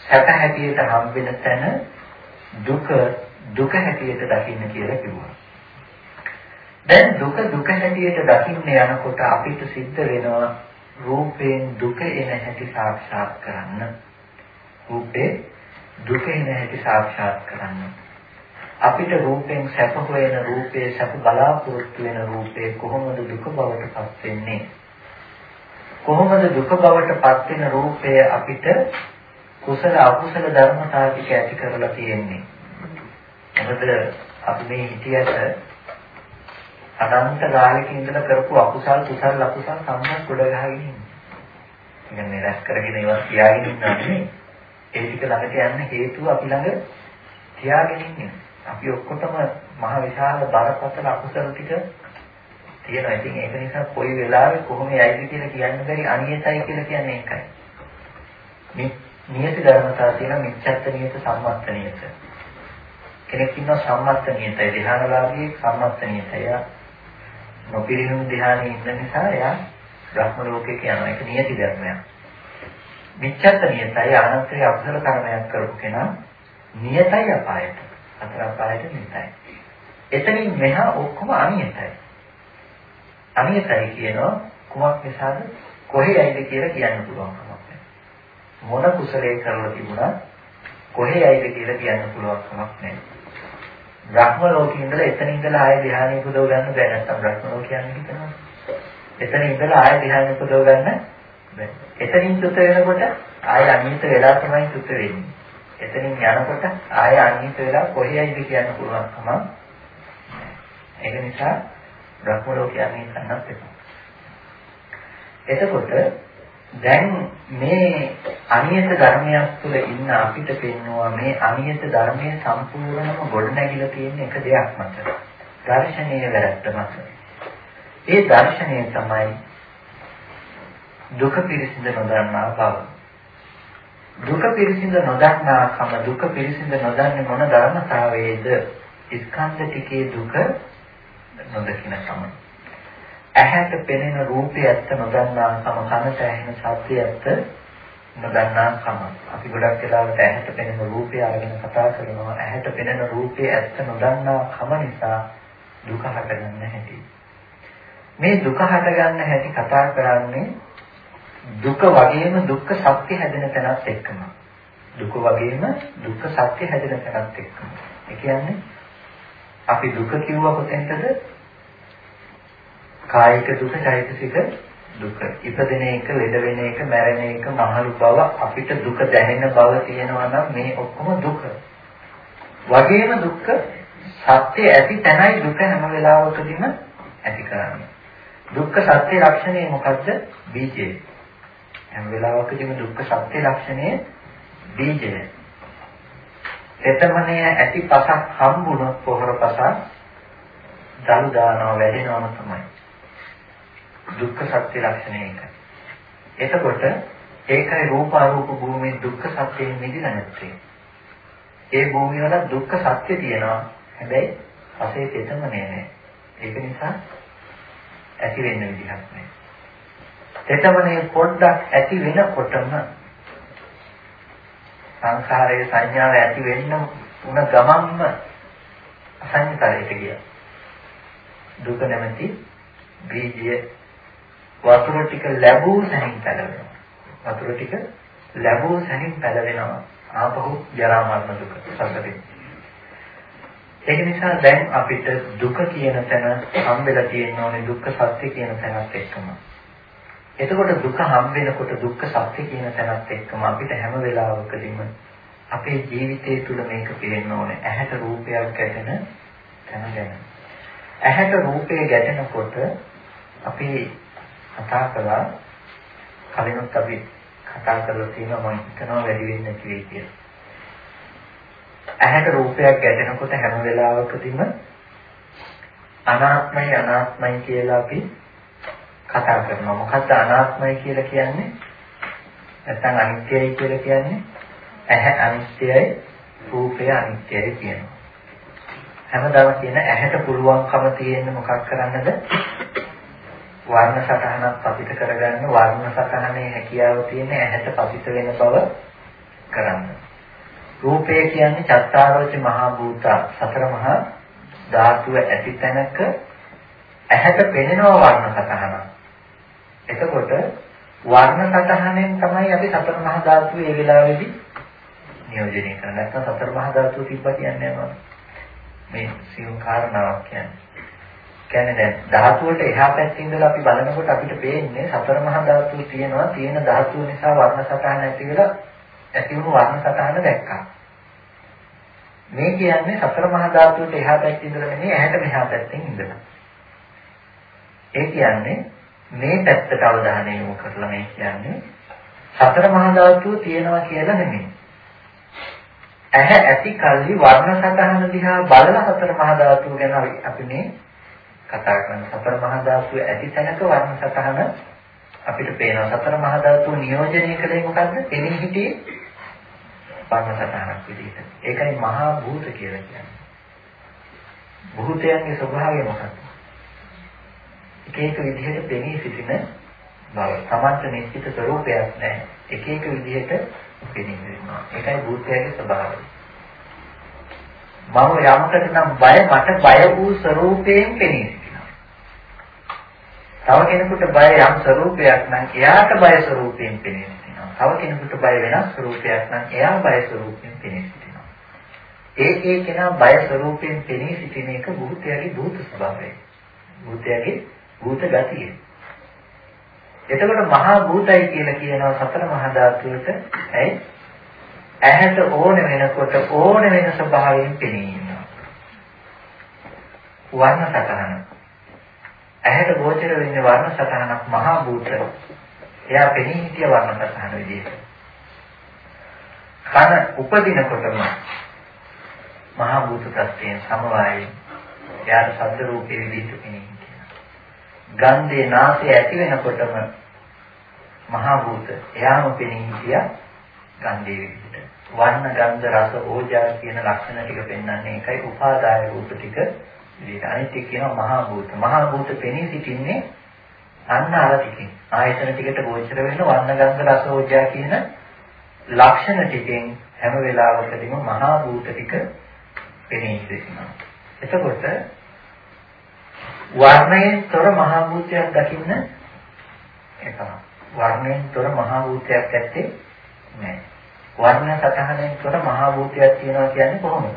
සැප හැටියට හම්බෙන තැන දුක දුක හැටියට දකින්න කියලා කිව්වා. දැන් දුක දුක හැටියට දකින්න යනකොට අපිට සිද්ධ වෙනවා රූපයෙන් දුක එන හැටි සාක්ෂාත් කරන්න. රූපේ දුකේ නැහැටි සාක්ෂාත් කරන්න. අපිට රූපෙන් සැප හොයන රූපේ සැප බලාපොරොත්තු වෙන රූපේ කොහොමද දුක බවට පත් වෙන්නේ? කොහොමද දුක බවට පත් වෙන රූපය අපිට කුසල අකුසල ධර්මතා ටික ඇති කරලා තියෙන්නේ? මොකද අපි මේ හිතියට අනන්ත කාලෙක ඉඳලා කරපු අකුසල් කුසල් අකුසල් සම්මත ගොඩ ගහගෙන ඉන්නේ. කියන්නේ රැස් කරගෙන ඒවා තියාගෙන ඉන්නවා නෙමෙයි. ඒ ටික ළඟට යන්න හේතුව අපි ළඟ තියාගෙන ඉන්නේ. අපි ඔක්කොටම මහ විශාල බරපතල අකුසල ටික තියෙනවා. ඉතින් ඒක නිසා කොයි වෙලාවෙ කොහොම යයිද කියලා කියන්න බැරි අනියතයි කියලා කියන්නේ ඒකයි. මේ නියත ධර්මතාව තියෙන මිච්ඡත්ත නියත සම්මත්ත නියත. කෙනෙක් ඉන්නවා සම්මත්ත නියතයි ධ්‍යානලාභී සම්මත්ත නියතයි. නොපිරිනුම් ධ්‍යානෙ ඉන්න නිසා එයා බ්‍රහ්ම ලෝකෙට යනවා. ඒක නියති ධර්මයක්. මිච්ඡත් නියතයි අනන්තයේ අකුසල කර්මයක් කරපු කෙනා නියතයි අපායට. අතර අපායට නියතයි. එතනින් මෙහා ඔක්කොම අනියතයි. අනියතයි කියනවා කුමක් නිසාද? කොහේ යයිද කියලා කියන්න පුළුවන් කමක් මොන කුසලයේ කරලා තිබුණා කොහේ යයිද කියලා කියන්න පුළුවන් කමක් නැහැ. බ්‍රහ්ම ලෝකේ ඉඳලා එතන ඉඳලා ආයෙ ධ්‍යානෙ පුදව ගන්න බෑ නැත්තම් බ්‍රහ්ම ලෝක කියන්නේ හිතනවා. එතන ඉඳලා ආයෙ ධ්‍යානෙ පුදව ගන්න බෑ. එතනින් චුත වෙනකොට ආයෙ අනිත් වෙලා තමයි චුත වෙන්නේ. එතනින් යනකොට ආයෙ අනිත් වෙලා කොහේයිද කියන්න පුළුවන් තමයි. ඒක නිසා බ්‍රහ්ම ලෝකයන්ගෙන් ගන්නත් එපා. එතකොට දැන් මේ අනියත ධර්මයක් තුළ ඉන්න අපිට පෙන්නවා මේ අනියත ධර්මයේ සම්පූර්ණම ගොඩනැගිලා තියෙන එක දෙයක් මත. දර්ශනීය වැරද්ද මත. ඒ දර්ශනය තමයි දුක පිරිසිඳ නොදන්නා බව. දුක පිරිසිඳ නොදන්නාකම දුක පිරිසිඳ නොදන්නේ මොන ධර්මතාවයේද? ස්කන්ධ ටිකේ දුක නොදකින සමයි. ඇහැට පෙනෙන රූපය ඇත්ත නොදන්නා කම කනට ඇහෙන ශබ්දය ඇත්ත නොදන්නා කම අපි ගොඩක් වෙලාවට ඇහැට පෙනෙන රූපය අරගෙන කතා කරනවා. ඇහැට පෙනෙන රූපය ඇත්ත නොදන්නා කම නිසා දුක හටගන්න හැටි. මේ දුක හටගන්න හැටි කතා කරන්නේ දුක වගේම දුක්ඛ සත්‍ය හැදෙන තැනත් එක්කම. දුක වගේම දුක්ඛ සත්‍ය හැදෙන තැනත් එක්කම. ඒ කියන්නේ අපි දුක කිව්ව කොතෙන්ද කායික දුක, චෛතසික දුක. ඉපදෙන එක, ලෙඩ වෙන එක, මැරෙන එක, මහලු බව අපිට දුක දැනෙන බව තියෙනවා නම් මේ ඔක්කොම දුක. වගේම දුක්ඛ සත්‍ය ඇති තැනයි දුක හැම වෙලාවකදීම ඇති කරන්නේ. දුක්ඛ සත්‍ය ලක්ෂණය මොකද්ද? බීජය. හැම වෙලාවකදීම දුක්ඛ සත්‍ය ලක්ෂණය බීජය. එතමනේ ඇති පසක් හම්බුනොත් පොහොර පසක් දළු දානවා වැඩෙනවම තමයි. දුක්ඛ සත්‍ය ලක්ෂණය ඒකයි. එතකොට ඒකයි රූප අරූප භූමියේ දුක්ඛ සත්‍යයෙන් මිදිලා නැත්තේ. ඒ භූමිය වල දුක්ඛ සත්‍ය තියෙනවා. හැබැයි අසේ තෙතම නෑ. ඒක නිසා ඇති වෙන්න විදිහක් නෑ. තෙතමනේ පොඩ්ඩක් ඇති වෙනකොටම සංඛාරයේ සංඥාව ඇති වෙන්න උන ගමන්ම අසංකතයට ගියා. දුක නැමැති බීජය වතුර ටික ලැබූ සැනින් පැලවෙනවා. වතුර ටික ලැබූ සැනින් පැලවෙනවා. ආපහු ජරා මරණ දුක සැපදෙන්නේ. ඒක නිසා දැන් අපිට දුක කියන තැන හම්බෙලා තියෙන ඕනේ දුක්ඛ සත්‍ය කියන තැනත් එක්කම. එතකොට දුක හම් වෙනකොට දුක්ඛ සත්‍ය කියන තැනත් එක්කම අපිට හැම වෙලාවකදීම අපේ ජීවිතය තුළ මේක පේන්න ඕනේ. ඇහැට රූපයක් ගැටෙන තැන ගැන. ඇහැට රූපය ගැටෙනකොට අපි කතා කළා කලිනුත් අපි කතා කරලා තියෙනවා මම හිතනවා වැඩි වෙන්නේ නැති වෙයි කියලා. ඇහැට රූපයක් ගැටෙනකොට හැම වෙලාවකදීම අනාත්මයි අනාත්මයි කියලා අපි කතා කරනවා. මොකද්ද අනාත්මයි කියලා කියන්නේ? නැත්නම් අනිත්‍යයි කියලා කියන්නේ? ඇහැ අනිත්‍යයි, රූපය අනිත්‍යයි කියනවා. හැමදාම කියන ඇහැට පුළුවන්කම තියෙන්නේ මොකක් කරන්නද? වර්ණ සටහනක් පතිත කරගන්න වර්ණ සටහනේ හැකියාව තියෙන ඇහැට පතිත වෙන බව කරන්න. රූපය කියන්නේ චත්තාරෝච මහා භූත සතර මහා ධාතුව ඇති තැනක ඇහැට පෙනෙනවා වර්ණ සටහන. එතකොට වර්ණ සටහනෙන් තමයි අපි සතර මහා ධාතුව ඒ වෙලාවේදී නියෝජනය කරන. නැත්නම් සතර මහා ධාතුව තිබ්බා කියන්නේ මොනවද? මේ සියුම් කාරණාවක් කියන්නේ. කියන්නේ දැන් ධාතුවට එහා පැත්තේ ඉඳලා අපි බලනකොට අපිට පේන්නේ සතර මහා ධාතුව තියෙනවා තියෙන ධාතුව නිසා වර්ණ සටහන ඇති වෙලා ඇති වුණු වර්ණ සටහන දැක්කා. මේ කියන්නේ සතර මහා ධාතුවට එහා පැත්තේ ඉඳලා නෙමෙයි ඇහැට මෙහා පැත්තෙන් ඉඳලා. ඒ කියන්නේ මේ පැත්තට අවධානය යොමු කරලා මේ කියන්නේ සතර මහා ධාතුව තියෙනවා කියලා නෙමෙයි. ඇහැ ඇති කල්ලි වර්ණ සටහන දිහා බලලා සතර මහා ධාතුව ගැන අපි මේ කතා කරන සතර මහා ධාතුව ඇති තැනක වර්ණ සටහන අපිට පේනවා සතර මහා ධාතුව නියෝජනය කළේ මොකද්ද? එනින් හිටියේ වර්ණ සටහනක් විදිහට. ඒකයි මහා භූත කියලා කියන්නේ. භූතයන්ගේ ස්වභාවය මොකක්ද? එක එක විදිහට පෙනී සිටින බව. සමන්ත නිශ්චිත ස්වરૂපයක් නැහැ. එක එක විදිහට පෙනී සිටිනවා. ඒකයි භූතයගේ ස්වභාවය. මම යමකට නම් බය මට බය වූ ස්වરૂපයෙන් පෙනී සිටිනවා. තව කෙනෙකුට බය යම් ස්වરૂපයක් නම් එයාට බය ස්වરૂපයෙන් පෙනෙන සිටිනවා. තව කෙනෙකුට බය වෙනස් ස්වરૂපයක් නම් එයා බය ස්වરૂපයෙන් පෙනෙන සිටිනවා. ඒ ඒ කෙනා බය ස්වરૂපයෙන් පෙනී සිටින එක භූතයාගේ භූත ස්වභාවය. භූතයාගේ භූත ගතිය. එතකොට මහා භූතයි කියලා කියනවා සතර මහා ධාතුවට ඇයි? ඇහැට ඕන වෙනකොට ඕන වෙන ස්වභාවයෙන් පෙනී ඉන්නවා. වර්ණ සතහන ඇහැට ගෝචර වෙන්නේ වර්ණ සතහනක් මහා භූත. එයා පෙනී හිටිය වර්ණ සතහන විදිහට. කන උපදිනකොටම මහා භූත ප්‍රත්‍යයෙන් සමவாயයි. එයාට ශබ්ද රූපේ විදිහට පෙනී ගන්ධේ නාසය ඇති වෙනකොටම මහා භූත එයාම පෙනී හිටියා ගන්ධේ විදිහට. වර්ණ ගන්ධ රස ඕජා කියන ලක්ෂණ ටික පෙන්වන්නේ ඒකයි උපාදාය රූප ටික විදිහට. අනිත් එක කියනවා මහා භූත. මහා භූත පෙනී සිටින්නේ අන්න අර ටිකෙන්. ආයතන ටිකට ගෝචර වෙන වර්ණ ගන්ධ රස ඕජා කියන ලක්ෂණ ටිකෙන් හැම වෙලාවකදීම මහා භූත ටික පෙනී සිටිනවා. එතකොට වර්ණයෙන් තොර මහා භූතයක් දකින්න ඒක වර්ණයෙන් තොර මහා භූතයක් ඇත්තේ නැහැ. වර්ණ සතහනෙන් තොර මහා භූතයක් තියෙනවා කියන්නේ කොහොමද?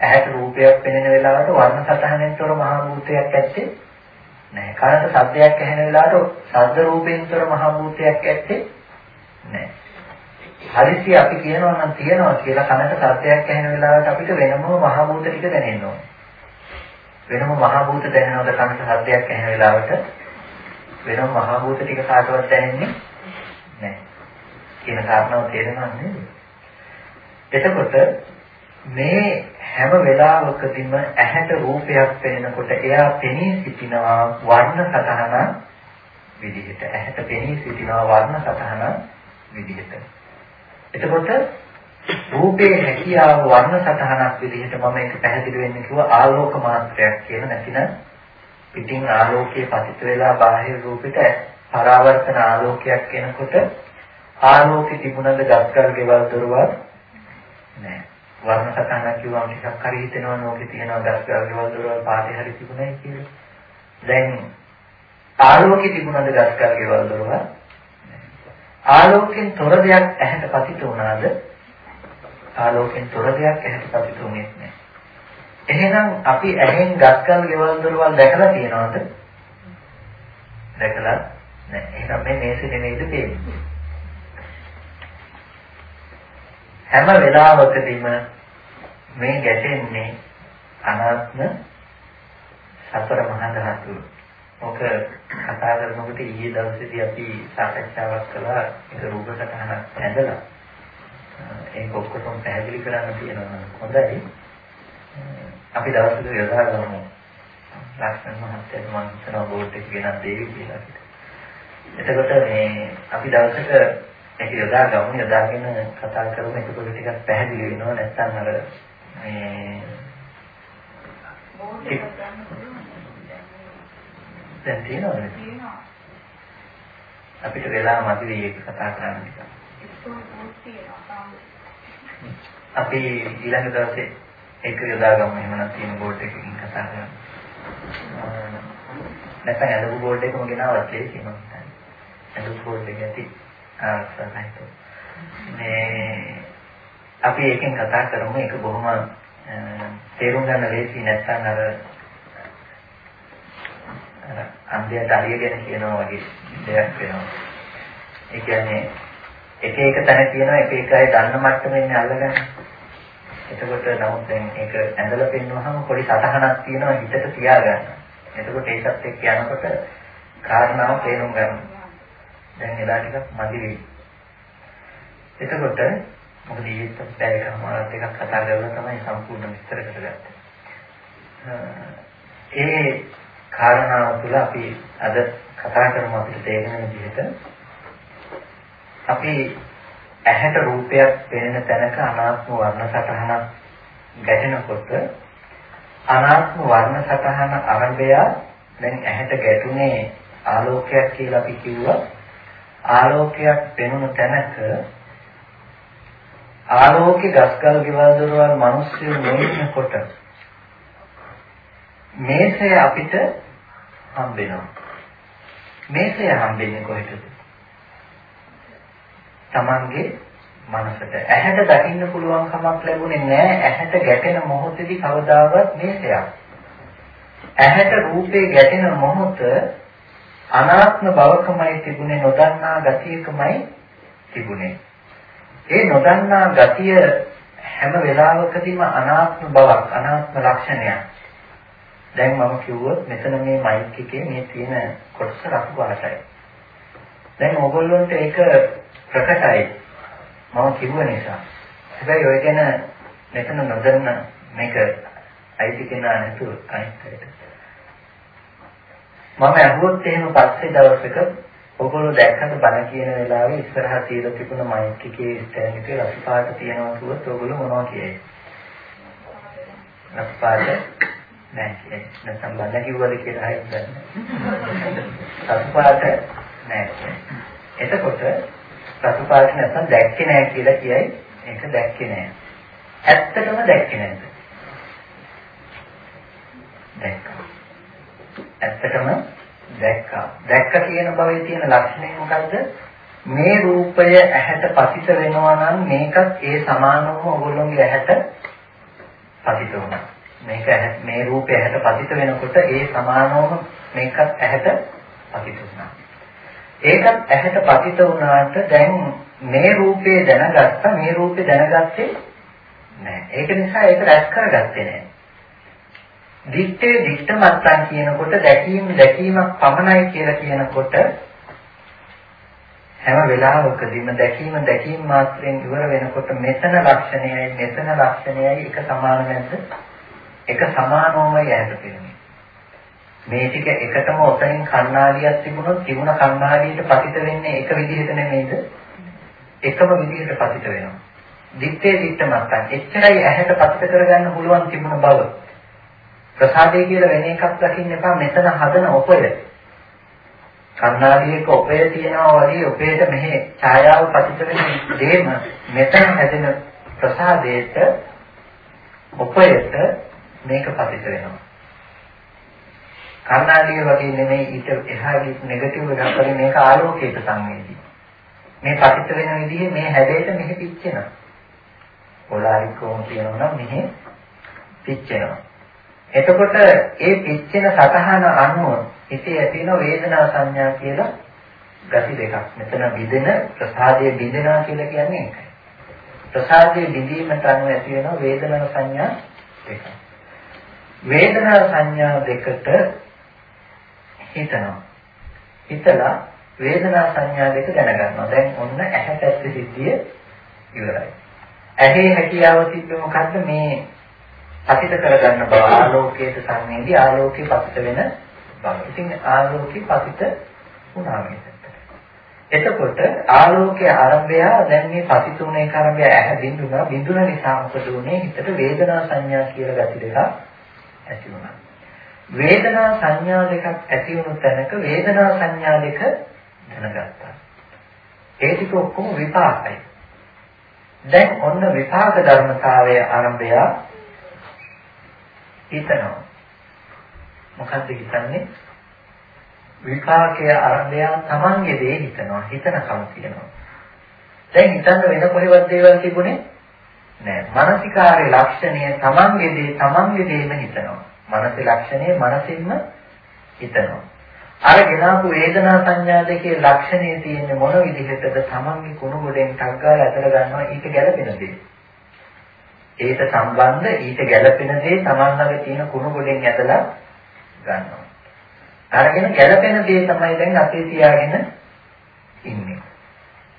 ඇහැට රූපයක් පෙනෙන වෙලාවට වර්ණ සතහනෙන් තොර මහා භූතයක් ඇත්තේ නැහැ. කනට ශබ්දයක් ඇහෙන වෙලාවට ශබ්ද රූපයෙන් තොර මහා භූතයක් ඇත්තේ නැහැ. හරිසිය අපි කියනවා නම් තියනවා කියලා කනට ශබ්දයක් ඇහෙන වෙලාවට අපිට වෙනම මහා භූත ටික දැනෙන්න ඕනේ. වෙනම මහා භූත දැනෙනවද කනට ශබ්දයක් ඇහෙන වෙලාවට වෙනම මහා භූත ටික කාටවත් දැනෙන්නේ නැහැ කියන කාරණාව තේරෙනවද නේද එතකොට මේ හැම වෙලාවකදීම ඇහැට රූපයක් පෙනෙනකොට එයා පෙනී සිටිනවා වර්ණ සතහන විදිහට. ඇහැට පෙනී සිටිනවා වර්ණ සතහන විදිහට. එතකොට රූපේ හැකියාව වර්ණ සටහනක් විදිහට මම ඒක පැහැදිලි වෙන්න කිව්වා ආලෝක මාත්‍රයක් කියලා නැතිනම් පිටින් ආලෝකයේ පතිත වෙලා බාහිර රූපෙට පරාවර්තන ආලෝකයක් එනකොට ආලෝකෙ තිබුණද ගස්කල් ගෙවල් දොරවල්? නෑ. වර්ණ සටහනක් කිව්වම ටිකක් හරි හිතෙනවා නෝකේ තියෙනවා ගස්කල් ගෙවල් දොරවල් පාටේ හරි තිබුණයි කියලා දැන් ආලෝකෙ තිබුණද ගස්කල් ගෙවල් දොරවල් ආලෝකෙන් තොර දෙයක් ඇහැට පතිත වුණාද ආලෝකෙන් තොර දෙයක් ඇහැට පතිතුනේ නැහැ. එහෙනම් අපි ඇහෙන් ගස්කල් ගෙවල් දොරවල් දැකලා තියෙනවද? දැකලා නැහැ. එහෙනම් මේ මේසෙ නෙමෙයිද තියෙන්නේ? හැම වෙලාවකදීම මේ ගැටෙන්නේ අනාත්ම සතර මහා ධාතු. ඔක කතා කරනකොට ඊයේ දවසේදී අපි සාකච්ඡාවක් කළා ඒක රූප සටහනක් ඇඳලා ඒක ඔක්කොම පැහැදිලි කරන්න තියෙනවා හොඳයි. අපි දවසක යොදා ගමු. ලක්ෂණ මහත්තයා මම හිතනවා බෝඩ් එක ගෙනත් දෙවි කියලා. එතකොට මේ අපි දවසක ඒක යොදා ගමු යොදාගෙන කතා කරමු එතකොට ටිකක් පැහැදිලි වෙනවා නැත්නම් අර මේ දැන් තියෙනවද? අපිට වෙලා මදි ඒක කතා කරන්න ටිකක්. අපි ඊළඟ දවසේ ඒක යොදාගමු එහෙම තියෙන බෝඩ් එකකින් කතා කරමු. නැත්නම් ඇඩබ් බෝඩ් එකම ගෙනාවත් මම හිතන්නේ. ඇඩබ් බෝඩ් එක ඇති ආසන්නයි. මේ අපි ඒකෙන් කතා කරමු ඒක බොහොම තේරුම් ගන්න ලේසි නැත්නම් අර අර අන්ධයට අරියගෙන කියනවා වගේ දෙයක් වෙනවා. ඒ කියන්නේ එක එක තැන කියනවා එක එක අය දන්න මට්ටමෙන් අල්ලගන්න. එතකොට නමුත් දැන් ඒක ඇඳලා පෙන්වුවහම පොඩි සටහනක් තියෙනවා හිතට තියාගන්න. එතකොට ඒකත් එක්ක යනකොට කාරණාව තේරුම් ගන්න. දැන් එලා ටිකක් මදි වෙයි. එතකොට මොකද ඊයේත් පැයකමාරත් එකක් කතා කරලා තමයි සම්පූර්ණ විස්තර කරගත්තේ. ඒ කාරණාව තුළ අපි අද කතා කරමු අපිට තේරෙන විදිහට අපි ඇහැට රූපයක් පෙනෙන තැනක අනාත්ම වර්ණ සටහනක් ගැටෙනකොට අනාත්ම වර්ණ සටහන අරබය දැන් ඇහැට ගැටුනේ ආලෝකයක් කියලා අපි කිව්වා ආලෝකයක් පෙනුන තැනක ආලෝකේ ගස්කල් ගෙවල් දොරවල් මිනිස්සු නොඉන්නකොට මේසය අපිට හම්බ වෙනවා. මේසය හම්බෙන්නේ කොහෙටද? Tamange මනසට. ඇහැට දකින්න පුළුවන් කමක් ලැබුණේ නැහැ. ඇහැට ගැටෙන මොහොතේදී කවදාවත් මේසයක්. ඇහැට රූපේ ගැටෙන මොහොත අනාත්ම බවකමයි තිබුණේ නොදන්නා ගතියකමයි තිබුණේ. ඒ නොදන්නා ගතිය හැම වෙලාවකදීම අනාත්ම බවක් අනාත්ම ලක්ෂණයක්. දැන් මම කිව්වොත් මෙතන මේ මයික් එකේ මේ තියෙන කොටස රතු පාටයි. දැන් ඕගොල්ලන්ට ඒක ප්‍රකටයි. මම කිව්ව නිසා. හැබැයි ඔය ගැන මෙතන නොදන්න මේක අයිති කෙනා නැතුව අනිත් අයට. මම අහුවොත් එහෙම පස්සේ දවසක ඔයගොල්ලෝ දැක්කම බණ කියන වෙලාවේ ඉස්සරහා තියලා තිබුණ මයික් එකේ ස්ටෑන්ඩ් එකේ රතු පාට තියෙනවා කිව්වොත් ඔයගොල්ලෝ මොනවා කියයි? රතු පාට නෑ කියයි. නැත්නම් බණ කිව්වද කියලා හිතන්නේ. රතු පාට නෑ. එතකොට රතු පාට නැත්නම් දැක්කේ නෑ කියලා කියයි. ඒක දැක්කේ නෑ. ඇත්තටම දැක්කේ නැද්ද? දැක්කා. ඇත්තටම දැක්කා. දැක්ක කියන භවයේ තියෙන ලක්ෂණය මොකද්ද? මේ රූපය ඇහැට පතිත වෙනවා නම් මේකත් ඒ සමානවම ඔයගොල්ලෝගේ ඇහැට පතිත වුණා. මේක මේ රූපය ඇහැට පතිත වෙනකොට ඒ සමානවම මේකත් ඇහැට පතිත වුණා. ඒකත් ඇහැට පතිත වුණාට දැන් මේ රූපේ දැනගත්තා මේ රූපේ දැනගත්තේ නැහැ. ඒක නිසා ඒක රැස් කරගත්තේ නැහැ. දිත්තේ දිත්ත මත්තන් කියනකොට දැකීම දැකීමක් පමණයි කියලා කියනකොට හැම වෙලාවකදීම දැකීම දැකීම මාත්‍රයෙන් ඉවර වෙනකොට මෙතන ලක්ෂණයයි මෙතන ලක්ෂණයයි එක සමාන නැද්ද? එක සමානවමයි ඇහැට පෙනෙන්නේ. මේ ටික එකටම ඔතනින් කණ්ණාඩියක් තිබුණොත් තිබුණ කණ්ණාඩියට පතිත වෙන්නේ එක විදිහට නෙමෙයිද? එකම විදිහට පතිත වෙනවා. දිත්තේ දිත්ත මත්තන් එච්චරයි ඇහැට පතිත කරගන්න පුළුවන් තිබුණ බව. ප්‍රසාදය කියලා වෙන එකක් දකින්න එපා මෙතන හදන ඔපය. කන්නාඩියක ඔපය තියනවා වගේ ඔපයට මෙහි ඡායාව පතිත වෙන දෙම මෙතන හැදෙන ප්‍රසාදයට ඔපයට මේක පතිත වෙනවා. කන්නාඩිය වගේ නෙමෙයි ඊට එහාගේ නෙගටිව් එකක් වගේ මේක ආලෝකයට සංවේදී. මේ පතිත වෙන විදිහේ මේ හැඩයට මෙහි පිච්චෙනවා. පොලාරික් කෝණ තියෙනවා නම් මෙහි පිච්චෙනවා. එතකොට ඒ පිච්චෙන සතහන අනුව හිතේ ඇති වෙන වේදනා සංඥා කියලා ගති දෙකක්. මෙතන බිඳෙන ප්‍රසාදයේ බිඳෙනවා කියලා කියන්නේ ඒකයි. ප්‍රසාදයේ බිඳීමට අනුව ඇති වෙන වේදනා සංඥා දෙකක්. වේදනා සංඥා දෙකට හිතනවා. හිතලා වේදනා සංඥා දෙක දැනගන්නවා. දැන් ඔන්න ඇහැට ඇත්ත සිද්ධිය ඉවරයි. ඇහි හැකියාව තිබ්බේ මොකද්ද මේ පතිත කරගන්න බව ආලෝකයට සංවේදී ආලෝකේ පතිත වෙන බව. ඉතින් ආලෝකේ පතිත වුණා මේකට. එතකොට ආලෝකයේ ආරම්භය දැන් මේ පතිත උනේ කාරණය ඇහැ බිඳුනා බිඳුන නිසා මොකද උනේ හිතට වේදනා සංඥා කියලා ගති දෙකක් ඇති වුණා. වේදනා සංඥා දෙකක් ඇති වුණු තැනක වේදනා සංඥා දෙක දැනගත්තා. ඒ ටික ඔක්කොම විපාකයි. දැන් ඔන්න විපාක ධර්මතාවයේ ආරම්භය හිතනවා. මොකද්ද හිතන්නේ? විපාකයේ අරබය තමන්ගේ දේ හිතනවා. හිතනකම තියෙනවා. දැන් හිතන්න වෙන කොහෙවත් දේවල් තිබුණේ නෑ. මානසිකාරයේ ලක්ෂණය තමන්ගේ දේ තමන්ගේ දේම හිතනවා. මනසේ ලක්ෂණය මනසින්ම හිතනවා. අර ගෙනාපු වේදනා සංඥා දෙකේ ලක්ෂණය තියෙන්නේ මොන විදිහටද තමන්ගේ කුණු ගොඩෙන් ටග්ගාල ඇතර ගන්නවා ඊට ගැළපෙන දේ. ඒට සම්බන්ධ ඊට ගැළපෙන දේ තමන් ළඟ තියෙන කුණු ගොඩෙන් ඇතලා ගන්නවා. අරගෙන ගැළපෙන දේ තමයි දැන් අපේ තියාගෙන ඉන්නේ.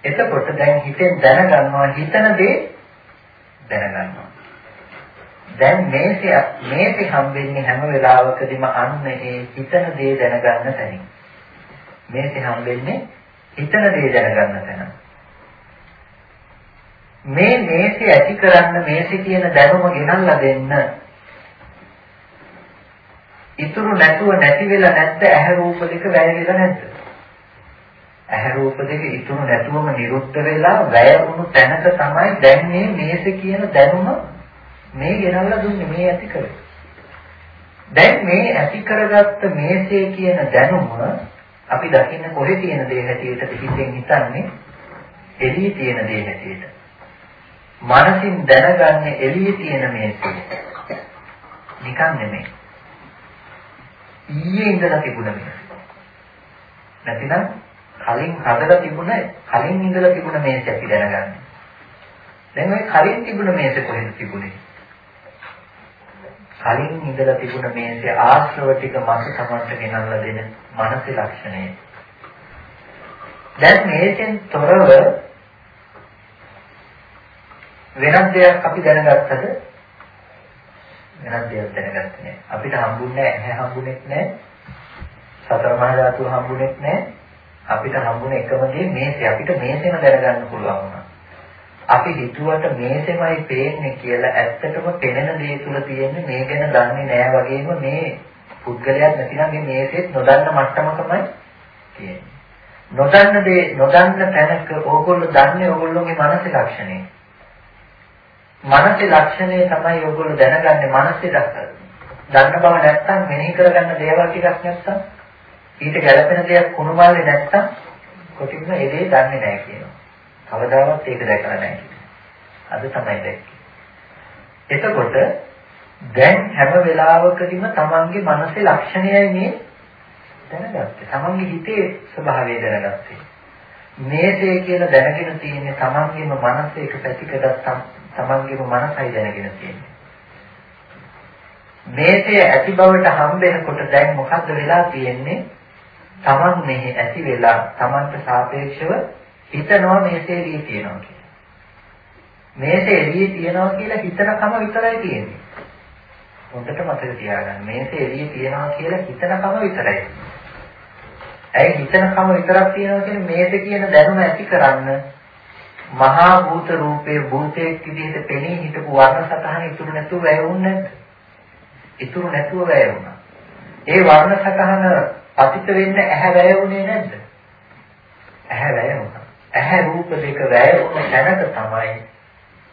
එතකොට දැන් හිතෙන් දැනගන්නවා හිතන දේ දැනගන්නවා. දැන් මේසේ මේසේ හම්බෙන්නේ හැම වෙලාවකදීම අන්න ඒ හිතන දේ දැනගන්න තැනින්. මේසේ හම්බෙන්නේ හිතන දේ දැනගන්න තැන. මේ මේසේ ඇති කරන්න මේසේ කියන දැනුම ගෙනල්ලා දෙන්න. ඉතුරු නැතුව නැති වෙලා නැද්ද ඇහැ රූප දෙක වැය වෙලා නැද්ද? ඇහැ රූප දෙක ඉතුරු නැතුවම නිරුද්ධ වෙලා වැය වුණු තැනක තමයි දැන් මේ මේසේ කියන දැනුම මේ ගෙනල්ලා දුන්නේ මේ ඇති කරේ. දැන් මේ ඇති කරගත්ත මේසේ කියන දැනුම අපි දකින්න කොහෙ තියෙන දේ හැටියට හිතෙන් හිතන්නේ එළියේ තියෙන දේ හැටියට. මනසින් දැනගන්නේ එළියේ තියෙන මේසේ. නිකන් නෙමෙයි. ඊයේ ඉඳලා තිබුණ මේසේ. නැතිනම් කලින් හදලා තිබුණ කලින් ඉඳලා තිබුණ මේසේ අපි දැනගන්නේ. දැන් ওই කලින් තිබුණ මේසේ කොහෙද තිබුණේ? කලින් ඉඳලා තිබුණ මේසේ ආශ්‍රව ටික මත තමන්ට ගෙනල්ලා දෙන මානසික ලක්ෂණය. දැන් මේකෙන් තොරව වෙනත් දෙයක් අපි දැනගත්තද? වෙනත් දෙයක් දැනගත්තේ නැහැ. අපිට හම්බුන්නේ නැහැ, ඇහැ හම්බුනේත් නැහැ. සතර මහා ධාතුව හම්බුනේත් නැහැ. අපිට හම්බුනේ එකම දේ මේසේ. අපිට මේසෙම දැනගන්න පුළුවන් වුණා. අපි හිතුවට මේසෙමයි පේන්නේ කියලා ඇත්තටම පෙනෙන දේ තුල තියෙන්නේ මේ ගැන දන්නේ නැහැ වගේම මේ පුද්ගලයාත් නැතිනම් මේ මේසෙත් නොදන්න මට්ටමකමයි තියෙන්නේ. නොදන්න දේ නොදන්න තැනක ඕගොල්ලෝ දන්නේ ඕගොල්ලෝගේ මානසික ලක්ෂණය. මානසික ලක්ෂණය තමයි ඕගොල්ලෝ දැනගන්නේ මානසික දන්න බව නැත්තම් මෙනෙහි කරගන්න දේවල් ටිකක් නැත්තම් ඊට ගැළපෙන දෙයක් කුණුමල්ලේ නැත්තම් කොටින්ම ඒ දේ දන්නේ නැහැ කියනවා. කවදාවත් ඒක දැකලා නැහැ. අද තමයි දැක්කේ. එතකොට දැන් හැම වෙලාවකදීම තමන්ගේ මනසේ ලක්ෂණයයි මේ දැනගත්තේ. තමන්ගේ හිතේ ස්වභාවය දැනගත්තේ. මේසේ කියලා දැනගෙන තියෙන්නේ තමන්ගේම මනස එක පැතිකඩක් තමන්ගේම මනසයි දැනගෙන තියෙන්නේ. මේසේ ඇති බවට හම්බෙනකොට දැන් මොකද්ද වෙලා තියෙන්නේ? තමන් මෙහි ඇති වෙලා තමන්ට සාපේක්ෂව හිතනවා මේසේ එළියේ තියෙනවා කියලා. මේසේ එළියේ තියෙනවා කියලා හිතනකම විතරයි තියෙන්නේ. හොඳට මතක තියාගන්න. මේසේ එළියේ තියෙනවා කියලා හිතනකම විතරයි. ඇයි හිතනකම විතරක් තියෙනවා කියන්නේ මේසේ කියන දැනුම ඇති කරන්න මහා භූත රූපේ භූතයක් විදිහට පෙනී හිටපු වර්ණ සතහන ඉතුරු නැතුව වැය වුනේ නැද්ද? ඉතුරු නැතුව වැය වුණා. ඒ වර්ණ සතහන පතිත වෙන්න ඇහැ වැය වුණේ නැද්ද? ඇහැ වැය වුණා. ඇහැ රූප දෙක වැය වුණ තැනක තමයි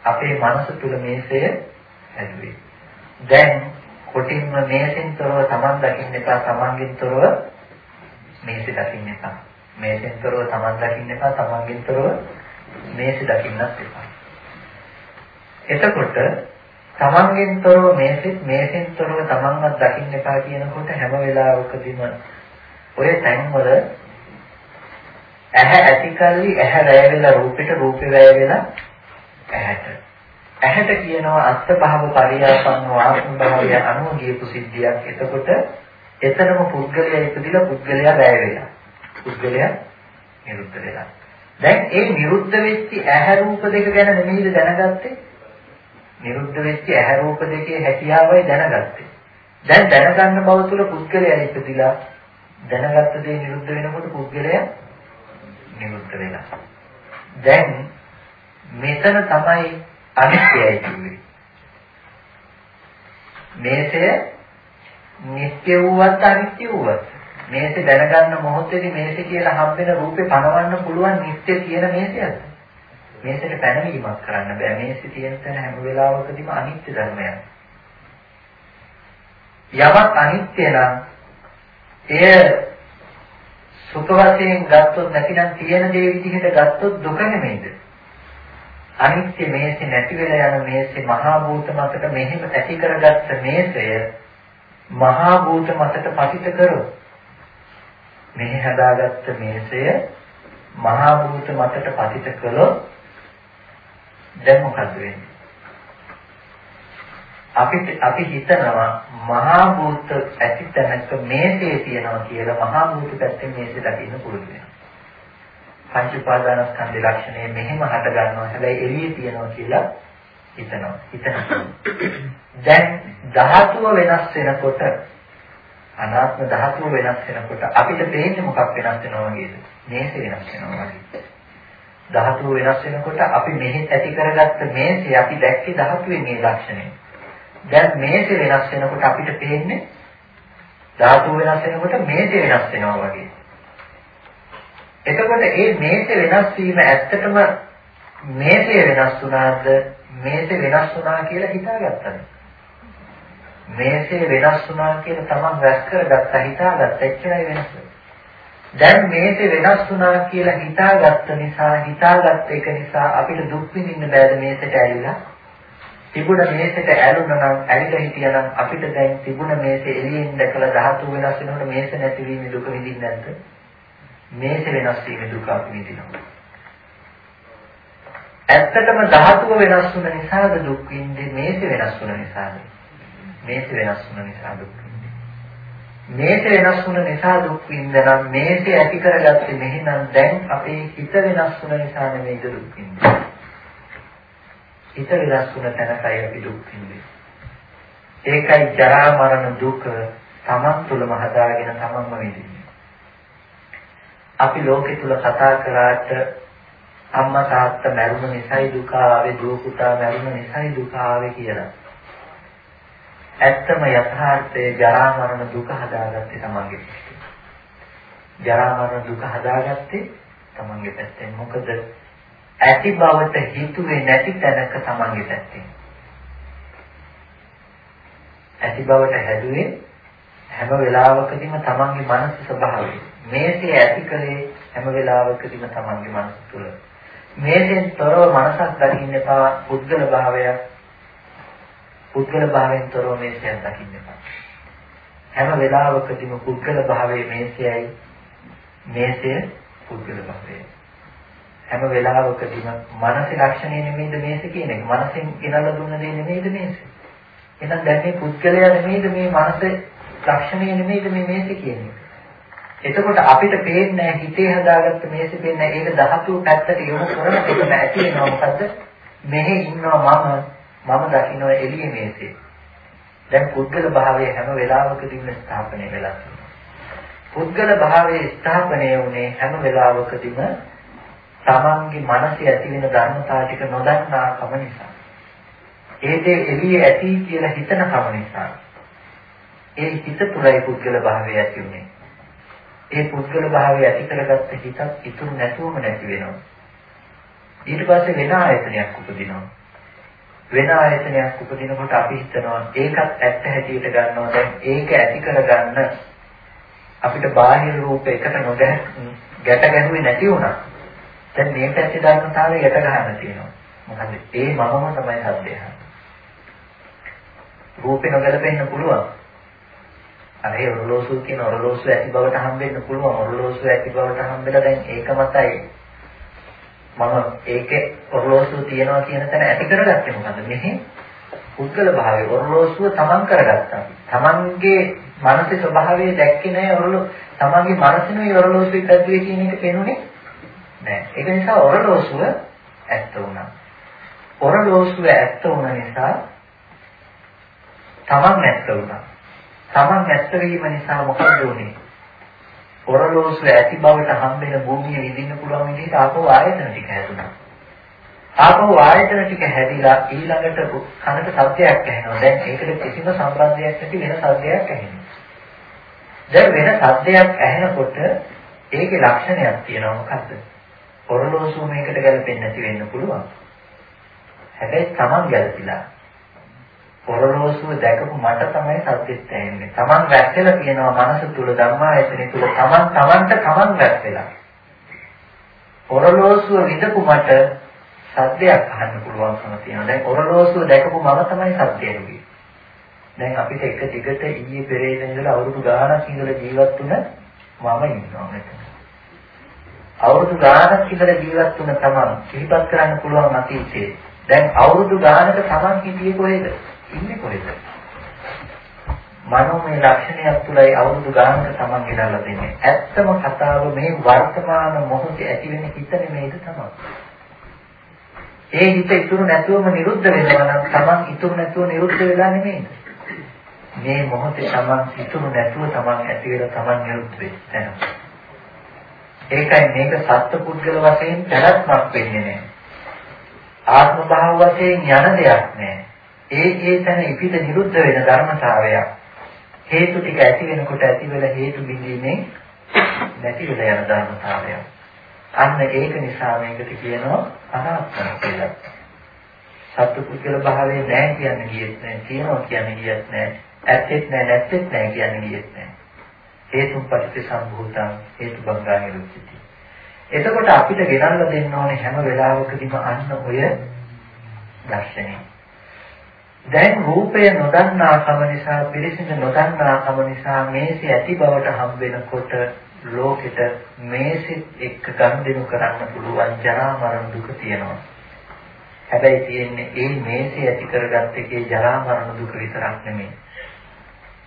අපේ මනස තුල මේසය ඇදුවේ. දැන් කොටින්ම මේසෙන් තොරව Taman දකින්න එපා Tamanගෙන් තොරව මේසෙ දකින්න එපා. මේසෙන් තොරව Taman දකින්න එපා Tamanගෙන් තොරව මේසෙ දකින්නත් එපා. එතකොට තමන්ගෙන් තොරව මේසෙත් මේසෙන් තොරව තමන්වත් දකින්න එපා කියනකොට හැම වෙලාවකදීම ඔය තැන්වල ඇහැ ඇති කල්ලි ඇහැ වැය වෙලා රූපෙට රූපේ වැය වෙලා ඇහැට. ඇහැට කියනවා අස්ත භව පරියාපන්න ආත්ම භාවය අනුව ගියපු සිද්ධියක්. එතකොට එතනම පුද්ගලයා ඉපදිලා පුද්ගලයා වැය වෙලා. පුද්ගලයා නිරුද්ධ වෙලා. දැන් ඒ නිරුද්ධ වෙච්ච ඇහැ රූප දෙක ගැන නෙමෙයිද දැනගත්තේ? නිරුද්ධ වෙච්ච ඇහැ රූප දෙකේ හැකියාවයි දැනගත්තේ. දැන් දැනගන්න බව තුළ පුද්ගලයා ඉපදිලා දැනගත්ත දේ නිරුද්ධ වෙනකොට පුද්ගලයා නිරුද්ධ වෙනවා. දැන් මෙතන තමයි අනිත්‍යයි කියන්නේ. මේසය නිත්‍ය වූවත් අනිත්‍ය වූවත් මේසෙ දැනගන්න මොහොතේදී මේසෙ කියලා හම්බෙන රූපේ පනවන්න පුළුවන් නිත්‍ය කියන මේසයද? මේසෙට පැනවීමක් කරන්න බෑ. මේසෙ තියෙන තැන හැම වෙලාවකදීම අනිත්‍ය ධර්මයක්. යමක් අනිත්‍ය නම් එය සුඛ වශයෙන් ගත්තොත් නැතිනම් තියෙන දේ විදිහට ගත්තොත් දුක නෙමෙයිද? අනිත්‍ය මේසෙ නැති වෙලා යන මේසෙ මහා භූත මතට මෙහෙම ඇති කරගත්ත මේසය මහා භූත මතට පතිත කරොත් මෙහි හදාගත්ත මේසය මහා භූත මතට පතිත කළොත් දැන් මොකද වෙන්නේ? අපි අපි හිතනවා මහා භූත ඇති තැනක මේසේ තියෙනවා කියලා මහා භූත පැත්තෙන් මේසේ දකින්න පුළුවන් වෙනවා. පංච උපාදානස්කන්ධේ ලක්ෂණය මෙහෙම හට ගන්නවා හැබැයි එළියේ තියෙනවා කියලා හිතනවා. හිතනවා. දැන් ධාතුව වෙනස් වෙනකොට අනාත්ම ධාතුව වෙනස් වෙනකොට අපිට පේන්නේ මොකක් වෙනස් වෙනවා වගේද? මේසේ වෙනස් වෙනවා වගේ. ධාතුව වෙනස් වෙනකොට අපි මෙහි ඇති කරගත්ත මේසේ අපි දැක්කේ ධාතුවේ මේ ලක්ෂණය. දැන් මේසේ වෙනස් වෙනකොට අපිට පේන්නේ ධාතුව වෙනස් වෙනකොට මේසේ වෙනස් වෙනවා වගේ. එතකොට මේ මේසේ වෙනස් වීම ඇත්තටම මේසේ වෙනස් වුණාද මේසේ වෙනස් වුණා කියලා හිතාගත්තද? මේසේ වෙනස් වුණා කියලා තමන් රැස් කරගත්ත හිතාගත්ත එච්චරයි වෙනස. දැන් මේසේ වෙනස් වුණා කියලා හිතාගත්ත නිසා හිතාගත්ත එක නිසා අපිට දුක් විඳින්න බෑද මේසට ඇවිල්ලා? තිබුණ මේසෙට ඇලුනා නම් ඇලිලා හිටියනම් අපිට දැන් තිබුණ මේසේ එළියෙන් දැකලා ධාතු වෙනස් වෙනකොට මේස නැතිවීම දුක විඳින්නේ නැද්ද? මේස වෙනස් වීම දුක අපි විඳිනවා. ඇත්තටම ධාතුව වෙනස් වුණ නිසාද දුක් විඳින්නේ මේස වෙනස් වුණ නිසාද? මේස වෙනස් වුණ නිසා දුක් විඳින්නේ. මේස වෙනස් වුණ නිසා දුක් විඳනනම් මේස ඇති කරගත්තේ මෙහෙනම් දැන් අපේ හිත වෙනස් වුණ නිසා නෙමෙයි දුක් විඳින්නේ. හිත වෙනස් වුණ තැනකයි අපි දුක් විඳින්නේ. ඒකයි ජරා මරණ දුක තමන් තුළම හදාගෙන තමන්ම විඳින්නේ. අපි ලෝකෙ තුල කතා කරාට අම්මා තාත්තා මැරුණ නිසායි දුක ආවේ දුව පුතා මැරුණ නිසායි දුක ආවේ කියලා. ඇත්තම යථාර්ථයේ ජරා මරණ දුක හදාගත්තේ තමන්ගේ පැත්තෙන්. ජරා මරණ දුක හදාගත්තේ තමන්ගේ පැත්තෙන්. මොකද ඇති බවට හිතුවේ නැති තැනක තමන්ගේ පැත්තෙන්. ඇති බවට හැදුවේ හැම වෙලාවකදීම තමන්ගේ මනස ස්වභාවය. මේසේ ඇති කලේ හැම වෙලාවකදීම තමන්ගේ මනස තුල. මේසෙන් තොරව මනසක් දකින්න එපා පුද්ගල භාවයක් පුද්ගල භාවයෙන් තොරව මේසයක් දකින්න එපා. හැම වෙලාවකදීම පුද්ගල භාවයේ මේසයයි මේසය පුද්ගල භාවයයි. හැම වෙලාවකදීම මානසික ලක්ෂණය නෙමෙයිද මේස කියන එක. මනසෙන් ගෙනල්ලා දුන්න දේ නෙමෙයිද මේස. එහෙනම් දැන් මේ පුද්ගලයා නෙමෙයිද මේ මනස ලක්ෂණය නෙමෙයිද මේ මේස කියන්නේ. එතකොට අපිට පේන්නේ හිතේ හදාගත්ත මේස පේන්නේ ඒක ධාතු පැත්තට යොමු කරන එක නැති වෙනවා මොකද්ද? මෙහි ඉන්නවා මම මම දකින්න එළියේ මේසේ. දැන් පුද්ගල භාවය හැම වෙලාවකදීම ස්ථාපනය වෙලා පුද්ගල භාවයේ ස්ථාපනය වුණේ හැම වෙලාවකදීම තමන්ගේ මනසේ ඇති වෙන ධර්මතාව ටික නොදන්නාකම නිසා. ඒ දේ එළියේ ඇති කියලා හිතන කම නිසා. ඒ හිත තුළයි පුද්ගල භාවය ඇති උනේ. ඒ පුද්ගල භාවය ඇති කරගත්ත හිතක් ඉතුරු නැතුවම නැති වෙනවා. ඊට පස්සේ වෙන ආයතනයක් උපදිනවා. වෙන ආයතනයක් උපදිනකොට අපි හිතනවා ඒකත් ඇත්ත හැටියට ගන්නවා. දැන් ඒක ඇති කරගන්න අපිට බාහිර රූප එකට නොගැහ ගැට ගැහුවේ නැති වුණා. දැන් මේ පැත්තේ ධර්මතාවය ගැට ගන්න තියෙනවා. මොකද ඒ මමම තමයි සද්දය රූපේ නොගැලපෙන්න පුළුවන්. අර ඒ ඔරලෝසු කියන ඔරලෝසු ඇති බවට හම්බෙන්න පුළුවන්. ඔරලෝසු ඇති බවට හම්බෙලා දැන් ඒක මතයි. මම ඒකේ ඔරලෝසුව තියනවා කියන තැන ඇති කරගත්තේ මොකද්ද? මෙහි පුද්ගල භාවය ඔරලෝසුව තමන් කරගත්තා. තමන්ගේ මානසික ස්වභාවය දැක්කේ නැහැ ඔරලෝ තමන්ගේ මනසිනුයි ඔරලෝසුවේ පැද්දුවේ කියන එක පේනුනේ නැහැ. ඒක නිසා ඔරලෝසුව ඇත්ත වුණා. ඔරලෝසුව ඇත්ත වුණ නිසා තමන් ඇත්ත වුණා. තමන් ඇත්ත වීම නිසා මොකද වුනේ? ඔරලෝසුව ඇති බවට හම්බෙන භූමිය විඳින්න පුළුවන් විදිහට ආපහු ආයතන ටික හැදුනා. ආපහු ආයතන ටික හැදිලා ඊළඟට කනට සද්දයක් ඇහෙනවා. දැන් ඒකට කිසිම සම්බන්ධයක් නැති වෙන සද්දයක් ඇහෙනවා. දැන් වෙන සද්දයක් ඇහෙනකොට ඒකේ ලක්ෂණයක් තියෙනවා මොකද්ද? ඔරලෝසුව මේකට ගැලපෙන්නේ නැති වෙන්න පුළුවන්. හැබැයි Taman ගැලපිලා ඔරලෝසුව දැකපු මට තමයි සත්‍යෙත් ඇහෙන්නේ. Taman වැස්සලා කියනවා මනස තුල ධර්මායතනෙ තුල Taman Tamanට Taman වැස්සලා. ඔරලෝසුව විඳපු මට සද්දයක් අහන්න පුළුවන්කම තියෙනවා. දැන් ඔරලෝසුව දැකපු මම තමයි සද්දය ඇහුවේ. දැන් අපිට එක දිගට ඊයේ පෙරේද ඉඳලා අවුරුදු ගාණක් ඉඳලා ජීවත් වුණ මම ඉන්නවා මෙතන. අවුරුදු ගාණක් ඉඳලා ජීවත් වුණ තමන් සිහිපත් කරන්න පුළුවන් අතීතයේ. දැන් අවුරුදු ගාණක තමන් හිටියේ කොහෙද? ඉන්නේ කොහෙද? මනෝමය ලක්ෂණයක් තුළයි අවුරුදු ගානක තමන් ගෙනල්ලා දෙන්නේ. ඇත්තම කතාව මේ වර්තමාන මොහොතේ ඇති වෙන හිත නෙමෙයිද තමයි. ඒ හිත ඉතුරු නැතුවම නිරුද්ධ වෙනවා නම් තමන් ඉතුරු නැතුව නිරුද්ධ වෙලා නෙමෙයිද? මේ මොහොතේ තමන් ඉතුරු නැතුව තමන් ඇති වෙලා තමන් නිරුද්ධ වෙනවා. ඒකයි මේක සත්පුද්ගල වශයෙන් පැවැත්මක් වෙන්නේ නැහැ. ආත්ම භාව වශයෙන් යන දෙයක් නැහැ. ඒ ඒ තැන ඉපිට නිරුද්ධ වෙන ධර්මතාවයක්. හේතු ටික ඇති වෙනකොට ඇති වෙලා හේතු බිඳීමෙන් නැති වෙලා යන ධර්මතාවයක්. අන්න ඒක නිසා මේකට කියනවා අනාත්ම කියලා. සත්පුද්ගල භාවයේ නැහැ කියන්නේ කියෙත් නැහැ. තියෙනවා කියන්නේ කියෙත් නැහැ. ඇත්තෙත් නැහැ නැත්තෙත් නැහැ කියන්නේ කියෙත් නැහැ. හේතුන් පටිච්ච සම්භූතං හේතු බංගා නිරුද්ධති. එතකොට අපිට ගෙනල්ලා දෙන්න ඕනේ හැම වෙලාවකදීම අන්න ඔය දර්ශනය. දැන් රූපය නොදන්නාකම නිසා පිරිසිදු නොදන්නාකම නිසා මේසෙ ඇති බවට හම් වෙනකොට ලෝකෙට මේසෙත් එක්ක ගනුදෙනු කරන්න පුළුවන් ජරා මරණ දුක තියෙනවා. හැබැයි තියෙන්නේ ඒ මේසෙ ඇති කරගත්ත එකේ ජරා මරණ දුක විතරක් නෙමෙයි.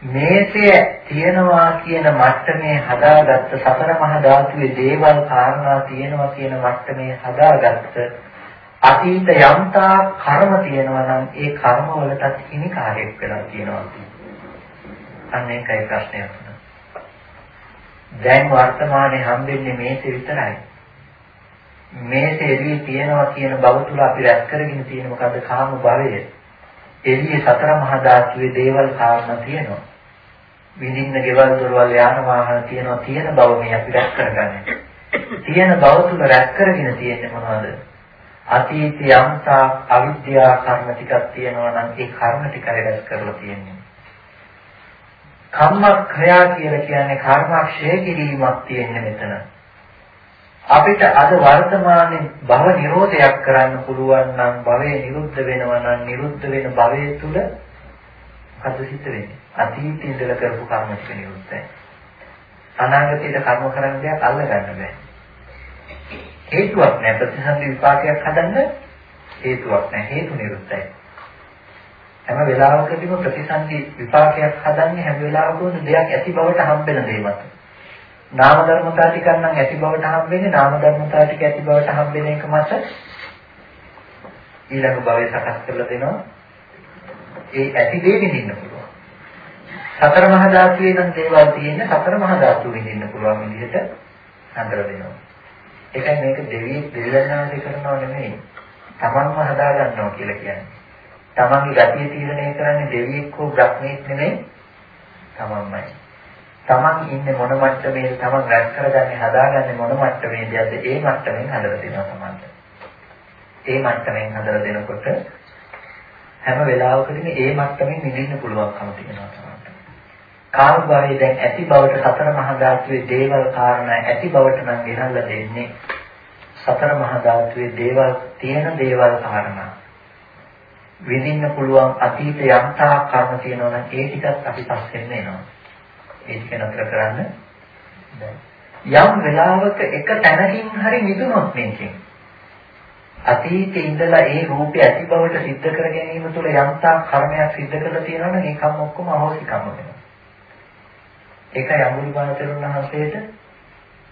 මේසය තියනවා කියන මට්ටමේ හදාගත්ත සතර මහා ධාතුවේ දේවල් කාරණා තියනවා කියන මට්ටමේ හදාගත්ත අතීත යම්තා කර්ම තියෙනවා නම් ඒ කර්ම වලටත් හිමිකාරයක් වෙලා තියෙනවා. අන්න ඒකයි ප්‍රශ්නය. දැන් වර්තමානයේ හම්බෙන්නේ මේසේ විතරයි. මේසේ එළියේ තියෙනවා කියන බව තුල අපි රැස් කරගෙන තියෙන මොකද්ද කාම භවය. එළියේ සතර මහා ධාතුවේ දේවල් කාරණා තියෙනවා. විඳින්න ගෙවල් දොරවල් යාන වාහන තියෙනවා තියෙන බව මේ අපි රැස් කරගන්නේ. තියෙන බව තුල රැස් කරගෙන තියෙන්නේ මොනවද? අතීත යම්තා අවිද්‍යා කර්ම ටිකක් තියෙනවා නම් ඒ කර්ම ටික රැස් කරලා තියෙන්නේ. කම්මක්ඛයා කියලා කියන්නේ කර්මක්ෂය කිරීමක් තියෙන්නේ මෙතන. අපිට අද වර්තමානයේ භව නිරෝධයක් කරන්න පුළුවන් නම් භවය නිරුද්ධ වෙනවා නම් නිරුද්ධ වෙන භවය තුල මොකද සිද්ධ වෙන්නේ? අතීතයේ ඉඳලා කරපු කර්ම ටික නිරුද්ධයි. අනාගතයට කර්ම කරන්න දෙයක් අල්ල ගන්න බෑ. හේතුවක් නැහැ ප්‍රතිසන්දි විපාකයක් හදන්න හේතුවක් නැහැ හේතු නිරුද්ධයි හැම වෙලාවකදීම ප්‍රතිසන්දි විපාකයක් හදන්නේ හැම වෙලාවකම දෙයක් ඇති බවට හම්බෙන දේ මත නාම ධර්මතා ටිකක් නම් ඇති බවට හම්බෙන්නේ නාම ධර්මතා ටික ඇති බවට හම්බෙන එක මත ඊළඟ භවයේ සකස් කරලා දෙනවා. ඒ ඇති දේ විඳින්න පුළුවන්. සතර මහා ධාතුවේ නම් දේවල් තියෙන සතර මහා ධාතු විඳින්න පුළුවන් විදිහට හඳර දෙනවා. ඒකයි මේක දෙවියෙක් දෙවියන්ාන්සේ කරනව නෙමෙයි. තමන්ම හදා ගන්නවා කියලා කියන්නේ. තමන්ගේ ගතිය තීරණය කරන්නේ දෙවියෙක් හෝ බ්‍රහ්මෙක් නෙමෙයි. තමන්මයි. තමන් ඉන්නේ මොන මට්ටමේද තමන් රැස් කරගන්නේ හදාගන්නේ මොන මට්ටමේදද ඒ මට්ටමෙන් හදලා දෙනවා තමන්ට. ඒ මට්ටමෙන් හදලා දෙනකොට හැම වෙලාවකදීම ඒ මට්ටමින් නිදින්න පුළුවන්කම තියෙනවා තමයි. කාම භවයේ දැන් ඇති බවට සතර මහා ධාතුවේ දේවල් කාරණා ඇති බවට නම් ගෙනල්ලා දෙන්නේ. සතර මහා ධාතුවේ දේවල් තියෙන දේවල් කාරණා. විඳින්න පුළුවන් අතීත යම්තා කර්ම තියෙනවා නම් ඒ ටිකත් අපි පස්සෙන් එනවා. ඒ ටික නතර කරන්න. යම් වෙලාවක එක තැනකින් හරි මිදුනොත් මේකෙන්. අතීතේ ඉඳලා ඒ රූපය ඇති බවට සිද්ධ කර ගැනීම තුළ යම්තා කර්මයක් සිද්ධ කරලා තියෙනවා නම් ඒකම ඔක්කොම අහෝසිකම වෙනවා. ඒකයි අමුනිපාන තෙරුන් වහන්සේට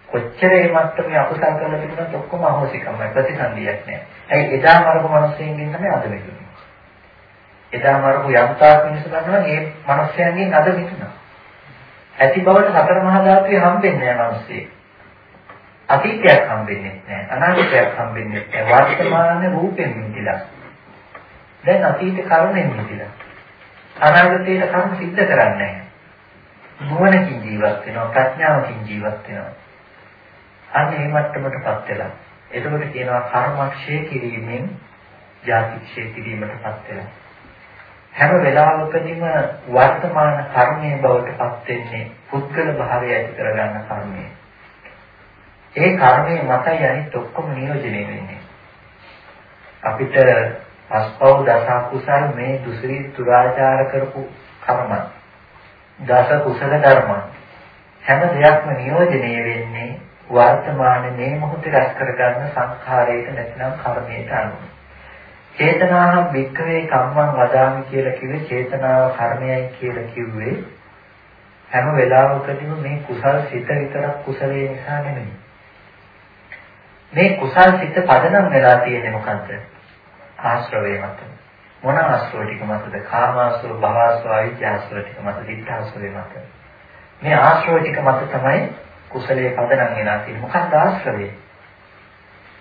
කොච්චර මේ මට්ටමේ අකුසල් කරලා තිබුණත් ඔක්කොම අහෝසිකමයි ප්‍රතිසන්දියක් නෑ. ඇයි එදා මරපු මිනිස්සුන්ගෙන් තමයි අද මිදුනේ. එදා මරපු යම්තාක් මිනිස්සු ගන්නවා මේ මිනිස්යන්ගෙන් අද මිදුණා. ඇති බවට සතර මහා ධාතුවේ හම්බෙන්නේ නෑ මිනිස්සේ. අතීතයක් හම්බෙන්නේ නෑ අනාගතයක් හම්බෙන්නේ නෑ වර්තමාන රූපෙන් මිදිලා. දැන් අතීත කර්මෙන් මිදිලා. අනාගතයේ කර්ම සිද්ධ කරන්නේ නෑ. නුවණකින් ජීවත් වෙනවා ප්‍රඥාවකින් ජීවත් වෙනවා. අන්න ඒ මට්ටමටපත් වෙලා. එතකොට කියනවා කර්මක්ෂය කිරීමෙන් ජාතික්ෂය කිරීමටපත් වෙලා. හැම වෙලාවකදීම වර්තමාන කර්මයේ බවටපත් වෙන්නේ පුද්ගල භාවය ඇති කරගන්න කර්මය. ඒ කර්මයේ මතයි අනිත් ඔක්කොම නියෝජනය වෙන්නේ. අපිට අස්පව දස කුසල් මේ දුසරි දුරාචාර කරපු කර්ම දස කුසල ධර්ම හැම දෙයක්ම නියෝජනය වෙන්නේ වර්තමානයේ මේ මොහොතේ රැස් කරගන්න සංඛාරයට නැත්නම් කර්මයට අනුව. චේතනාහම් වික්‍රේ කම්මං වදාමි කියලා කිව්වේ චේතනාව කර්මයයි කියලා කිව්වේ හැම වෙලාවකදීම මේ කුසල් සිත විතරක් කුසලයේ නිසා නෙමෙයි. මේ කුසල් සිත පදනම් වෙලා තියෙන්නේ මොකද්ද? ආශ්‍රවය මත. මොන ආශ්‍රව ටික මතද? කාමාශ්‍රව, භවශ්‍රව, අවිජ්ජාශ්‍රව ටික මත, දිඨාශ්‍රව මත. මේ ආශ්‍රව ටික මත තමයි කුසලයේ පදනම් වෙලා තියෙන්නේ. මොකක්ද ආශ්‍රවය?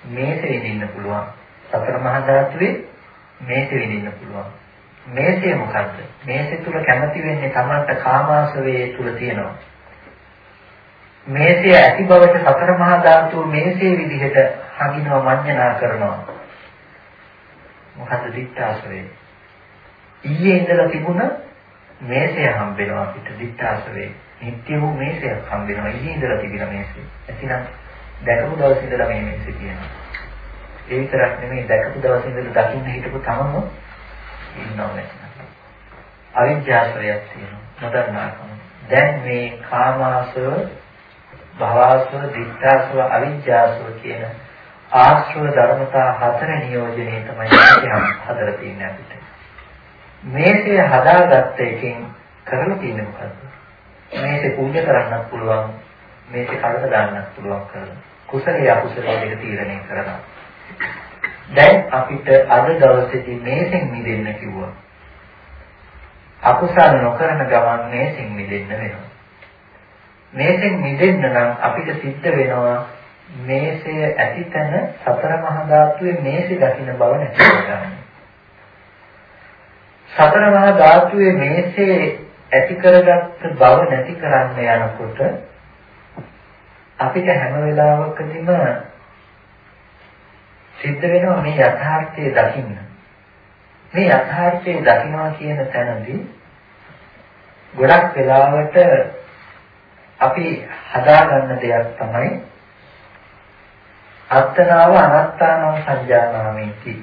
මේසේ ඉඳින්න පුළුවන්. සතර මහා ධාතුවේ මේසේ ඉඳින්න පුළුවන්. මේසේ මොකද්ද? මේසේ තුල කැමති වෙන්නේ තමන්ට කාමාශ්‍රවයේ තුල තියෙනවා. මේසේ ඇති බවට සතර මහා ධාතුව මේසේ විදිහට හඳිනවා මඤ්ඤණා කරනවා. මොකද දික්ඨාසවේ. ඊයේ ඉඳලා තිබුණ මේසය හම්බෙනවා අපිට දික්ඨාසවේ. නිත්‍ය වූ මේසයක් හම්බෙනවා ඊයේ ඉඳලා තිබින මේසය. එතිනම් දැකපු දවසේ ඉඳලා මේ මේසය තියෙනවා. ඒ විතරක් නෙමෙයි දැකපු දවසේ ඉඳලා දකින්න හිටපු තමම ඉන්නව නැත්නම්. අවිද්‍යාසරයක් තියෙනවා. නොදන්නාකම. දැන් මේ කාමාසව භවාසව, දිත්තාසව, අවිජ්ජාසව කියන ආශ්‍රව ධර්මතා හතර නියෝජනයේ තමයි අපි හදලා තියෙන්නේ අපිට. මේකේ හදාගත්ත එකෙන් කරලා තියෙන්නේ මොකද්ද? මේකේ පූජා කරන්නත් පුළුවන්, මේකේ කඩට දාන්නත් පුළුවන් කරලා. කුසලයේ අකුසලයේ දෙක තීරණය කරනවා. දැන් අපිට අද දවසේදී මේකෙන් මිදෙන්න කිව්වා. අකුසල නොකරන ගමන් මේකෙන් මිදෙන්න වෙනවා. මේකෙන් මිදෙන්න නම් අපිට සිද්ධ වෙනවා මේසය ඇතිතන සතර මහා ධාතුවේ මේසෙ දකින්න බව නැති කරගන්න. සතර මහා ධාතුවේ මේසේ ඇති කරගත්ත බව නැති කරන්න යනකොට අපිට හැම වෙලාවකදීම සිද්ධ වෙනවා මේ යථාර්ථය දකින්න. මේ යථාර්ථය දකින්නවා කියන තැනදී ගොඩක් වෙලාවට අපි හදාගන්න දෙයක් තමයි අත්තනාව අනත්තානං සංජානාමේති.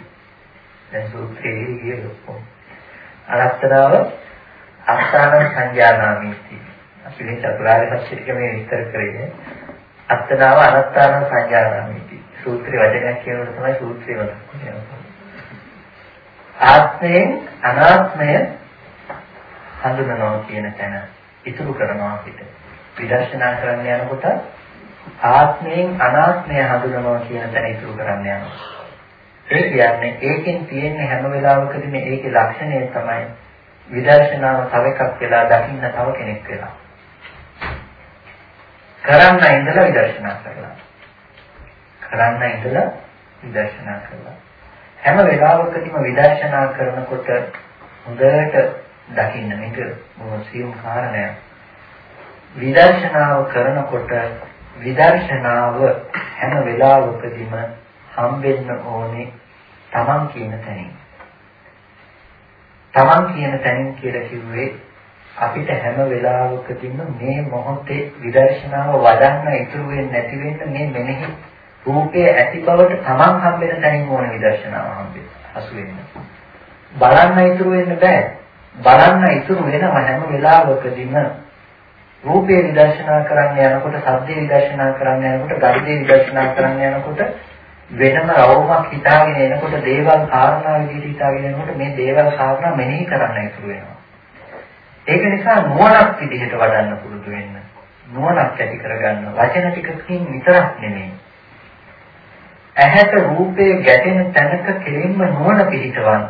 දැන් සූත්‍රයේ කියලොත් අනත්තනාව අත්තානං සංජානාමේති. අපි මේ චතුරාර්ය සත්‍ය ටික මේ විස්තර කරේ. අත්තනාව අනත්තානං සංජානාමේති. සූත්‍රේ වචනයක් කියනකොට තමයි සූත්‍රේ මතක් ආත්මයෙන් අනාත්මය හඳුනනවා කියන තැන ඉතුරු කරනවා අපිට. විදර්ශනා කරන්න යනකොට ආත්මයෙන් අනාත්මය හඳුනනවා කියන තැන ඉතුරු කරන්න යනවා. ඒ කියන්නේ ඒකෙන් තියෙන හැම වෙලාවකදීම ඒකේ ලක්ෂණය තමයි විදර්ශනාව තව එකක් වෙලා දකින්න තව කෙනෙක් වෙලා. කරන්න ඉඳලා විදර්ශනා කරලා. කරන්න ඉඳලා විදර්ශනා කරලා. හැම වෙලාවකදීම විදර්ශනා කරනකොට හොඳට දකින්න මේක බොහොම සියුම් කාරණයක්. විදර්ශනාව කරනකොට විදර්ශනාව හැම වෙලාවකදීම හම්බෙන්න ඕනේ තමන් කියන තැනින්. තමන් කියන තැනින් කියලා කිව්වේ අපිට හැම වෙලාවකදීම මේ මොහොතේ විදර්ශනාව වඩන්න ඉතුරු වෙන්නේ නැති වෙන්න මේ මෙනෙහි රූපයේ ඇති බවට තමන් හම්බෙන තැනින් ඕන විදර්ශනාව හම්බෙන්න හසු වෙන්න. බලන්න ඉතුරු වෙන්න බෑ. බලන්න ඉතුරු වෙනව හැම වෙලාවකදීම රූපේ විදර්ශනා කරන්න යනකොට, ශබ්දේ විදර්ශනා කරන්න යනකොට, ගන්ධේ විදර්ශනා කරන්න යනකොට වෙනම රවුමක් හිතාගෙන එනකොට දේවල් කාරණා විදිහට හිතාගෙන එනකොට මේ දේවල් කාරණා මෙනෙහි කරන්න ඉතුරු වෙනවා. ඒක නිසා නුවණක් විදිහට වඩන්න පුරුදු වෙන්න. නුවණක් ඇති කරගන්න. වචන ටිකකින් විතරක් නෙමෙයි. ඇහැට රූපේ ගැටෙන තැනක කෙලින්ම නුවණ පිහිටවන්න.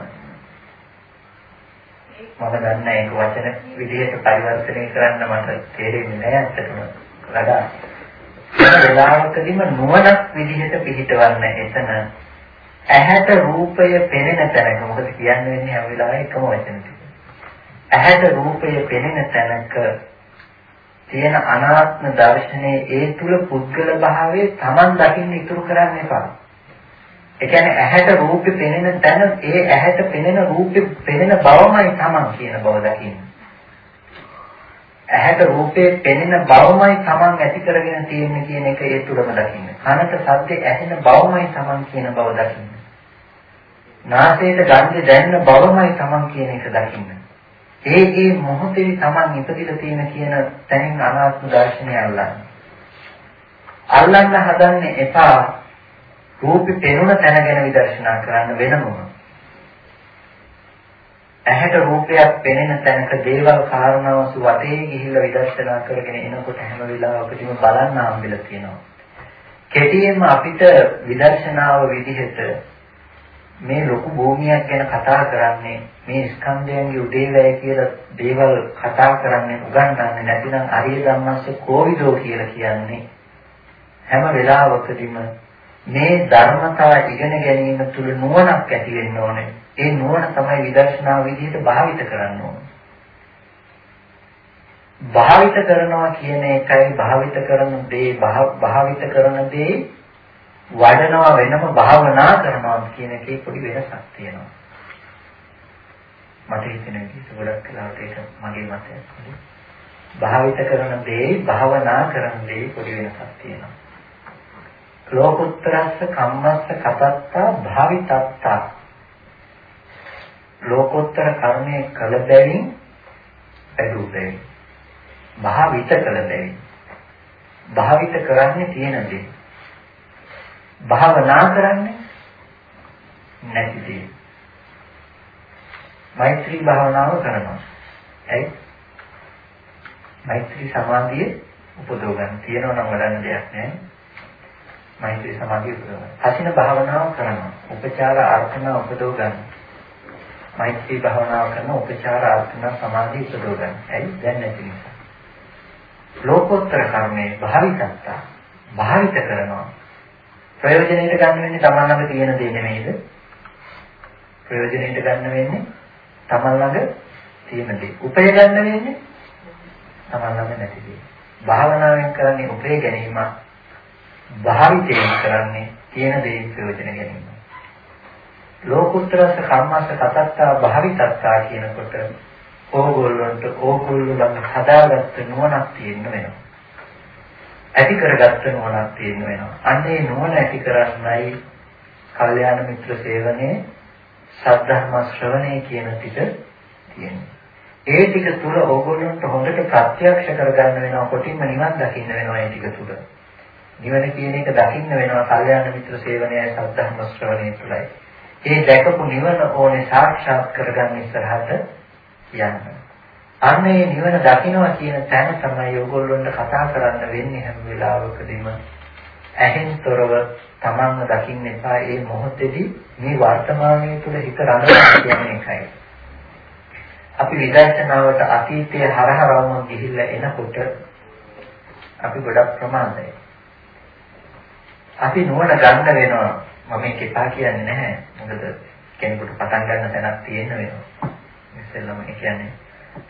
මම දන්න ඒක වචන විදිහට පරිවර්තනය කරන්න මට තේරෙන්නේ නැහැ ඇත්තටම. වඩා වෙලාවකදීම නුවණක් විදිහට පිළිටවන්න එතන ඇහැට රූපය පෙනෙන තැනක මොකද කියන්න වෙන්නේ හැම වෙලාවෙම එකම වචන ටික. ඇහැට රූපය පෙනෙන තැනක තියෙන අනාත්ම දර්ශනයේ ඒ තුල පුද්ගල භාවයේ Taman දකින්න ඉතුරු කරන්න එපා. ඒ කියන්නේ ඇහැට රූපෙ පෙනෙන තැන ඒ ඇහැට පෙනෙන රූපෙ පෙනෙන බවමයි Taman කියන බව දකින්න. ඇහැට රූපේ පෙනෙන බවමයි Taman ඇති කරගෙන තියෙන්නේ කියන එක ඒ තුලම දකින්න. කනට ශබ්දේ ඇහෙන බවමයි Taman කියන බව දකින්න. නාසයට ගන්ධ දැනෙන බවමයි Taman කියන එක දකින්න. ඒ ඒ මොහොතේ Taman ඉපදිලා තියෙන කියන තැනින් අනාත්ම දර්ශනය අල්ලන්න. අල්ලන්න හදන්නේ එපා රූපේ පෙනුන තැන ගැන විදර්ශනා කරන්න වෙනමම. ඇහැට රූපයක් පෙනෙන තැනක දේවල් කාරණාවසු වටේ ගිහිල්ලා විදර්ශනා කරගෙන එනකොට හැම වෙලාවකදීම බලන්න හම්බෙලා තියෙනවා. කෙටියෙන්ම අපිට විදර්ශනාව විදිහට මේ ලොකු භූමියක් ගැන කතා කරන්නේ මේ ස්කන්ධයන්ගේ උදේවැය කියලා දේවල් කතා කරන්නේ උගන්වන්නේ නැතිනම් අරිය ධම්මස්ස කෝවිදෝ කියලා කියන්නේ හැම වෙලාවකදීම මේ ධර්මතා ඉගෙන ගැනීම තුළ නුවණක් ඇති වෙන්න ඕනේ. ඒ නුවණ තමයි විදර්ශනා විදිහට භාවිත කරන්න ඕනේ. භාවිත කරනවා කියන එකයි භාවිත කරන දේ භාවිත කරන දේ වඩනවා වෙනම භාවනා කරනවා කියන එකේ පොඩි වෙනසක් තියෙනවා. මට හිතෙන විදිහට ගොඩක් වෙලාවට ඒක මගේ මතයක්. භාවිත කරන දේ භාවනා කරන දේ පොඩි වෙනසක් තියෙනවා. ලෝකුත්තරස්ස කම්මස්ස කතත්තා භාවිතත්තා ලෝකෝත්තර කර්මයේ කළ බැවින් ඇදූ බැවින් භාවිත කළ බැවින් භාවිත කරන්නේ තියෙන දේ භාවනා කරන්නේ නැති දේ. මෛත්‍රී භාවනාව කරනවා. ඇයි? මෛත්‍රී සමාධිය උපදව ගන්න. තියෙනවා නම් වඩන්න දෙයක් නැහැ. මෛත්‍රී සමාධිය උපදව ගන්න. හසින භාවනාව කරනවා. උපචාර අර්ථනා උපදව ගන්න. මෛත්‍රී භාවනාව කරන උපචාර අර්ථනා සමාධිය උපදව ගන්න. ඇයි? දැන් නැති නිසා. ලෝකෝත්තර කර්මයේ භාවිතත්තා භාවිත කරනවා ප්‍රයෝජනෙට ගන්න වෙන්නේ තමන් ළඟ තියෙන දේ නෙමෙයිද? ප්‍රයෝජනෙට ගන්න වෙන්නේ තමන් ළඟ තියෙන දේ. උපය ගන්න වෙන්නේ තමන් ළඟ නැති දේ. භාවනාවෙන් කරන්නේ උපය ගැනීම. භාවිතයෙන් කරන්නේ තියෙන දේ ප්‍රයෝජන ගැනීම. ලෝකුත්තරස කම්මස්ස කතත්තා භාවිතත්තා කියනකොට ඕගොල්ලන්ට ඕගොල්ලෝ ළඟ හදාගත්ත නුවණක් තියෙන්න වෙනවා. ඇති කරගත්ත නුවණක් තියෙන්න වෙනවා. අන්න ඒ නුවණ ඇති කරන්නයි කල්යාණ මිත්‍ර සේවනයේ සද්ධර්ම ශ්‍රවණය කියන ටික තියෙන්නේ. ඒ ටික තුල ඕගොල්ලන්ට හොඳට ප්‍රත්‍යක්ෂ කරගන්න වෙනවා කොටින්ම නිවන් දකින්න වෙනවා ඒ ටික තුල. නිවන කියන එක දකින්න වෙනවා කල්යාණ මිත්‍ර සේවනයයි සද්ධර්ම ශ්‍රවණය තුලයි. ඒ දැකපු නිවන ඕනේ සාක්ෂාත් කරගන්න ඉස්සරහට යන්න. අන්න ඒ නිවන දකින්නවා කියන තැන තමයි ඔයගොල්ලොන්ට කතා කරන්න වෙන්නේ හැම වෙලාවකදීම ඇහෙන් තොරව තමන්ව දකින්න එපා ඒ මොහොතේදී මේ වර්තමානයේ තුල හිත රඳවන්න කියන එකයි. අපි විදර්ශනාවට අතීතයේ හරහරවම ගිහිල්ලා එනකොට අපි ගොඩක් ප්‍රමාදයි. අපි නුවණ ගන්න වෙනවා මම මේක එපා කියන්නේ නැහැ. මොකද කෙනෙකුට පටන් ගන්න තැනක් තියෙන්න වෙනවා. ඉතින් ඒ කියන්නේ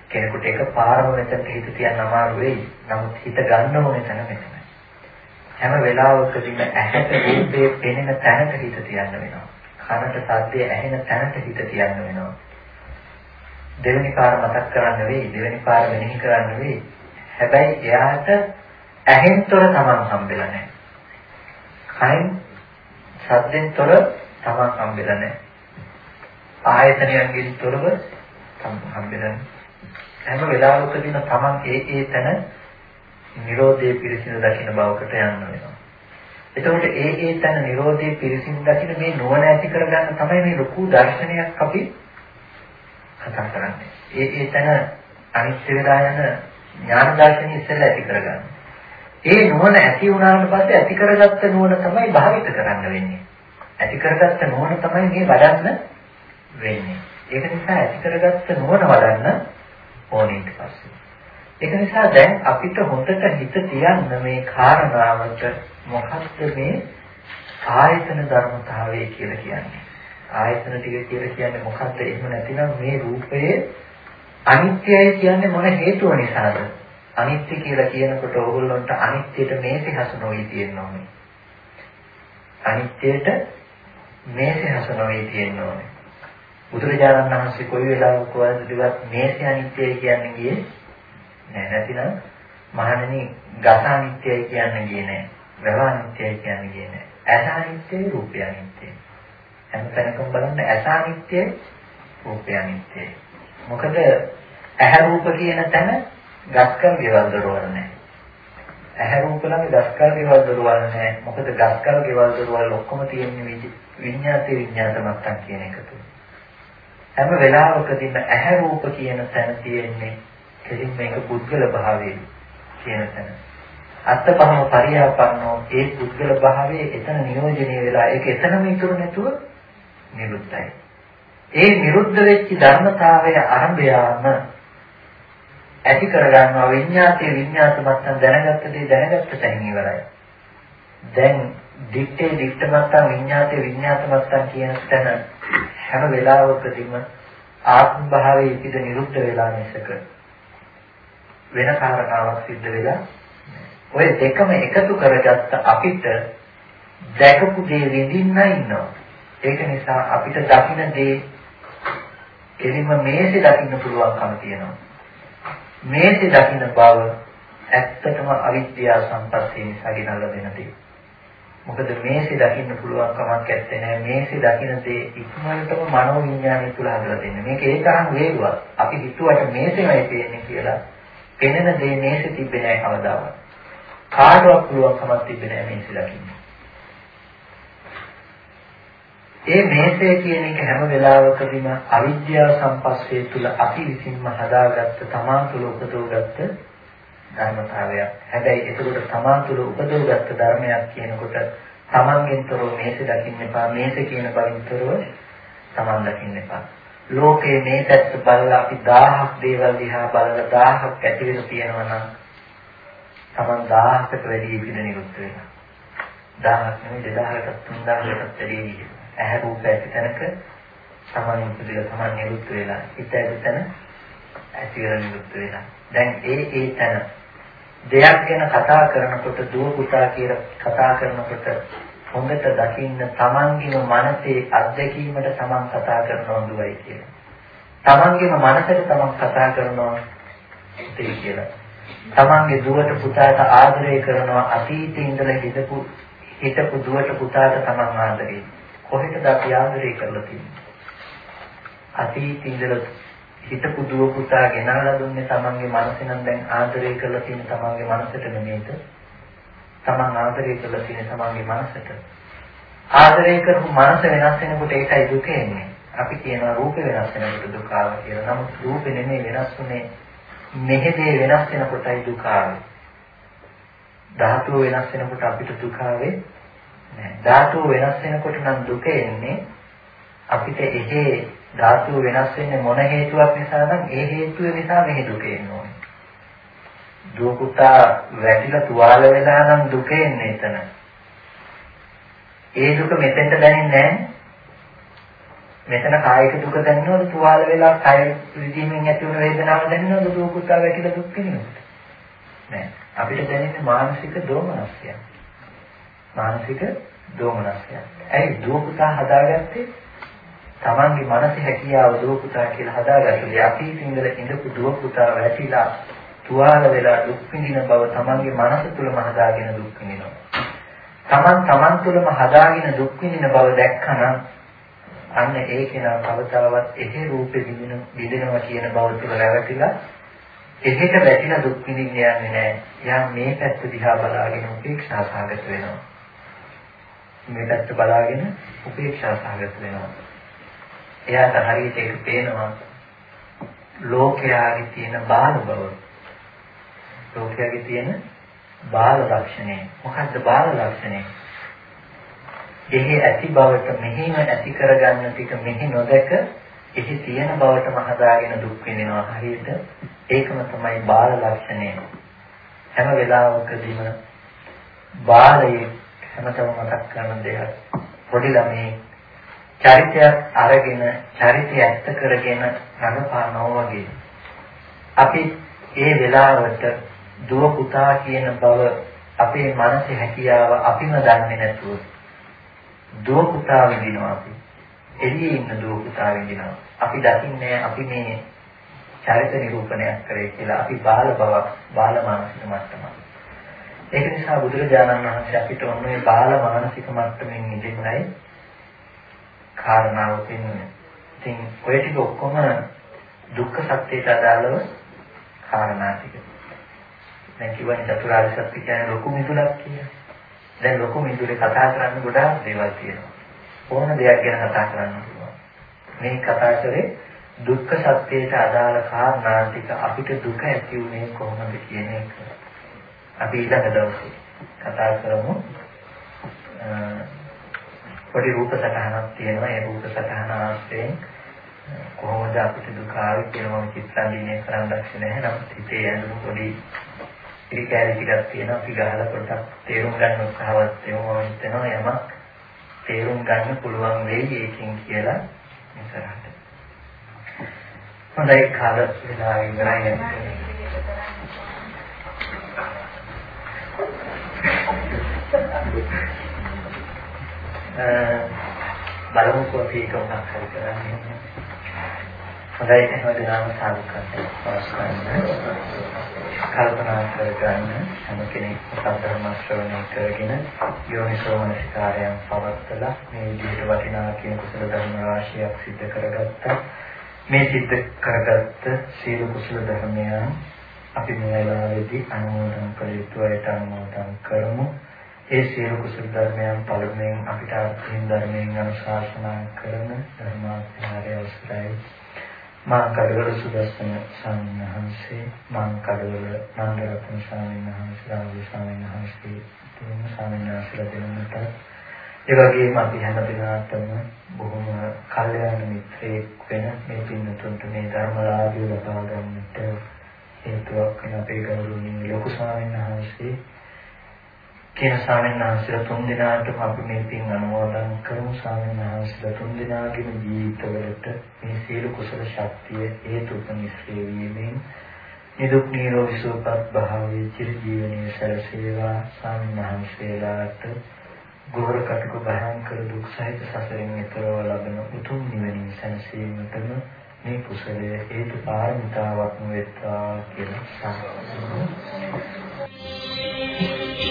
කෙනෙකුට ඒක පාරම මෙතනට හිත තියන්න අමාරු වෙයි. නමුත් හිත ගන්න ඕනේ තැන මෙතනයි. හැම වෙලාවකදීම ඇහැට රූපේ පෙනෙන තැනට හිත තියන්න වෙනවා. කනට ශබ්දය ඇහෙන තැනට හිත තියන්න වෙනවා. දෙවෙනි පාර මතක් කරන්න වෙයි. දෙවෙනි පාර මෙනෙහි කරන්න වෙයි. හැබැයි එයාට ඇහෙන්තොර තමන් හම්බෙලා නැහැ. කයින් ශබ්දෙන්තොර තමන් හම්බෙලා නැහැ. ආයතනයන්ගෙන් තොරව තමන් හම්බෙලා නැහැ. හැම වෙලාවකදීම Taman ඒ ඒ තැන Nirodhe පිරිසිදු දකින්න බවකට යන්න වෙනවා. එතකොට ඒ ඒ තැන Nirodhe පිරිසිදු දකින්න මේ නුවණ ඇති කරගන්න තමයි මේ ලොකු දර්ශනයක් අපි කතා කරන්නේ. ඒ ඒ තැන අනිත්‍ය වෙලා යන ඥාන දර්ශනය ඉස්සෙල්ලා ඇති කරගන්න. ඒ නුවණ ඇති වුණාට පස්සේ ඇති කරගත්ත නුවණ තමයි භාවිත කරන්න වෙන්නේ. ඇති කරගත්ත නුවණ තමයි මේ වඩන්න වෙන්නේ. ඒක නිසා ඇති කරගත්ත නුවණ වඩන්න ඕනේ ඊට පස්සේ. ඒක නිසා දැන් අපිට හොඳට හිත තියන්න මේ කාරණාවට මොකක්ද මේ ආයතන ධර්මතාවය කියලා කියන්නේ. ආයතන ටික කියලා කියන්නේ මොකක්ද? එහෙම නැතිනම් මේ රූපයේ අනිත්‍යයි කියන්නේ මොන හේතුව නිසාද? අනිත්‍ය කියලා කියනකොට ඕගොල්ලන්ට අනිත්‍යයට මේසි හසු නොවි තියෙන්න ඕනේ. අනිත්‍යයට මේසි හසු නොවි තියෙන්න ඕනේ. බුදුරජාණන් වහන්සේ කොයි වෙලාවකවත් දිවත් මේසේ අනිත්‍යයි කියන්නේ ගියේ නෑ නැතිනම් මහණෙනි ගස අනිත්‍යයි කියන්නේ ගියේ නෑ වැව අනිත්‍යයි කියන්නේ ගියේ නෑ ඇස අනිත්‍යයි රූපය අනිත්‍යයි හැම තැනකම බලන්න ඇස අනිත්‍යයි, රූපය අනිත්‍යයි. මොකද ඇහැ රූප කියන තැන ගස්කල් ගෙවල් දොරවල් නැහැ. ඇහැ රූප ළඟ ගස්කල් ගෙවල් දොරවල් නැහැ. මොකද ගස්කල් ගෙවල් දොරවල් ඔක්කොම තියෙන්නේ විඤ්ඤාතේ විඤ්ඤාත මත්තන් කියන එක තුල. හැම වෙලාවකදීම ඇහැ රූප කියන තැන තියෙන්නේ කෙලින් මේක පුද්ගල භාවයේ කියන තැන. අත්පහම පරියාපන්නෝ ඒ පුද්ගල භාවයේ එතන නියෝජනය වෙලා ඒක එතනම ඉතුරු නැතුව නිරුද්ධයි. ඒ නිරුද්ධ වෙච්ච ධර්මතාවය ආරම්භයාම ඇති කරගන්නවා විඤ්ඤාතයේ විඤ්ඤාත මත්තන් දැනගත්ත දේ දැනගත්ත තැනින් ඉවරයි. දැන් දිත්තේ දිත්ත මත්තන් විඤ්ඤාතයේ විඤ්ඤාත මත්තන් කියන තැන හැම වෙලාවකදීම ආත්ම භාවයේ ඉපිද නිරුද්ධ වෙලා නැසක වෙන කාරණාවක් සිද්ධ වෙලා ඔය දෙකම එකතු කරගත්ත අපිට දැකපු දේ විඳින්න ඉන්නවා. ඒක නිසා අපිට දකින්න දේ එලිම මේසේ දකින්න පුළුවන්කම තියෙනවා. මේසේ දකින්න බව ඇත්තටම අවිද්‍යාව සම්පස්සේ නිසා ගෙනල්ලා දෙන දේ. මොකද මේසේ දකින්න පුළුවන් කමක් නැත්තේ නෑ මේසේ දකින්න දේ ඉක්මනටම මනෝ විඥානය තුල හදලා දෙන්නේ. මේක ඒ තරම් වේගවත්. අපි හිතුවට මේසෙමයි පේන්නේ කියලා. පෙනෙන දේ මේසේ තිබෙන්නේ නෑ කවදාවත්. කාටවත් පුළුවන් කමක් තිබෙන්නේ නෑ මේසේ දකින්න. ඒ මේසය කියන එක හැම වෙලාවකදීම අවිද්‍යාව සම්පස්සේ තුල අපි විසින්ම හදාගත්ත තමා තුළ උපදවගත්ත ධර්මතාවයක්. හැබැයි ඒකට තමා තුළ උපදවගත්ත ධර්මයක් කියනකොට තමන්ගෙන්තරෝ මේස දකින්න එපා. මේස කියන බලින්තරව තමන් දකින්න එපා. ලෝකේ මේ පැත්ත බලලා අපි 1000ක් දේවල් දිහා බලලා 1000ක් ඇති වෙන තියෙනවා නම් තමන් 1000කට වැඩි ඉපිද නිරුත් වෙනවා. 1000ක් නෙවෙයි 2000කටත් 3000කටත් වැඩි ඇහැ රූප ඇති තැනක සමාන ඉපදෙලා සමාන නිරුත් වෙලා හිත ඇති තැන ඇති වෙලා නිරුත් වෙලා දැන් ඒ ඒ තැන දෙයක් ගැන කතා කරනකොට දුව පුතා කියලා කතා කරනකොට හොඳට දකින්න තමන්ගේම මනසේ අත්දැකීමට තමන් කතා කරනවා දුවයි කියලා. තමන්ගේම මනසට තමන් කතා කරනවා ඉතින් කියලා. තමන්ගේ දුවට පුතාට ආදරය කරනවා අතීතේ ඉඳලා හිටපු හිටපු දුවට පුතාට තමන් ආදරේ. කොහෙටද අපි ආදරය කරලා තියෙන්නේ? අතීතේ ඉඳලා හිතපු දුව පුතා ගෙනල්ලා දුන්නේ තමන්ගේ මනසේ නම් දැන් ආදරය කරලා තියෙන තමන්ගේ මනසට නෙමෙයිද? තමන් ආදරය කරලා තියෙන තමන්ගේ මනසට. ආදරය කරපු මනස වෙනස් වෙනකොට ඒකයි දුක එන්නේ. අපි කියනවා රූප වෙනස් වෙනකොට දුක ආවා කියලා. නමුත් රූපෙ නෙමෙයි වෙනස් වුනේ මෙහෙදේ වෙනස් වෙනකොටයි දුක ආවේ. ධාතුව වෙනස් වෙනකොට අපිට දුක ආවේ නෑ. ධාතුව වෙනස් වෙනකොට නම් දුක එන්නේ අපිට එහේ ධාතුව වෙනස් වෙන්නේ මොන හේතුවක් නිසා නම් ඒ හේතුව නිසා මෙහි දුක එන්නේ. දුව පුතා වැටිලා තුවාල වෙලා නම් දුක එන්නේ එතන. ඒ දුක මෙතෙන්ට දැනෙන්නේ නැහැ. මෙතන කායික දුක දැනෙනවද තුවාල වෙලා කය විදීමෙන් ඇති වුණ වේදනාව දැනෙනවද දුව පුතා වැටිලා දුක් විඳිනවද? නෑ. අපිට දැනෙන්නේ මානසික දෝමනස්යක්. මානසික දෝමනස්යක්. ඇයි දුව පුතා හදාගත්තේ? Tamange මනසේ හැකියාව දුව පුතා කියලා හදාගත්තේ. අපි සිංගල ඉඳපු දුව පුතා වැටිලා තුවාල වෙලා දුක් විඳින බව Tamange මනස තුලම හදාගෙන දුක් විඳිනවා. Taman Taman තුලම හදාගෙන දුක් විඳින බව දැක්කනම් අන්න ඒ කෙනා කවදාවත් එහෙ රූපෙ විඳින විඳිනවා කියන බව තුල රැවටිලා එහෙට වැටිලා දුක් විඳින්න යන්නේ නැහැ. යා මේ පැත්ත දිහා බලාගෙන උපේක්ෂා සාගත වෙනවා. මේ පැත්ත බලාගෙන උපේක්ෂා සහගත වෙනවා. එයාට හරියට ඒක පේනවා ලෝකයාගේ තියෙන බාල බව. ලෝකයාගේ තියෙන බාල ලක්ෂණය. මොකද්ද බාල ලක්ෂණය? එහි ඇති බවට මෙහිම ඇති කරගන්න ටික මෙහි නොදක එහි තියෙන බවටම හදාගෙන දුක් විඳිනවා හරියට ඒකම තමයි බාල ලක්ෂණය. හැම වෙලාවකදීම බාලයේ හැමතම මතක් කරන දෙයක්. පොඩි ළමයි චරිතයක් අරගෙන චරිතය ඇත්ත කරගෙන රඟපානවා වගේ. අපි ඒ වෙලාවට දුව පුතා කියන බව අපේ මනසේ හැකියාව අපිම දන්නේ නැතුව දුව පුතා විඳිනවා අපි. එළියේ ඉන්න දුව පුතා විඳිනවා. අපි දකින්නේ අපි මේ චරිත නිරූපණයක් කරේ කියලා අපි බාල බවක් බාල මානසික මට්ටමක්. ඒක නිසා බුදුරජාණන් වහන්සේ අපිට ඔන්නේ බාල මානසික මට්ටමින් නිදෙන්නයි කාරණාව පෙන්වන්නේ. ඉතින් ඔය ටික ඔක්කොම දුක්ඛ සත්‍යයට අදාළව කාරණා ටික. දැන් කියවනේ චතුරාර්ය සත්‍ය කියන්නේ ලොකු මිදුලක් කියලා. දැන් ලොකු මිදුලේ කතා කරන්න ගොඩාක් දේවල් තියෙනවා. ඕන දෙයක් ගැන කතා කරන්න පුළුවන්. මේ කතා කරේ දුක්ඛ සත්‍යයට අදාළ කාරණා ටික අපිට දුක ඇති වුනේ කොහොමද කියන එක. අපි ඊළඟ දවසේ කතා කරමු. පොඩි රූප සටහනක් තියෙනවා. ඒ රූප සටහන ආශ්‍රයෙන් කොහොමද අපිට දුක ආවේ කියලා මම චිත්‍රාන්දිනේ කරන්න දැක්ෂ නැහැ. නමුත් හිතේ ඇඳුණු පොඩි ඉරිකෑලි ටිකක් තියෙනවා. අපි ගහලා පොඩ්ඩක් තේරුම් ගන්න උත්සාහවත් වෙමු. මම හිතනවා යමක් තේරුම් ගන්න පුළුවන් වෙයි ඒකෙන් කියලා ඉස්සරහට. හොඳයි කාල වෙලා ඉවරයි. බලමුකෝ අපි එක මොකක් හරි කරන්නේ. හොඳයි හැමදේම සාදු කරන්න කල්පනා කරගන්න හැම කෙනෙක්ම සද්ධර්ම ශ්‍රවණය කරගෙන යෝනිසෝ මනසිකාරයන් පවත්තලා මේ විදිහට වටිනා කියන කුසල ධර්ම රාශියක් සිද්ධ කරගත්තා. මේ සිද්ධ කරගත්ත සීල කුසල ධර්මයන් අපි මේ වෙලාවේදී අනුමෝදන් කළ යුතුයට අනුමෝදන් කරමු. ඒ සියලු කුසල ධර්මයන් පළමුවෙන් අපිට අර්ථින් ධර්මයෙන් අනුශාසනා කරන ධර්මාචාර්ය අවසරයි. මා කඩවල සුදස්සන ස්වාමීන් වහන්සේ මා කඩවල නන්දරත්න ස්වාමීන් වහන්සේ රාජු ස්වාමීන් වහන්සේ තුන් ස්වාමීන් වහන්සේලා දෙන්නට. ඒ වගේම අපි හැම දිනකටම බොහොම කල්යාණ මිත්‍රයෙක් වෙන මේ පින්නතුන්ට මේ ධර්මලාභය ලබා ගන්නට හේතුවක් වෙන අපේ ගෞරවනීය ලොකු ස්වාමීන් වහන්සේ කියන ස්වාමීන් වහන්සේලා තුන් දෙනාටම අපි මේ පින් අනුමෝදන් කරමු. ස්වාමීන් වහන්සේලා තුන් දෙනාගේම ජීවිතවලට මේ සියලු කුසල ශක්තිය හේතු උපනිශ්‍රේ වීමෙන් නිදුක් නිරෝගී සුවපත් භාවයේ චිර ජීවනයේ සැලසේවා. ස්වාමීන් වහන්සේලාට ගෝර කටක භයංකර දුක් සහිත සසරෙන් එතරව ලබන උතුම් නිවනින් සැනසීමටම මේ කුසලය හේතු පාරමිතාවක් වෙත්වා කියලා සාකච්ඡා